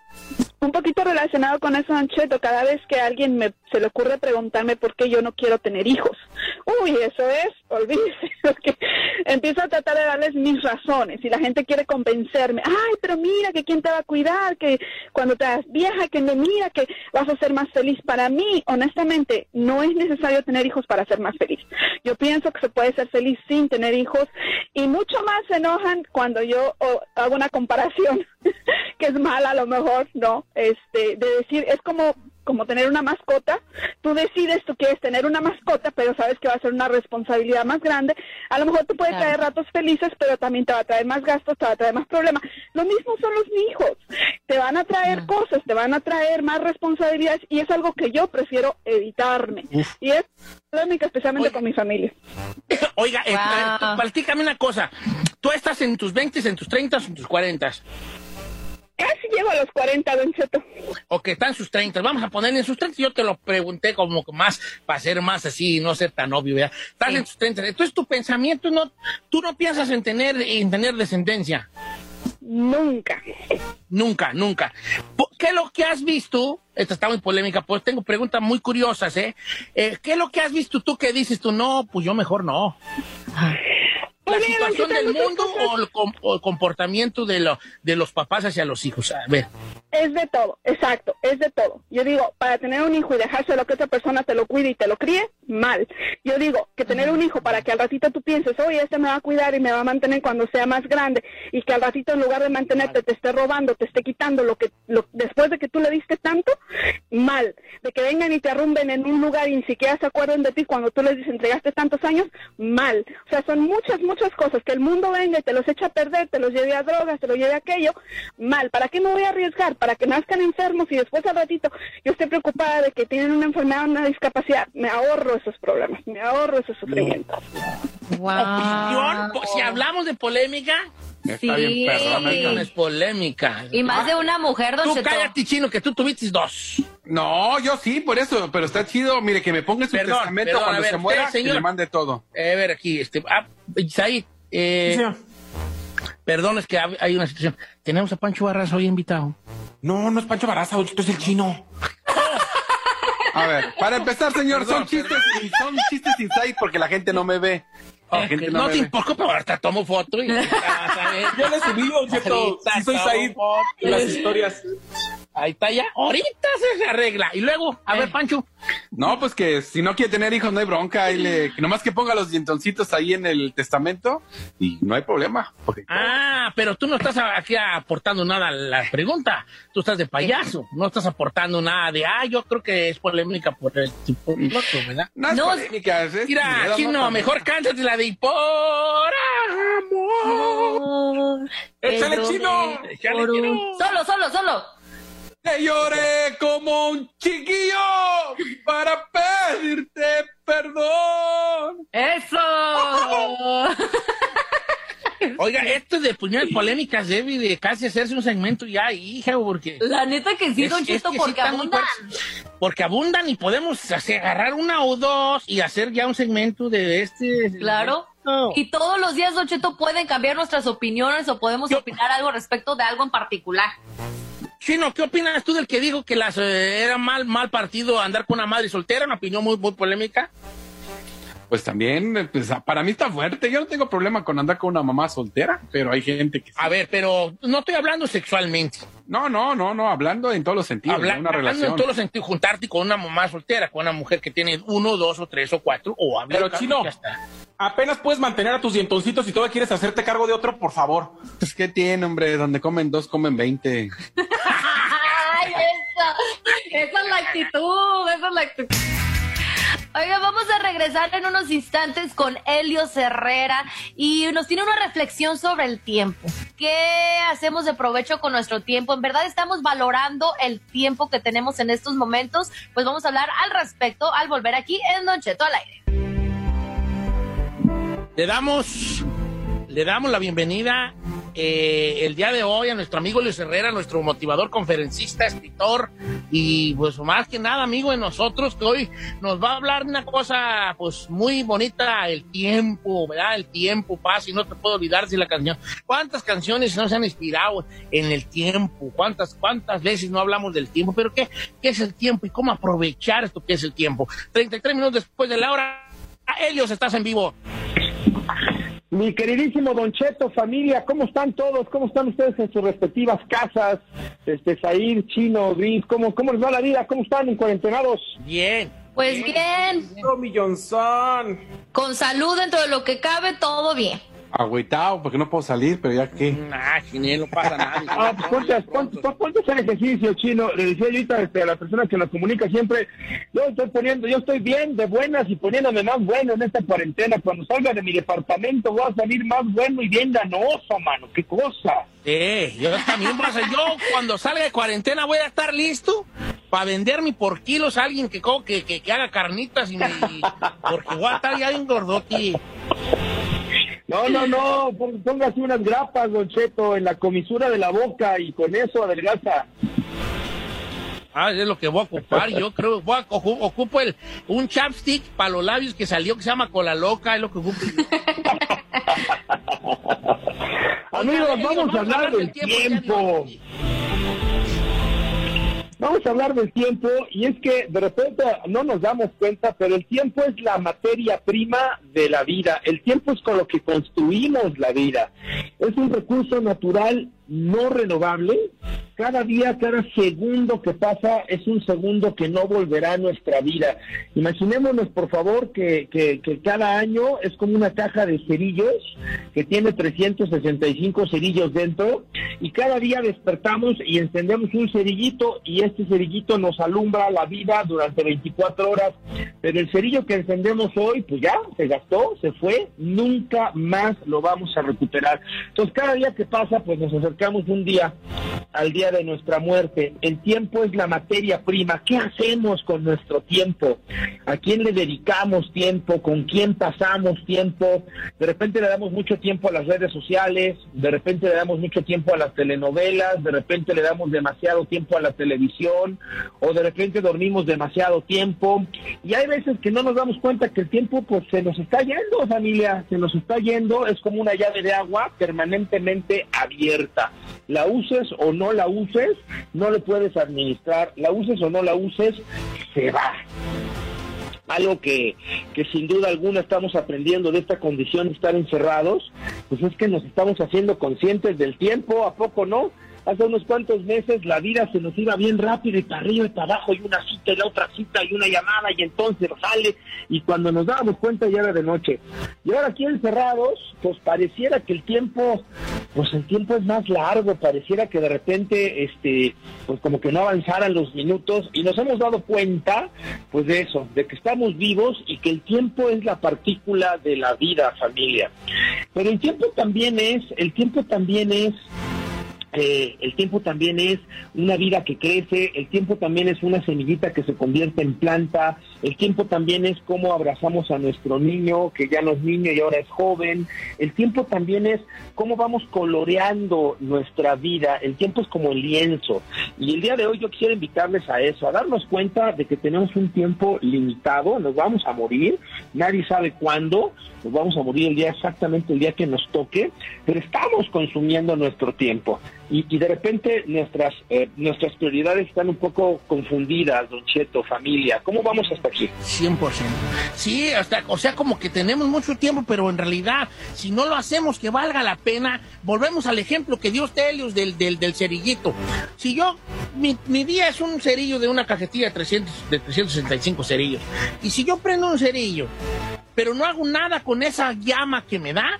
[SPEAKER 9] un poquito relacionado con eso, Don Cheto, cada vez que a alguien me, se le ocurre preguntarme por qué yo no quiero tener hijos. Uy, eso es, olvídese, porque empiezo a tratar de darles mis razones y la gente quiere convencerme. Ay, pero mira que quién te va a cuidar, que cuando te hagas vieja, que no mira que vas a ser más feliz. Para mí, honestamente, no es necesario tener hijos para ser más feliz. Yo pienso que se puede ser feliz sin tener hijos y mucho más se enojan cuando yo o, hago una comparación que es mala a lo mejor, ¿no? Este, de decir, es como como tener una mascota, tú decides, tú quieres tener una mascota, pero sabes que va a ser una responsabilidad más grande. A lo mejor te puede traer ratos felices, pero también te va a traer más gastos, te va a traer más problemas. Lo mismo son los hijos. Te van a traer cosas, te van a traer más responsabilidades y es algo que yo prefiero evitarme. Y es polémica especialmente con mi familia.
[SPEAKER 4] Oiga, eh, eh, platícame una cosa. ¿Tú estás en tus 20, en tus 30 o en tus 40?
[SPEAKER 9] Casi llego a los 40, Don Cheto.
[SPEAKER 4] O que está en sus 30. Vamos a ponerle en sus 30. Yo te lo pregunté como más, para ser más así y no ser tan obvio. ¿verdad? Estás en tus 30. Entonces tu pensamiento no, tú no piensas en tener, en tener descendencia.
[SPEAKER 9] Nunca.
[SPEAKER 4] Nunca, nunca. ¿Qué es lo que has visto? Esta está muy polémica, pues tengo preguntas muy curiosas, ¿eh? Eh, ¿Qué es lo que has visto tú que dices tú? No, pues yo mejor no. ¿La
[SPEAKER 9] Pues mira,
[SPEAKER 4] situación del mundo
[SPEAKER 9] cosas-
[SPEAKER 4] o el, com- o el comportamiento de, lo- de los papás hacia los hijos? A ver.
[SPEAKER 9] Es de todo, exacto, es de todo. Yo digo, para tener un hijo y dejárselo que otra persona te lo cuide y te lo críe, mal. Yo digo que tener un hijo para que al ratito tú pienses, oye, este me va a cuidar y me va a mantener cuando sea más grande, y que al ratito en lugar de mantenerte te esté robando, te esté quitando lo que lo, después de que tú le diste tanto, mal. De que vengan y te arrumben en un lugar y ni siquiera se acuerden de ti cuando tú les entregaste tantos años, mal. O sea, son muchas, muchas cosas. Que el mundo venga y te los echa a perder, te los lleve a drogas, te los lleve a aquello, mal. ¿Para qué me voy a arriesgar? Para que nazcan enfermos y después al ratito yo estoy preocupada de que tienen una enfermedad, una discapacidad. Me ahorro esos problemas, me ahorro esos sufrimientos.
[SPEAKER 4] Opinión, po- si hablamos de polémica.
[SPEAKER 1] Está bien perrona esta.
[SPEAKER 4] No es polémica.
[SPEAKER 1] Y más de una mujer, don
[SPEAKER 4] Tú
[SPEAKER 1] Cheto.
[SPEAKER 4] cállate, chino, que tú tuviste dos.
[SPEAKER 7] No, yo sí, por eso, pero está chido, mire, que me ponga su
[SPEAKER 4] Perdón,
[SPEAKER 7] testamento
[SPEAKER 4] perdón,
[SPEAKER 7] cuando
[SPEAKER 4] ver,
[SPEAKER 7] se muera,
[SPEAKER 4] usted,
[SPEAKER 7] que
[SPEAKER 4] señor.
[SPEAKER 7] le mande todo.
[SPEAKER 4] Eh, a ver, aquí, este. Ah, Isaí, eh, perdón, es que hay una situación. Tenemos a Pancho Barraza hoy invitado.
[SPEAKER 2] No, no es Pancho Barraza, esto es el chino.
[SPEAKER 7] A ver, para empezar, señor,
[SPEAKER 4] Perdón,
[SPEAKER 7] son chistes, y son chistes inside porque la gente no me ve. gente
[SPEAKER 4] no
[SPEAKER 7] no
[SPEAKER 4] te
[SPEAKER 7] me
[SPEAKER 4] importa, pero ahorita tomo foto y.
[SPEAKER 2] Yo le subí,
[SPEAKER 4] Ahorita
[SPEAKER 2] sí soy Said las historias.
[SPEAKER 4] Ahí está ya. Ahorita se arregla. Y luego, a ver, Pancho.
[SPEAKER 7] No, pues que si no quiere tener hijos no hay bronca, ahí le, que nomás que ponga los dientoncitos ahí en el testamento y no hay problema. porque-
[SPEAKER 4] Ah, pero tú no estás aquí aportando nada a la pregunta. Tú estás de payaso. No estás aportando nada de, ah, yo creo que es polémica por el tipo de otro, ¿verdad?
[SPEAKER 7] No es polémica, es
[SPEAKER 4] Mira, aquí no,
[SPEAKER 7] también.
[SPEAKER 4] mejor cántate la de por amor.
[SPEAKER 2] ¡Échale,
[SPEAKER 1] Pedro
[SPEAKER 2] chino!
[SPEAKER 4] Échale, chino.
[SPEAKER 1] Solo, solo, solo.
[SPEAKER 7] Te lloré como un chiquillo para pedirte perdón.
[SPEAKER 1] Eso.
[SPEAKER 4] Oiga, esto de puñal polémicas debe de casi hacerse un segmento ya, hija, porque...
[SPEAKER 1] La neta que sí,
[SPEAKER 4] Es-
[SPEAKER 1] Don
[SPEAKER 4] es
[SPEAKER 1] Cheto,
[SPEAKER 4] que
[SPEAKER 1] porque abundan.
[SPEAKER 4] Porque abundan y podemos hacer, agarrar una o dos y hacer ya un segmento de este.
[SPEAKER 1] Claro. Y todos los días, Don Cheto, pueden cambiar nuestras opiniones o podemos opinar algo respecto de algo en particular.
[SPEAKER 4] Chino, ¿qué opinas tú del que dijo que las eh, era mal mal partido andar con una madre soltera? Una opinión muy, muy polémica.
[SPEAKER 7] Pues también, pues, para mí está fuerte. Yo no tengo problema con andar con una mamá soltera, pero hay gente que... sí.
[SPEAKER 4] A ver, pero no estoy hablando sexualmente.
[SPEAKER 7] No, no, no, no, hablando en todos los sentidos,
[SPEAKER 4] Habla-
[SPEAKER 7] una
[SPEAKER 4] hablando
[SPEAKER 7] relación.
[SPEAKER 4] en todos los sentidos, juntarte con una mamá soltera, con una mujer que tiene uno, dos o tres o cuatro, o hablar.
[SPEAKER 2] Pero, Chino,
[SPEAKER 4] ya está.
[SPEAKER 2] apenas puedes mantener a tus dientoncitos y todavía quieres hacerte cargo de otro, por favor.
[SPEAKER 7] Pues, ¿qué tiene, hombre? Donde comen dos, comen veinte.
[SPEAKER 1] ¡Ay, esa! Esa es la actitud, esa es la actitud. Oiga, vamos a regresar en unos instantes con Helio Herrera y nos tiene una reflexión sobre el tiempo. ¿Qué hacemos de provecho con nuestro tiempo? ¿En verdad estamos valorando el tiempo que tenemos en estos momentos? Pues vamos a hablar al respecto al volver aquí en Don Cheto al aire.
[SPEAKER 4] Le damos, le damos la bienvenida eh, el día de hoy a nuestro amigo Luis Herrera, nuestro motivador, conferencista, escritor y pues más que nada amigo de nosotros que hoy nos va a hablar una cosa pues muy bonita, el tiempo, ¿verdad? El tiempo pasa y no te puedo olvidar si la canción. ¿Cuántas canciones nos han inspirado en el tiempo? ¿Cuántas, cuántas veces no hablamos del tiempo? Pero ¿qué, qué es el tiempo y cómo aprovechar esto que es el tiempo? 33 minutos después de la hora. Helios, estás en vivo.
[SPEAKER 21] Mi queridísimo Don Cheto, familia, ¿cómo están todos? ¿Cómo están ustedes en sus respectivas casas? Este, Zair, Chino, Gris, ¿cómo, ¿cómo les va la vida? ¿Cómo están en cuarentenados?
[SPEAKER 4] Bien.
[SPEAKER 1] Pues bien,
[SPEAKER 2] Johnson.
[SPEAKER 1] con salud dentro de lo que cabe, todo bien.
[SPEAKER 7] Agüitado, porque no puedo salir, pero ya que...
[SPEAKER 4] Nah, Chinel, no pasa nada.
[SPEAKER 21] Ah, pues ponte, ponte, ponte- hacer ejercicio, chino. Le decía yo ahorita este, a la persona que nos comunica siempre, yo estoy poniendo, yo estoy bien de buenas y poniéndome más bueno en esta cuarentena. Cuando salga de mi departamento voy a salir más bueno y bien ganoso, mano. Qué cosa.
[SPEAKER 4] Eh, yo también voy a ser- yo cuando salga de cuarentena voy a estar listo para vender mi por kilos a alguien que, que, que, que haga carnitas y, me- porque voy a estar ya bien gordote.
[SPEAKER 21] No, no, no, póngase unas grapas, Don Cheto, en la comisura de la boca y con eso adelgaza.
[SPEAKER 4] Ah, es lo que voy a ocupar. Yo creo que voy a ocu- ocupo el, un chapstick para los labios que salió que se llama cola loca, es lo que ocupo.
[SPEAKER 21] Amigos, vamos a hablar del tiempo. Vamos a hablar del tiempo y es que de repente no nos damos cuenta, pero el tiempo es la materia prima de la vida. El tiempo es con lo que construimos la vida. Es un recurso natural no renovable. Cada día, cada segundo que pasa es un segundo que no volverá a nuestra vida. Imaginémonos, por favor, que, que, cada año es como una caja de cerillos que tiene 365 cerillos dentro y cada día despertamos y encendemos un cerillito y este cerillito nos alumbra la vida durante 24 horas. Pero el cerillo que encendemos hoy, pues ya se gastó, se fue, nunca más lo vamos a recuperar. Entonces cada día que pasa, pues nos acercamos un día al día de nuestra muerte. El tiempo es la materia prima. ¿Qué hacemos con nuestro tiempo? ¿A quién le dedicamos tiempo? ¿Con quién pasamos tiempo? De repente le damos mucho tiempo a las redes sociales, de repente le damos mucho tiempo a las telenovelas, de repente le damos demasiado tiempo a la televisión o de repente dormimos demasiado tiempo. Y hay veces que no nos damos cuenta que el tiempo pues se nos está yendo, familia, se nos está yendo, es como una llave de agua permanentemente abierta. La uses o no la uses, no le puedes administrar. La uses o no la uses, se va. algo que, que sin duda alguna estamos aprendiendo de esta condición de estar encerrados, pues es que nos estamos haciendo conscientes del tiempo, ¿a poco no? Hace unos cuantos meses la vida se nos iba bien rápido y para arriba y para abajo y una cita y la otra cita y una llamada y entonces sale y cuando nos dábamos cuenta ya era de noche. Y ahora aquí encerrados, pues pareciera que el tiempo, pues el tiempo es más largo, pareciera que de repente, este, pues como que no avanzaran los minutos y nos hemos dado cuenta, pues de eso, de que estamos vivos y que el tiempo es la partícula de la vida, familia. Pero el tiempo también es, el tiempo también es el tiempo también es una vida que crece, el tiempo también es una semillita que se convierte en planta, el tiempo también es cómo abrazamos a nuestro niño, que ya no es niño y ahora es joven, el tiempo también es cómo vamos coloreando nuestra vida, el tiempo es como el lienzo. Y el día de hoy yo quiero invitarles a eso, a darnos cuenta de que tenemos un tiempo limitado, nos vamos a morir, nadie sabe cuándo, nos vamos a morir el día exactamente el día que nos toque, pero estamos consumiendo nuestro tiempo y, de repente nuestras eh, nuestras prioridades están un poco confundidas, Don Cheto, familia. ¿Cómo vamos hasta aquí?
[SPEAKER 4] 100%. Sí, hasta, o sea, como que tenemos mucho tiempo, pero en realidad, si no lo hacemos que valga la pena, volvemos al ejemplo que dio usted, del, del, del cerillito. Si yo, mi, mi día es un cerillo de una cajetilla de, 300, de 365 cerillos, y si yo prendo un cerillo, pero no hago nada con esa llama que me da,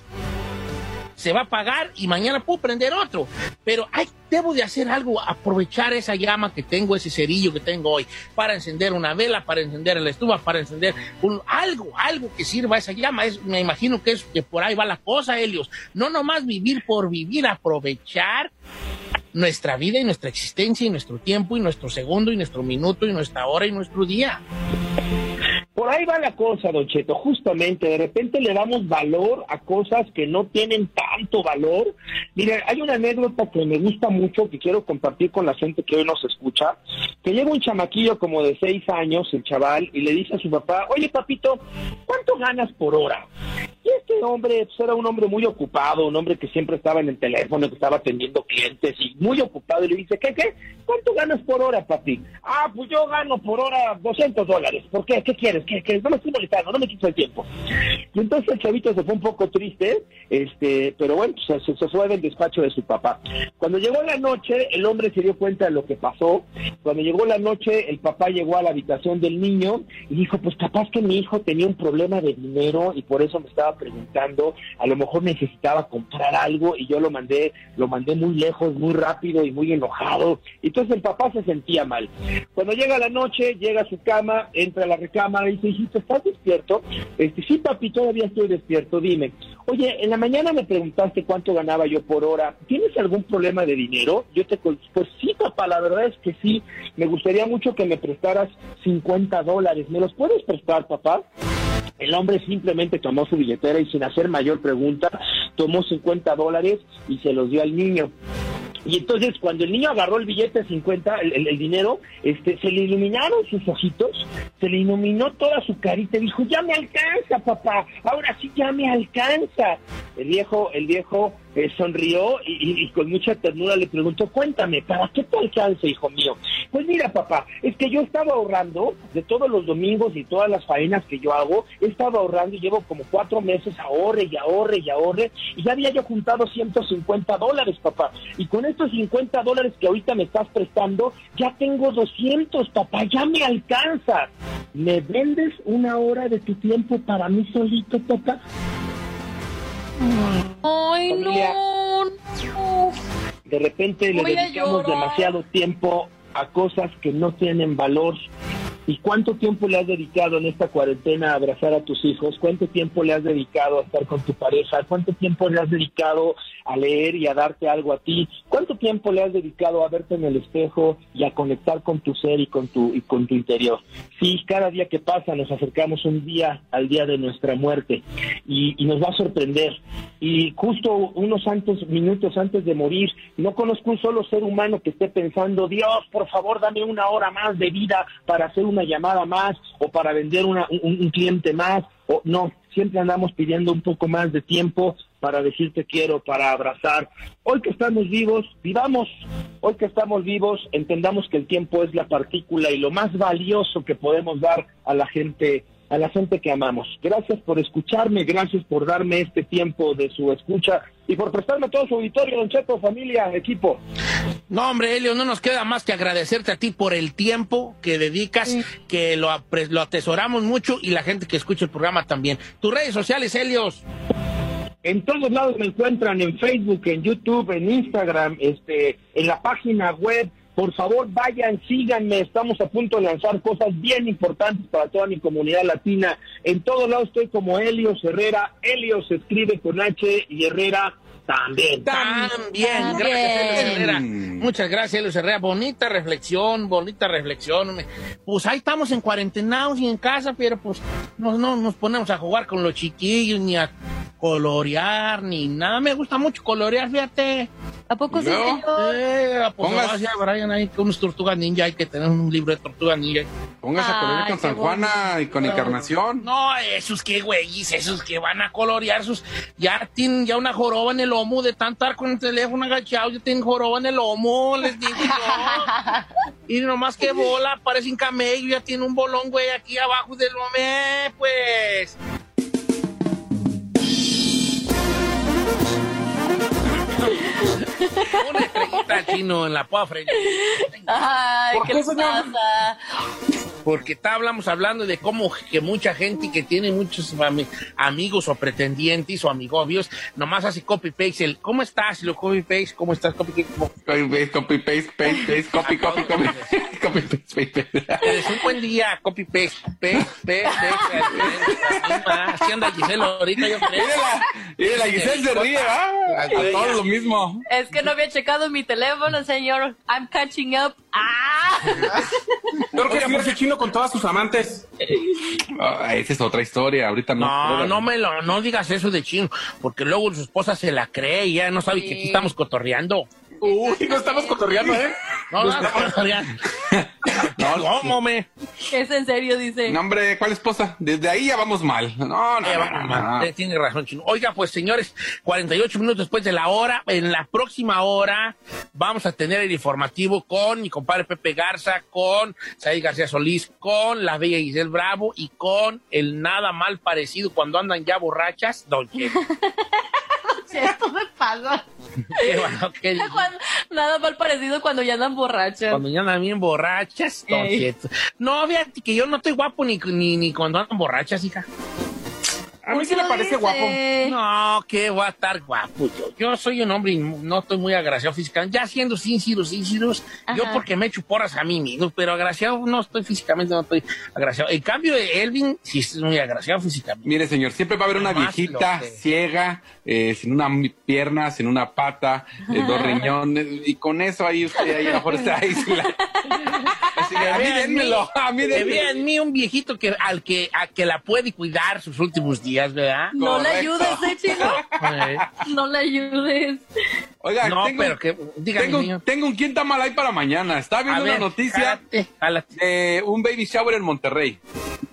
[SPEAKER 4] se va a apagar y mañana puedo prender otro. Pero hay, debo de hacer algo, aprovechar esa llama que tengo, ese cerillo que tengo hoy, para encender una vela, para encender la estufa, para encender un, algo, algo que sirva esa llama. Es, me imagino que es que por ahí va la cosa, Helios. No nomás vivir por vivir, aprovechar nuestra vida y nuestra existencia y nuestro tiempo y nuestro segundo y nuestro minuto y nuestra hora y nuestro día.
[SPEAKER 21] Por ahí va la cosa, Don Cheto, justamente, de repente le damos valor a cosas que no tienen tanto valor. Mire, hay una anécdota que me gusta mucho, que quiero compartir con la gente que hoy nos escucha, que llega un chamaquillo como de seis años, el chaval, y le dice a su papá, oye papito, ¿cuánto ganas por hora? Y este hombre pues, era un hombre muy ocupado, un hombre que siempre estaba en el teléfono, que estaba atendiendo clientes y muy ocupado, y le dice, ¿qué, qué? ¿Cuánto ganas por hora, papi? Ah, pues yo gano por hora 200 dólares. ¿Por qué? ¿Qué quieres? ¿Qué, qué? No me estoy molestando, no me quito el tiempo. Y entonces el chavito se fue un poco triste, este, pero bueno, se, se fue del despacho de su papá. Cuando llegó la noche, el hombre se dio cuenta de lo que pasó. Cuando llegó la noche, el papá llegó a la habitación del niño y dijo, pues capaz que mi hijo tenía un problema de dinero y por eso me estaba preguntando, a lo mejor necesitaba comprar algo y yo lo mandé, lo mandé muy lejos, muy rápido y muy enojado. Entonces el papá se sentía mal. Cuando llega la noche, llega a su cama, entra a la recámara y dice, hijito, ¿estás despierto? Este, sí, papi, todavía estoy despierto, dime. Oye, en la mañana me preguntaste cuánto ganaba yo por hora. ¿Tienes algún problema de dinero? Yo te pues sí, papá, la verdad es que sí. Me gustaría mucho que me prestaras 50 dólares. ¿Me los puedes prestar, papá? El hombre simplemente tomó su billetera y sin hacer mayor pregunta, tomó 50 dólares y se los dio al niño. Y entonces cuando el niño agarró el billete de 50, el, el- dinero, este, se le iluminaron sus ojitos, se le iluminó toda su carita y dijo, ya me alcanza, papá, ahora sí ya me alcanza. El viejo, el viejo eh, sonrió y, y- con mucha ternura le preguntó, cuéntame, ¿para qué te alcanza, hijo mío? Pues mira, papá, es que yo estaba ahorrando de todos los domingos y todas las faenas que yo hago, he estado ahorrando y llevo como cuatro meses ahorre y ahorre y ahorre y ya había yo juntado 150 dólares, papá. Y con estos 50 dólares que ahorita me estás prestando, ya tengo 200, papá, ya me alcanza. ¿Me vendes una hora de tu tiempo para mí solito, papá?
[SPEAKER 1] Ay,
[SPEAKER 21] Familia.
[SPEAKER 1] no, no.
[SPEAKER 21] De repente le
[SPEAKER 1] Voy
[SPEAKER 21] dedicamos demasiado tiempo a cosas que no tienen valor. ¿Y cuánto tiempo le has dedicado en esta cuarentena a abrazar a tus hijos? ¿Cuánto tiempo le has dedicado a estar con tu pareja? ¿Cuánto tiempo le has dedicado a leer y a darte algo a ti? ¿Cuánto tiempo le has dedicado a verte en el espejo y a conectar con tu ser y con tu y con tu interior? Sí, cada día que pasa nos acercamos un día al día de nuestra muerte y, nos va a sorprender. Y justo unos antes, minutos antes de morir, no conozco un solo ser humano que esté pensando, Dios, por favor, dame una hora más de vida para hacer una llamada más o para vender una- un, un cliente más. O, no, siempre andamos pidiendo un poco más de tiempo para decir te quiero, para abrazar. Hoy que estamos vivos, vivamos. Hoy que estamos vivos, entendamos que el tiempo es la partícula y lo más valioso que podemos dar a la gente a la gente que amamos. Gracias por escucharme, gracias por darme este tiempo de su escucha y por prestarme todo su auditorio, Don Cheto, familia, equipo.
[SPEAKER 4] No, hombre, Helio, no nos queda más que agradecerte a ti por el tiempo que dedicas, que lo atesoramos mucho y la gente que escucha el programa también. Tus redes sociales, Helios.
[SPEAKER 21] En todos lados me encuentran, en Facebook, en YouTube, en Instagram, este, en la página web. Por favor, vayan, síganme. Estamos a punto de lanzar cosas bien importantes para toda mi comunidad latina. En todos lados estoy como Helios Herrera. Helios escribe con H y Herrera también.
[SPEAKER 4] También, gracias, Herrera. Muchas gracias, Helios Herrera. Bonita reflexión, bonita reflexión. Pues ahí estamos en cuarentenados y en casa, pero pues no, no nos ponemos a jugar con los chiquillos, ni a colorear, ni nada. Me gusta mucho colorear, fíjate.
[SPEAKER 1] ¿A poco
[SPEAKER 7] sí, señor?
[SPEAKER 4] Eh, pues
[SPEAKER 7] Pongas-
[SPEAKER 4] vaya, Brian, ahí con unas tortugas ninja. Hay que tener un libro de tortugas ninja.
[SPEAKER 7] Póngase a colorear con San Juana y con. Encarnación.
[SPEAKER 4] No, esos que güeyes, esos que van a colorear sus. Ya tienen ya una joroba en el lomo de tanto estar con el teléfono agachado, ya tienen joroba en el lomo, les digo yo. y nomás que bola, parecen camello, ya tiene un bolón, güey, aquí abajo del lomo, pues. Una estrellita chino en la pofre.
[SPEAKER 1] Ay,
[SPEAKER 4] ¿Por
[SPEAKER 1] ¿qué
[SPEAKER 4] qué,
[SPEAKER 1] pasa?
[SPEAKER 4] Porque estábamos hablando de cómo que mucha gente que tiene muchos ami- amigos o pretendientes o amigobios, nomás hace copy-paste. el ¿Cómo estás? Lo copy-paste. ¿Cómo estás? Copy-paste.
[SPEAKER 7] Copy, copy, paste, paste, paste, copy, copy, copy, copy, paste, paste.
[SPEAKER 4] Es un buen día, copy-paste. Paste, paste, paste. Así anda Giselle ahorita, yo creo.
[SPEAKER 7] Mira, la Giselle se ríe, ¿ah? A todos lo mismo.
[SPEAKER 1] Es que no había checado mi teléfono, señor. I'm catching up. ¡Ah!
[SPEAKER 2] Creo que ese chino con todas sus amantes.
[SPEAKER 7] Ah, esa es otra historia, ahorita no.
[SPEAKER 4] No, no me lo, no digas eso de chino, porque luego su esposa se la cree y ya no sabe que aquí estamos cotorreando.
[SPEAKER 2] Uy, no estamos cotorreando, ¿eh?
[SPEAKER 4] No, no, estamos cotorreando. ¿Cómo me?
[SPEAKER 1] Es en serio, dice.
[SPEAKER 7] No, hombre, ¿cuál esposa? Desde ahí ya vamos mal. No, no,
[SPEAKER 4] Eh,
[SPEAKER 7] no,
[SPEAKER 4] vamos,
[SPEAKER 7] no, no.
[SPEAKER 4] eh, Tiene razón, Chino. Oiga, pues señores, 48 minutos después de la hora, en la próxima hora vamos a tener el informativo con mi compadre Pepe Garza, con Said García Solís, con la bella Giselle Bravo y con el nada mal parecido cuando andan ya borrachas, Don Cheto.
[SPEAKER 1] Esto me pasa.
[SPEAKER 4] Qué bueno, qué-
[SPEAKER 1] Cuando- Nada mal parecido cuando ya andan borrachos.
[SPEAKER 4] Cuando ya andan bien borrachas. No, fíjate que yo no estoy guapo ni, ni, ni cuando andan borrachas, hija.
[SPEAKER 2] A mí sí me parece guapo.
[SPEAKER 4] No, que va a estar guapo. Yo, yo soy un hombre y no estoy muy agraciado físicamente. Ya siendo sinceros, sinceros, yo
[SPEAKER 1] Ajá.
[SPEAKER 4] porque me echo porras a mí mismo, pero agraciado no estoy físicamente, no estoy agraciado. En cambio, Elvin sí es muy agraciado físicamente.
[SPEAKER 7] Mire, señor, siempre va a haber una viejita ciega, eh, sin una pierna, sin una pata, eh, dos riñones, y con eso ahí usted ahí mejor está ahí. Que a mí
[SPEAKER 4] Que mí-
[SPEAKER 7] a mí
[SPEAKER 4] que
[SPEAKER 7] dénmelo.
[SPEAKER 4] vea en mí un viejito que, al que, a que la puede cuidar sus últimos días, ¿verdad?
[SPEAKER 1] No le
[SPEAKER 7] Correcto.
[SPEAKER 1] ayudes, ¿eh, chino? No le ayudes.
[SPEAKER 7] Oiga,
[SPEAKER 4] no,
[SPEAKER 7] tengo,
[SPEAKER 4] pero que, dígame,
[SPEAKER 7] tengo, tengo un quién mal ahí para mañana. Estaba viendo
[SPEAKER 4] A ver,
[SPEAKER 7] una noticia
[SPEAKER 4] jálate, jálate.
[SPEAKER 7] de un baby shower en Monterrey.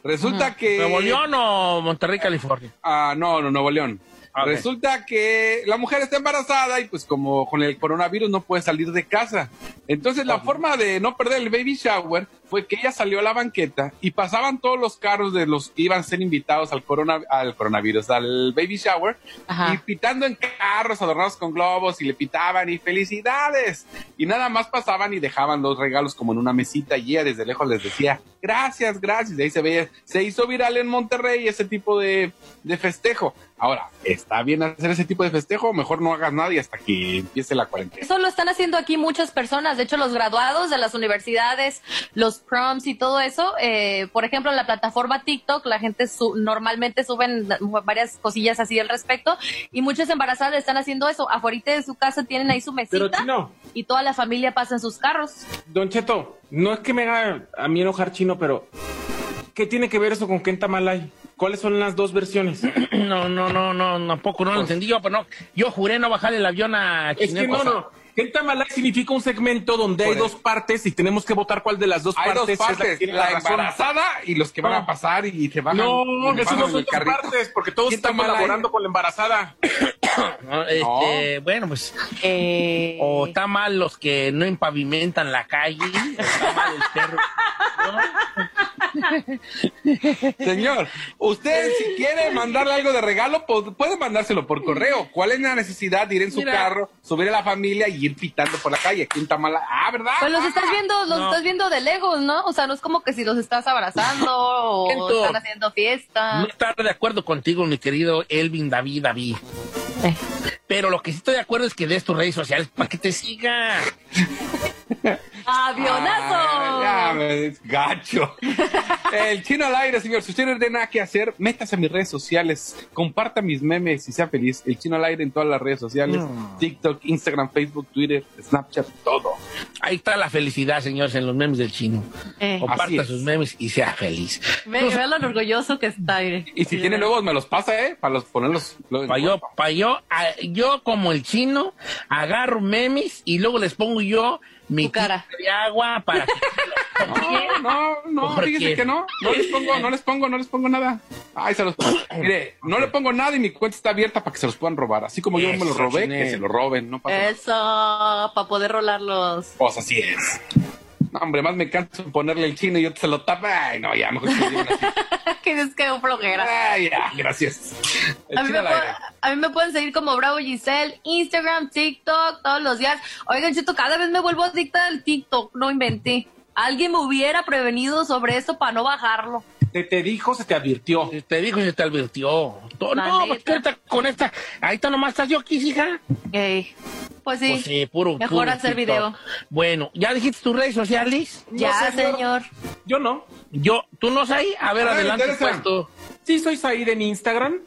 [SPEAKER 7] Resulta que...
[SPEAKER 4] ¿Nuevo León o Monterrey, California?
[SPEAKER 7] Ah, no, no, Nuevo León. Resulta que la mujer está embarazada y pues como con el coronavirus no puede salir de casa. Entonces la forma de no perder el baby shower fue que ella salió a la banqueta y pasaban todos los carros de los que iban a ser invitados al, corona, al coronavirus, al baby shower,
[SPEAKER 1] Ajá.
[SPEAKER 7] y pitando en carros adornados con globos y le pitaban y felicidades. Y nada más pasaban y dejaban los regalos como en una mesita y ella desde lejos les decía gracias, gracias. De ahí se veía, se hizo viral en Monterrey ese tipo de, de festejo. Ahora, ¿está bien hacer ese tipo de festejo? Mejor no hagas nada y hasta que empiece la cuarentena.
[SPEAKER 1] Eso lo están haciendo aquí muchas personas. De hecho, los graduados de las universidades, los proms y todo eso. eh, por ejemplo, en la plataforma TikTok, la gente su- normalmente suben varias cosillas así al respecto. Y muchas embarazadas están haciendo eso. Afuera de su casa tienen ahí su
[SPEAKER 2] Pero
[SPEAKER 1] mesita
[SPEAKER 2] chino,
[SPEAKER 1] y toda la familia pasa en sus carros.
[SPEAKER 2] Don Cheto, no es que me haga a mí enojar chino, pero ¿qué tiene que ver eso con Kenta Malay? ¿Cuáles son las dos versiones?
[SPEAKER 4] No, no, no, no, tampoco no lo entendí yo, pero no. Yo juré no bajar el avión a
[SPEAKER 2] Es que
[SPEAKER 4] Chinel,
[SPEAKER 2] no, no. Kenta Malay significa un segmento donde hay dos partes y tenemos que votar cuál de las dos
[SPEAKER 7] Hay
[SPEAKER 2] partes
[SPEAKER 7] dos
[SPEAKER 2] es la
[SPEAKER 7] embarazada y los que van a pasar y se bajan.
[SPEAKER 2] No, que eso no son dos
[SPEAKER 7] carrito.
[SPEAKER 2] partes, porque todos
[SPEAKER 7] ¿Quién
[SPEAKER 2] están colaborando con la embarazada.
[SPEAKER 4] no, este, Bueno, pues.
[SPEAKER 1] Eh,
[SPEAKER 4] O está mal los que no empavimentan la calle. o está mal el perro. ¿no?
[SPEAKER 7] Señor, usted si quiere mandarle algo de regalo, puede mandárselo por correo. ¿Cuál es la necesidad de ir en su
[SPEAKER 1] Mira.
[SPEAKER 7] carro, subir a la familia y ir pitando por la calle? ¿Quién está mala? Ah, ¿verdad?
[SPEAKER 1] Pues los estás viendo, los
[SPEAKER 4] No.
[SPEAKER 1] estás viendo de lejos, ¿no? O sea, no es como que si los estás abrazando o están haciendo fiesta.
[SPEAKER 4] No estar de acuerdo contigo, mi querido Elvin David David.
[SPEAKER 1] Eh.
[SPEAKER 4] Pero lo que sí estoy de acuerdo es que des tus redes sociales para que te siga.
[SPEAKER 1] ¡Avionazo!
[SPEAKER 7] Ah, ya, me- gacho. El chino al aire, señor. Si usted no tiene nada que hacer, métase a mis redes sociales, comparta mis memes y sea feliz. El chino al aire en todas las redes sociales: TikTok, Instagram, Facebook, Twitter, Snapchat, todo.
[SPEAKER 4] Ahí está la felicidad, señores, en los memes del chino.
[SPEAKER 1] Eh.
[SPEAKER 4] Comparta
[SPEAKER 7] es.
[SPEAKER 4] sus memes y sea feliz.
[SPEAKER 1] Ve, ve lo orgulloso que está. Aire.
[SPEAKER 7] Y si tiene nuevos, me los pasa, ¿eh? Para los, ponerlos. luego en
[SPEAKER 4] Pa' yo,
[SPEAKER 7] WhatsApp.
[SPEAKER 4] pa' yo, a- yo como el chino, agarro memes y luego les pongo yo mi
[SPEAKER 1] cara.
[SPEAKER 4] de agua para que...
[SPEAKER 7] No, no, no,
[SPEAKER 4] ¿Por
[SPEAKER 7] fíjese
[SPEAKER 4] qué?
[SPEAKER 7] que no. No les pongo, no les pongo, no les pongo nada. Ay, se los Mire, no le pongo nada y mi cuenta está abierta para que se los puedan robar. Así como yo me los robé, que se los roben, no pasa nada.
[SPEAKER 1] Eso, para poder rolarlos.
[SPEAKER 7] Pues así es. No, hombre, más me canso de ponerle el chino y yo se lo tapo. Ay, no, ya, mejor que así.
[SPEAKER 1] que flojera.
[SPEAKER 7] Ay, ya, gracias.
[SPEAKER 1] A mí, me pueden,
[SPEAKER 7] aire.
[SPEAKER 1] a mí me pueden seguir como Bravo Giselle, Instagram, TikTok, todos los días. Oigan, Chito, cada vez me vuelvo adicta al TikTok, no inventé. Alguien me hubiera prevenido sobre eso para no bajarlo.
[SPEAKER 2] Te, te dijo, se te advirtió.
[SPEAKER 4] Te dijo y se te advirtió. No, pues ahorita con esta, ahorita nomás estás yo aquí, hija.
[SPEAKER 1] Ey, Pues sí,
[SPEAKER 4] Pues sí, puro.
[SPEAKER 1] mejor
[SPEAKER 4] puro
[SPEAKER 1] hacer
[SPEAKER 4] TikTok.
[SPEAKER 1] video.
[SPEAKER 4] Bueno, ¿ya dijiste tus redes sociales?
[SPEAKER 1] Ya,
[SPEAKER 2] No, señor.
[SPEAKER 1] señor.
[SPEAKER 2] Yo no.
[SPEAKER 4] Yo, ¿tú no sabes? A ver,
[SPEAKER 7] A ver,
[SPEAKER 4] adelante, pues tú.
[SPEAKER 2] Sí, soy Said en Instagram,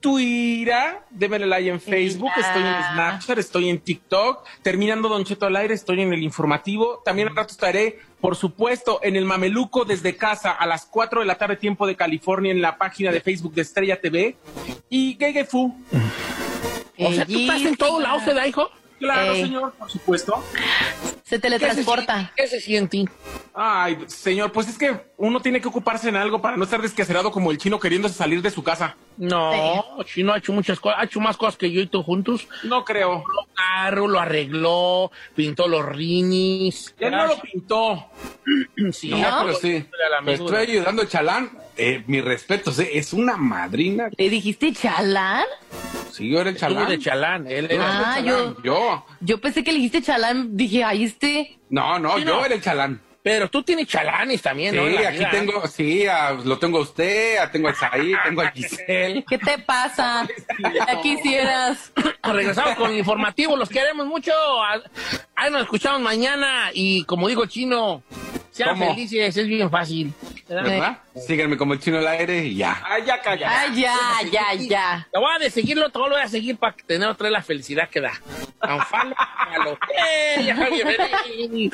[SPEAKER 2] Twitter, démele like en Facebook,
[SPEAKER 1] Mira.
[SPEAKER 2] estoy en Snapchat, estoy en TikTok, terminando Don Cheto al aire, estoy en el informativo. También al rato estaré, por supuesto, en el Mameluco desde casa a las 4 de la tarde, tiempo de California, en la página de Facebook de Estrella TV. Y Gege Fu.
[SPEAKER 4] O sea, ¿tú estás en todos lados, ¿verdad, hijo?
[SPEAKER 2] Claro,
[SPEAKER 1] Ey.
[SPEAKER 2] señor, por supuesto.
[SPEAKER 1] Se teletransporta.
[SPEAKER 4] ¿Qué se siente?
[SPEAKER 2] Ay, señor, pues es que uno tiene que ocuparse en algo para no estar desquacerado como el chino queriéndose salir de su casa.
[SPEAKER 4] No, Chino ha hecho muchas cosas, ha hecho más cosas que yo y tú juntos.
[SPEAKER 2] No creo.
[SPEAKER 4] Lo carro, lo arregló, pintó los rinis.
[SPEAKER 2] Él no lo pintó.
[SPEAKER 4] Sí,
[SPEAKER 7] No, pero sí. Me
[SPEAKER 4] medura.
[SPEAKER 7] estoy ayudando a Chalán. Eh, mi respeto, sí, es una madrina.
[SPEAKER 1] ¿Le dijiste chalán?
[SPEAKER 7] Sí, yo era el Chalán.
[SPEAKER 4] de chalán, él era.
[SPEAKER 1] Ah,
[SPEAKER 7] Chalán,
[SPEAKER 1] yo,
[SPEAKER 7] Yo.
[SPEAKER 1] yo pensé que le dijiste chalán. Dije, ahí este.
[SPEAKER 7] No, no,
[SPEAKER 4] Sí,
[SPEAKER 7] yo
[SPEAKER 4] no.
[SPEAKER 7] era el Chalán.
[SPEAKER 4] Pero tú tienes chalanes también,
[SPEAKER 7] Sí,
[SPEAKER 4] ¿no? La
[SPEAKER 7] aquí
[SPEAKER 4] vida.
[SPEAKER 7] tengo, sí, a- lo tengo a usted, a- tengo a Saí, tengo a Giselle.
[SPEAKER 1] ¿Qué te pasa? Ya quisieras.
[SPEAKER 4] Regresamos con el informativo, los queremos mucho. Ahí nos escuchamos mañana y como digo chino, sean
[SPEAKER 7] ¿Cómo?
[SPEAKER 4] felices, es bien fácil.
[SPEAKER 7] ¿Verdad? Síganme como el chino al aire y ya.
[SPEAKER 2] Ay, ya calla.
[SPEAKER 1] Ay, ya, ya, ya.
[SPEAKER 4] Te voy a de seguirlo, te lo voy a seguir para tener otra vez la felicidad que da. Unfollow, follow. ¡Eh, ya, Javier, vení!